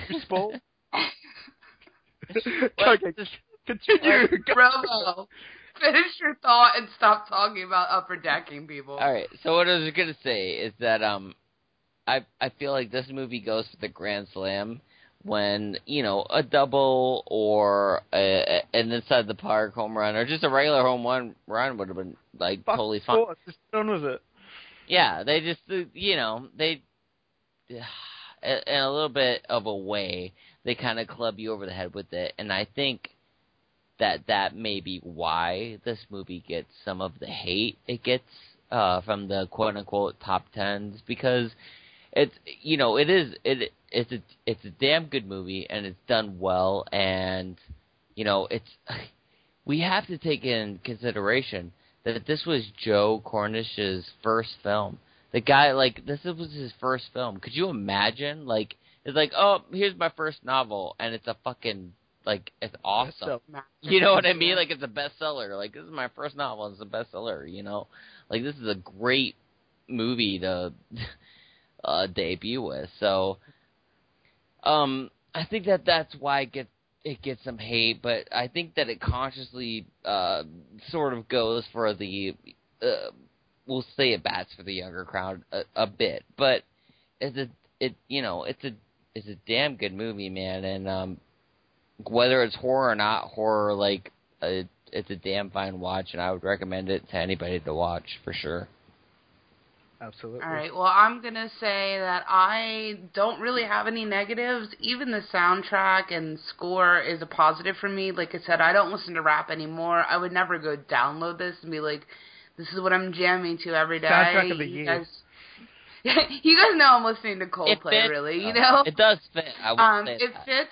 Baseball? What? okay, just continue. Robo, finish your thought and stop talking about upper decking people. All right. So what I was gonna say is that um, I I feel like this movie goes to the grand slam when you know a double or a, an inside the park home run or just a regular home run run would have been like Fuck totally fine. sports, Just done with it. Yeah, they just uh, you know they in a little bit of a way they kind of club you over the head with it, and I think that that may be why this movie gets some of the hate it gets uh, from the quote unquote top tens because it's you know it is it it's a it's a damn good movie and it's done well and you know it's we have to take in consideration that this was Joe Cornish's first film. The guy like this was his first film. Could you imagine like it's like oh here's my first novel and it's a fucking like it's awesome. You know what I mean? Like it's a bestseller. Like this is my first novel. It's a bestseller. You know, like this is a great movie to uh, debut with. So, um, I think that that's why it gets it gets some hate, but I think that it consciously uh, sort of goes for the uh, we'll say it bats for the younger crowd a, a bit, but it's a it you know it's a it's a damn good movie, man, and um, whether it's horror or not horror, like uh, it's a damn fine watch, and I would recommend it to anybody to watch for sure. absolutely. All right. Well, I'm gonna say that I don't really have any negatives. Even the soundtrack and score is a positive for me. Like I said, I don't listen to rap anymore. I would never go download this and be like, "This is what I'm jamming to every day." Soundtrack of the you year. guys, you guys know I'm listening to Coldplay, really. You know, it does fit. I would um, it that. fits.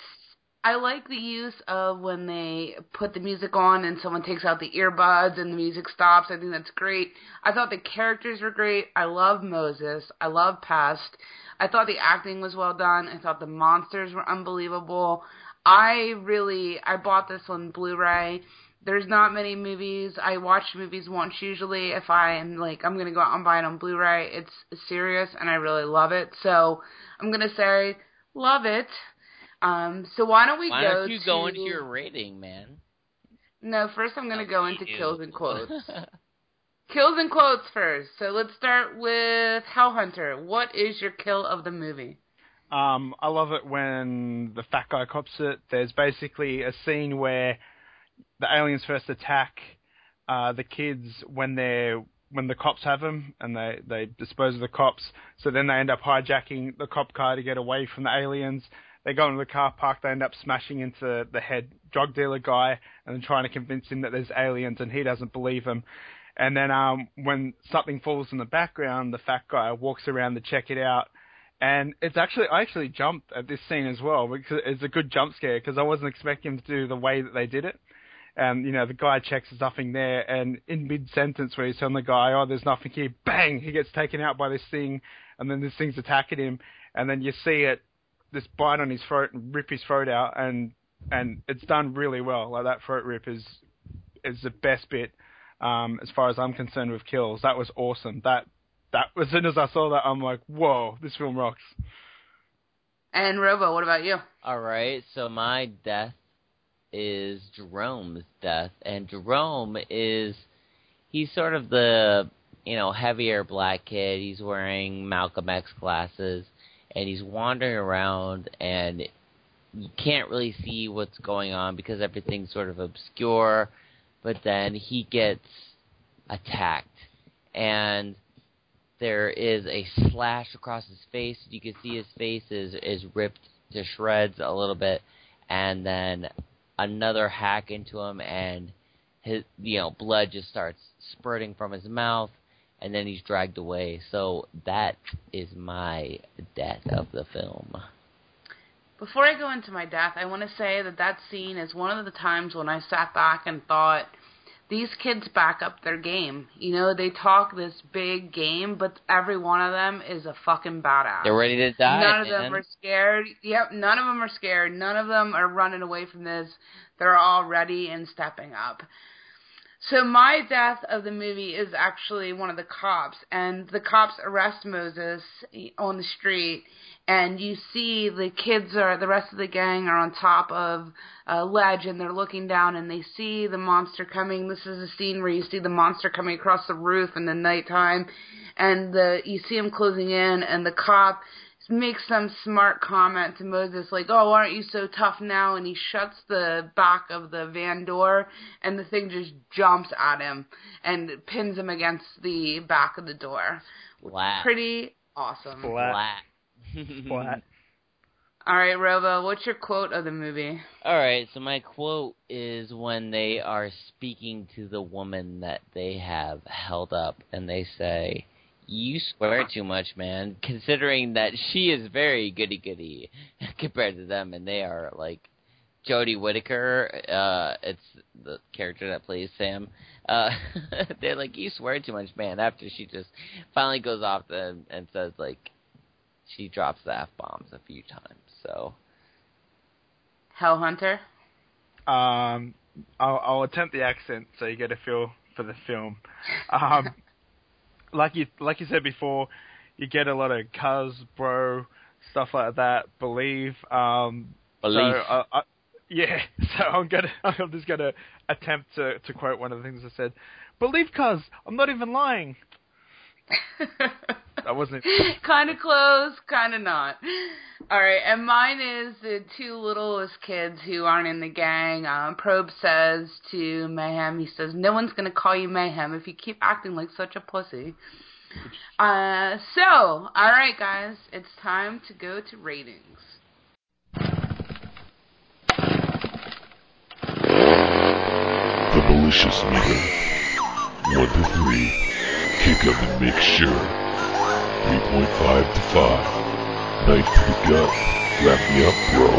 I like the use of when they put the music on and someone takes out the earbuds and the music stops. I think that's great. I thought the characters were great. I love Moses. I love Pest. I thought the acting was well done. I thought the monsters were unbelievable. I really I bought this on Blu-ray. There's not many movies. I watch movies once usually. If I am like I'm gonna go out and buy it on Blu-ray, it's serious and I really love it. So I'm gonna say love it. Um, so why don't we Why go don't you to go into your rating, man? No, first I'm gonna go into You. kills and quotes. kills and quotes first. So let's start with Hellhunter. What is your kill of the movie? Um, I love it when the fat guy cops it. There's basically a scene where the aliens first attack uh, the kids when they're when the cops have them and they they dispose of the cops. So then they end up hijacking the cop car to get away from the aliens. They go into the car park. They end up smashing into the head drug dealer guy and then trying to convince him that there's aliens, and he doesn't believe him. And then um, when something falls in the background, the fat guy walks around to check it out. And it's actually, I actually jumped at this scene as well because it's a good jump scare because I wasn't expecting him to do the way that they did it. And, you know, the guy checks there's nothing there and in mid sentence where he's telling the guy, oh, there's nothing here, bang, he gets taken out by this thing and then this thing's attacking him and then you see it, this bite on his throat and rip his throat out and, and it's done really well. Like that throat rip is, is the best bit, um, as far as I'm concerned with kills. That was awesome. That, that, as soon as I saw that, I'm like, whoa, this film rocks. And Robo, what about you? All right, so my death is Jerome's death, and Jerome is he's sort of the you know heavier black kid. He's wearing Malcolm X glasses, and he's wandering around, and you can't really see what's going on because everything's sort of obscure. But then he gets attacked, and there is a slash across his face. You can see his face is is ripped to shreds a little bit, and then another hack into him, and his you know blood just starts spurting from his mouth, and then he's dragged away. So that is my death of the film. Before I go into my death, I want to say that that scene is one of the times when I sat back and thought, these kids back up their game. You know, they talk this big game, but every one of them is a fucking badass. They're ready to die. None of man. them are scared. Yep, none of them are scared. None of them are running away from this. They're all ready and stepping up. So my death of the movie is actually one of the cops, and the cops arrest Moses on the street, and you see the kids are the rest of the gang are on top of a ledge, and they're looking down, and they see the monster coming. This is a scene where you see the monster coming across the roof in the nighttime, and the you see him closing in, and the cop makes some smart comment to Moses like, "Oh, aren't you so tough now?" And he shuts the back of the van door, and the thing just jumps at him and pins him against the back of the door. Flat. Pretty awesome. Flat. Flat. Flat. All right, Robo, what's your quote of the movie? All right, so my quote is when they are speaking to the woman that they have held up, and they say, "You swear too much, man." Considering that she is very goody goody compared to them, and they are like Jodie Whittaker. Uh, it's the character that plays Sam. Uh, they're like, "You swear too much, man." After she just finally goes off and, and says like, she drops the f bombs a few times. So Hell Hunter. Um, I'll, I'll attempt the accent so you get a feel for the film. Um, like you like you said before, you get a lot of cuz, bro, stuff like that. Believe. Um, belief. So, uh, I, yeah, so I'm gonna I'm just gonna attempt to to quote one of the things I said. Believe, cuz I'm not even lying. That wasn't. kind of close, kind of not. All right, and mine is the two littlest kids who aren't in the gang. Um, Probs says to Mayhem, he says, "No one's gonna call you Mayhem if you keep acting like such a pussy." Uh, so, all right, guys, it's time to go to ratings. The malicious meter. One to three. Kick up and make sure. 3.5 to 5. Knife to the gut. Wrap me up, bro.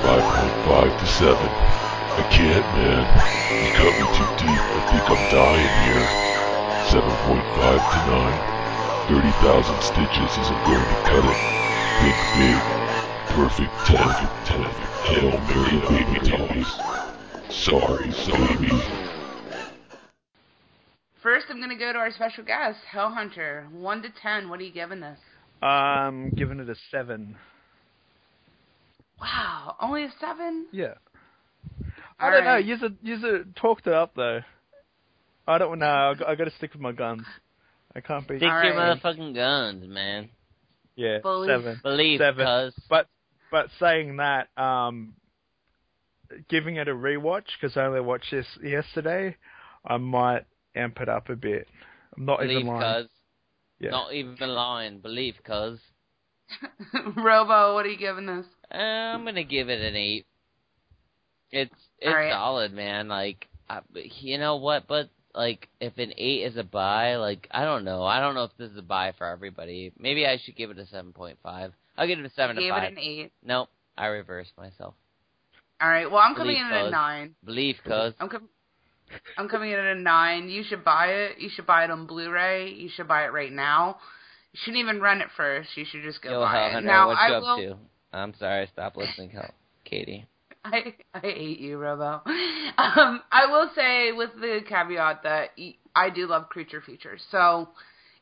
5.5 to 7. I can't, man. You cut me too deep. I think I'm dying here. 7.5 to 9. 30,000 stitches isn't going to cut it. Think big. Perfect 10. 10. Hail Mary, baby dolls. Sorry, baby. First, I'm gonna go to our special guest, Hell Hunter. One to ten, what are you giving this? Um, giving it a seven. Wow, only a seven? Yeah. I don't know. right. Use it. Use it. Talked it up though. I don't know. I got, I got to stick with my guns. I can't be. Stick All to your right. motherfucking guns, man. Yeah, Believe. seven. Believe, Seven. cuz. But but saying that, um, giving it a rewatch because I only watched this yesterday, I might amp it up a bit. I'm not Believe, even lying. cuz. Yeah. Not even lying. Believe, cuz. Robo, what are you giving this? Uh, I'm gonna give it an eight. It's it's Alright. solid, man. Like, I, you know what? But like, if an eight is a buy, like, I don't know. I don't know if this is a buy for everybody. Maybe I should give it a seven point five. I'll give it a seven to Gave five. it an eight. Nope, I reversed myself. All right, well, I'm coming Believe, in at a nine. Believe, cuz. I'm com- I'm coming in at a nine. You should buy it. You should buy it on Blu-ray. You should buy it right now. You shouldn't even rent it first. You should just go Yo, buy Hell it. Hunter, now I you will. up to? I'm sorry, stop listening, Katie. I I hate you, Robo. Um, I will say with the caveat that I do love creature features, so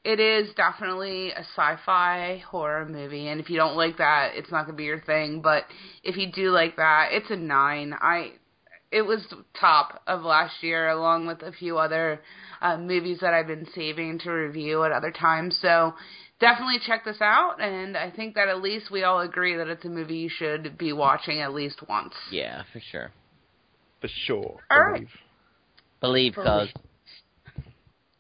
it is definitely a sci-fi horror movie. And if you don't like that, it's not gonna be your thing. But if you do like that, it's a nine. I it was top of last year, along with a few other uh, movies that I've been saving to review at other times. So definitely check this out. And I think that at least we all agree that it's a movie you should be watching at least once. Yeah, for sure. For sure. All I right. believe. Believe, cuz.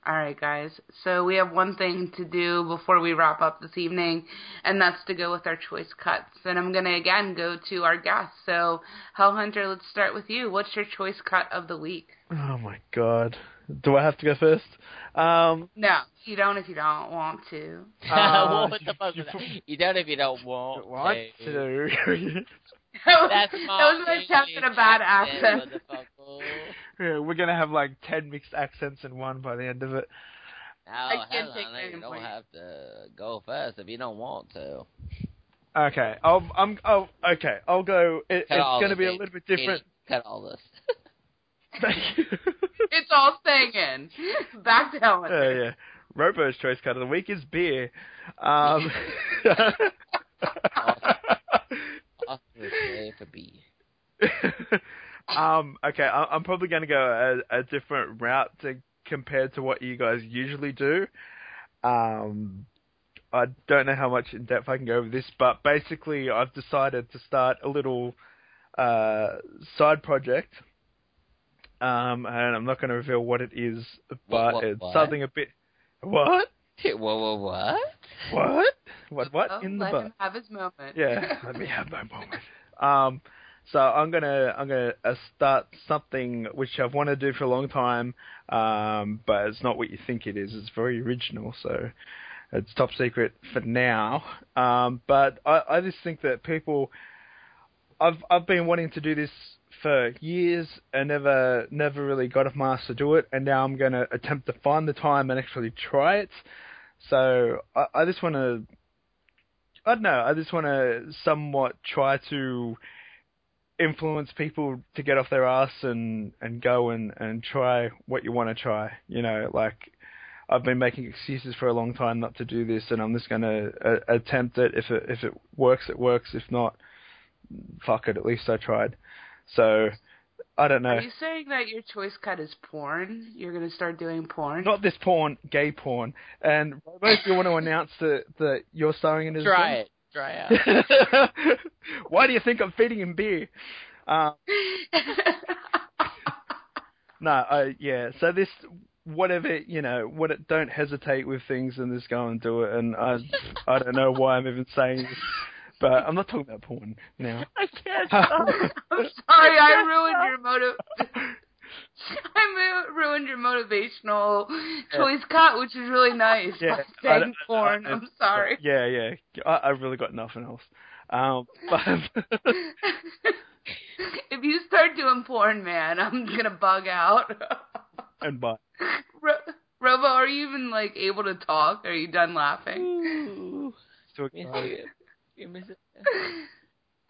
All right, guys. So we have one thing to do before we wrap up this evening, and that's to go with our choice cuts. And I'm going to again go to our guests. So, Hell Hunter, let's start with you. What's your choice cut of the week? Oh my god. Do I have to go first? Um, No, you don't if you don't want to. Uh, what the fuck you was that? fu- You don't if you don't want. want to. to? That's that was my attempt at a bad accent. yeah, we're gonna have like ten mixed accents in one by the end of it. No, I can't take on, that you don't anymore. have to go first if you don't want to. Okay, I'll, I'm. Oh, okay. I'll go. It, it's going to this, be a little bit different. Cut all this. Thank you. It's all staying in. Back to Hell yeah, Hunter. yeah. Robo's choice cut of the week is beer. Um, Off the day for B. um, okay, I, I'm probably going to go a, a different route to, compared to what you guys usually do. Um, I don't know how much in depth I can go over this, but basically, I've decided to start a little uh, side project. Um, and I'm not going to reveal what it is, but what- it's what? something a bit. What? Whoa, whoa, what? What? What? What Oh, in the let butt? him have his moment. Yeah, let me have my moment. Um, so I'm gonna I'm gonna uh, start something which I've wanted to do for a long time, um, but it's not what you think it is. It's very original, so it's top secret for now. Um, but I, I just think that people, I've I've been wanting to do this for years and never never really got a my ass to do it, and now I'm gonna attempt to find the time and actually try it. So I, I just want to I don't know. I just want to somewhat try to influence people to get off their ass and and go and and try what you want to try. You know, like I've been making excuses for a long time not to do this, and I'm just going to uh, attempt it. If it if it works, it works. If not, fuck it. At least I tried. So I don't know. Are you saying that your choice cut is porn? You're gonna start doing porn? Not this porn, gay porn. And Robo, if you want to announce that that you're starring in it, as Try it. Try out. Why do you think I'm feeding him beer? Um, no, I yeah. So this, whatever you know, what it, don't hesitate with things and just go and do it. And I, I don't know why I'm even saying this, but I'm not talking about porn now. I can't Stop. I'm sorry, I ruined your motive. I ruined your motivational choice cut, which is really nice. Yeah, by I saying don't- porn. I- I'm sorry. Yeah, yeah. I, I've really got nothing else. Um, but if you start doing porn, man, I'm gonna bug out. and but Ro- Robo, are you even like able to talk? Are you done laughing? Ooh. still Give me a excited. Second. Give me.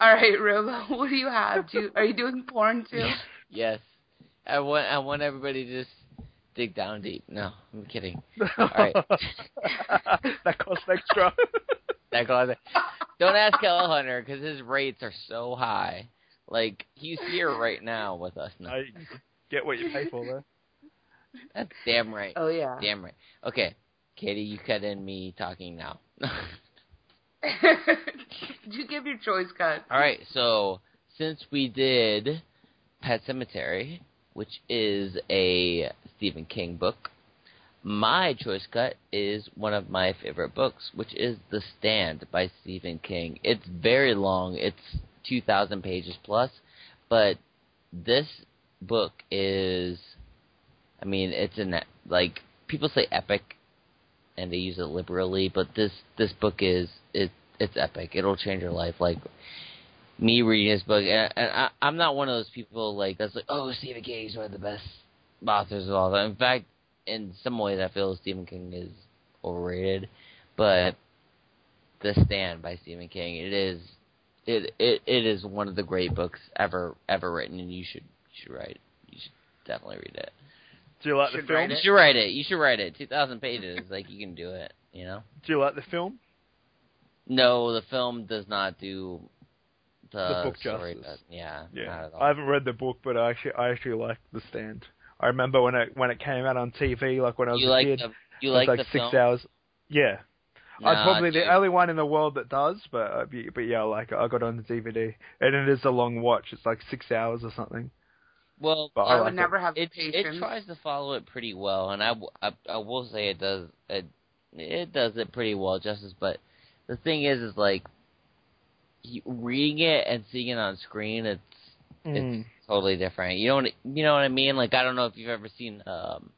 All right, Robo, what do you have? Do you, are you doing porn too? Yes. I want I want everybody to just dig down deep. No, I'm kidding. All right. that costs extra. That goes. Don't ask Hell Hunter because his rates are so high. Like he's here right now with us. No, I get what you pay for, though. that's damn right. Oh yeah. Damn right. Okay, Katie, you cut in me talking now. You give your choice cut? All right, so since we did Pet Sematary, which is a Stephen King book, my choice cut is one of my favorite books, which is The Stand by Stephen King. It's very long. It's 2,000 pages plus, but this book is, I mean, it's an like people say epic, and they use it liberally, but this this book is it it's epic. It'll change your life. Like me reading this book, and, and I, I'm not one of those people like that's like, oh, Stephen King is one of the best authors of all time. In fact, in some ways, I feel Stephen King is overrated. But The Stand by Stephen King, it is it it it is one of the great books ever ever written, and you should you should write. You should definitely read it. Do you like Should the film? write You it. should write it. You should write it. Two thousand pages, like you can do it. You know. Do you like the film? No, the film does not do the, The book story. justice. does- yeah, not Yeah, at all. I haven't read the book, but I actually I actually like The Stand. I remember when it when it came out on TV, like when I was you a like kid. the you it was like, like the six film? hours. Yeah, I'm Nah, probably the only one in the world that does, but uh, but yeah, like I got it on the DVD, and it is a long watch. It's like six hours or something. Well, But I, I would like it. never have it patience. it tries to follow it pretty well, and I, w- I, I will say it does it it does it pretty well justice. But the thing is, is like reading it and seeing it on screen, it's Mm. it's totally different. You know what you know what I mean? Like I don't know if you've ever seen um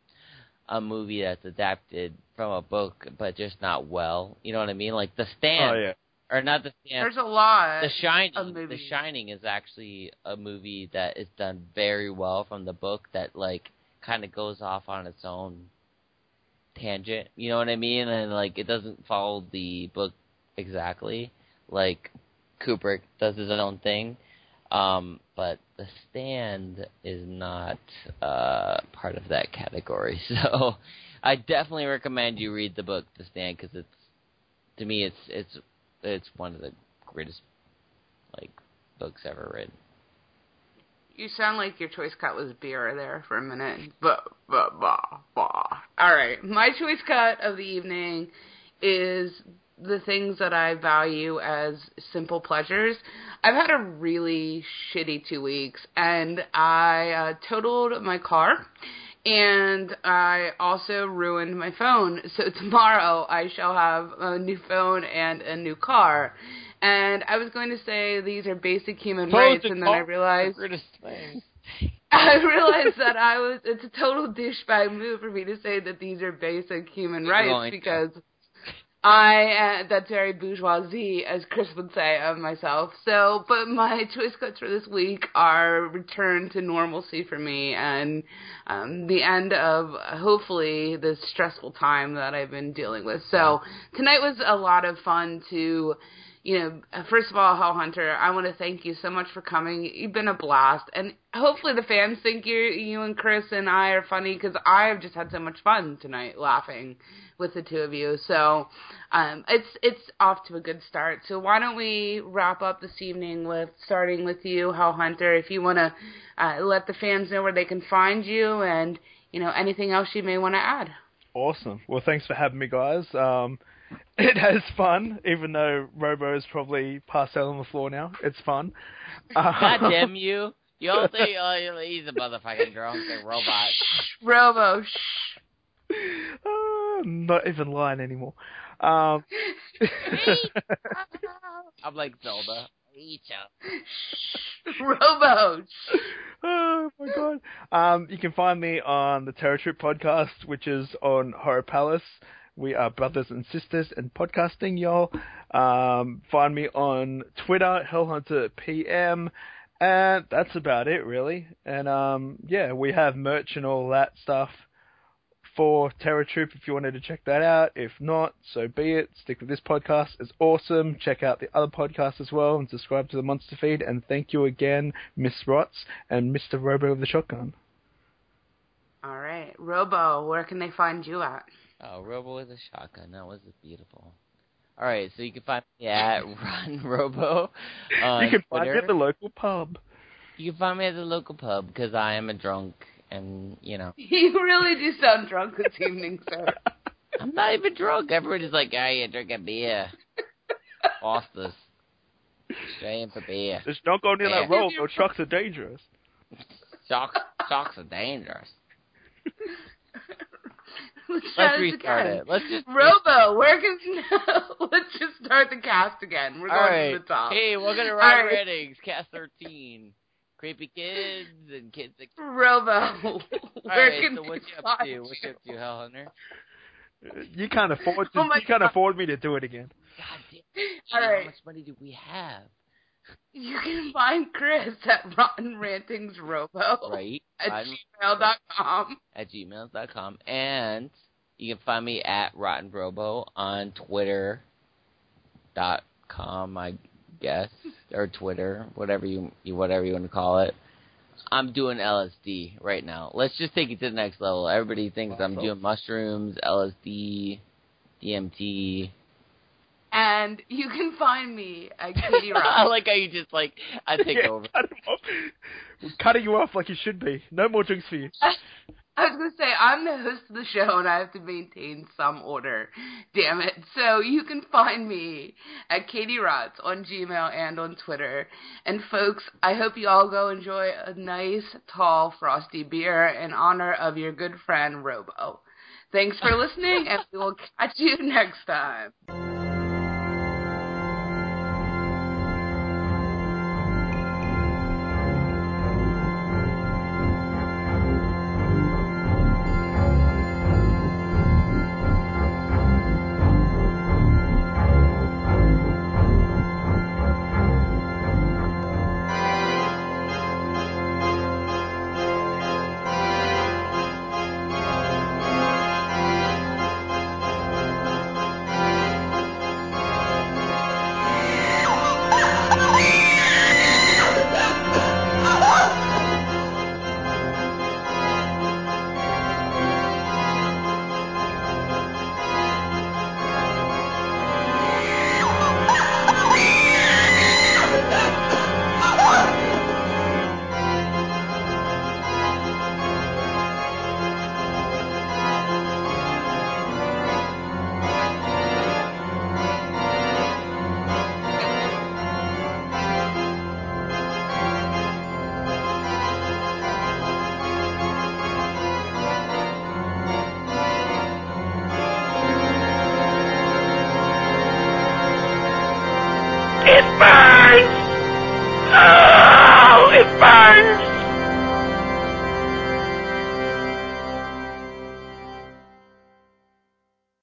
a movie that's adapted from a book, but just not well. You know what I mean? Like The Stand, Oh yeah. Or not The Stand. There's a lot. The Shining. The. Shining is actually a movie that is done very well from the book. That like kind of goes off on its own tangent. You know what I mean? And like it doesn't follow the book exactly. Like Kubrick does his own thing. Um, but The Stand is not uh, part of that category. So I definitely recommend you read the book The Stand because it's to me it's it's it's one of the greatest like books ever written. You sound like your choice cut was beer there for a minute. But, but, bah, bah. All right. My choice cut of the evening is the things that I value as simple pleasures. I've had a really shitty two weeks, and I uh, totaled my car. And I also ruined my phone. So tomorrow I shall have a new phone and a new car. And I was going to say these are basic human rights, and then I realized greatest. I realized that I was it's a total douchebag move for me to say that these are basic human rights because I uh, that's very bourgeoisie as Chris would say of myself. So, but my choice cuts for this week are return to normalcy for me and um, the end of hopefully this stressful time that I've been dealing with. So tonight was a lot of fun to you know, first of all, Hell Hunter, I want to thank you so much for coming. You've been a blast, and hopefully the fans think you, you and Chris and I are funny because I have just had so much fun tonight laughing with the two of you. So, um, it's it's off to a good start. So why don't we wrap up this evening with starting with you, Hell Hunter, if you want to uh, let the fans know where they can find you and you know anything else you may want to add. Awesome. Well, thanks for having me, guys. Um, it has fun, even though Robo is probably passed out on the floor now. It's fun. God damn you! You all think oh, he's a motherfucking drunk and robot. Robo, shh. Uh, not even lying anymore. Um, I'm like Zelda. Eat ya. Robo, oh my god. Um, you can find me on the Terror Trip podcast, which is on Horror Palace. We are brothers and sisters in podcasting, y'all. Um, find me on Twitter, Hellhunter PM, and that's about it, really. And um, yeah, we have merch and all that stuff for Terror Troop if you wanted to check that out. If not, so be it. Stick with this podcast. It's awesome. Check out the other podcasts as well and subscribe to the Monster Feed. And thank you again, Miss Rots and Mr. Robo of the Shotgun. All right, Robo, where can they find you at? Oh, Robo with a shotgun. That was beautiful. All right, so you can find me at Run Robo on you can find Twitter. me at the local pub. You can find me at the local pub because I am a drunk, and you know You really do sound drunk this evening, sir. I'm not even drunk. Everybody's like, "Ah, you drink a beer." Foster's. Straight in for beer. Just don't go near that Yeah. road. Those trucks are dangerous. Sharks, sharks are dangerous. Let's try Let's this restart again. it. Let's just. Robo, where can let's just start the cast again. We're All going right. to the top. Hey, welcome to All Ryan right. Reddings, Cast 13. Creepy kids and kids that. Robo, All where right, can so they what you up find to? What you up to, Hellhunter? You can't afford. Oh my you can't God. afford me to do it again. God damn. All How much money do we have? You can find Chris at Rotten Rantings Robo Right. at I'm- gmail.com. at gmail.com. And you can find me at Rotten Robo on Twitter dot com, I guess, or Twitter, whatever you, you whatever you want to call it. I'm doing LSD right now. Let's just take it to the next level. Everybody thinks I'm doing mushrooms, LSD, DMT. And you can find me at Katie I Rock. like how you just like I take Yeah, over. cut him off. We're cutting you off like you should be. No more drinks for you. I was gonna say I'm the host of the show and I have to maintain some order. Damn it! So you can find me at Katie Rotz on Gmail and on Twitter. And folks, I hope you all go enjoy a nice tall frosty beer in honor of your good friend Robo. Thanks for listening, and we will catch you next time.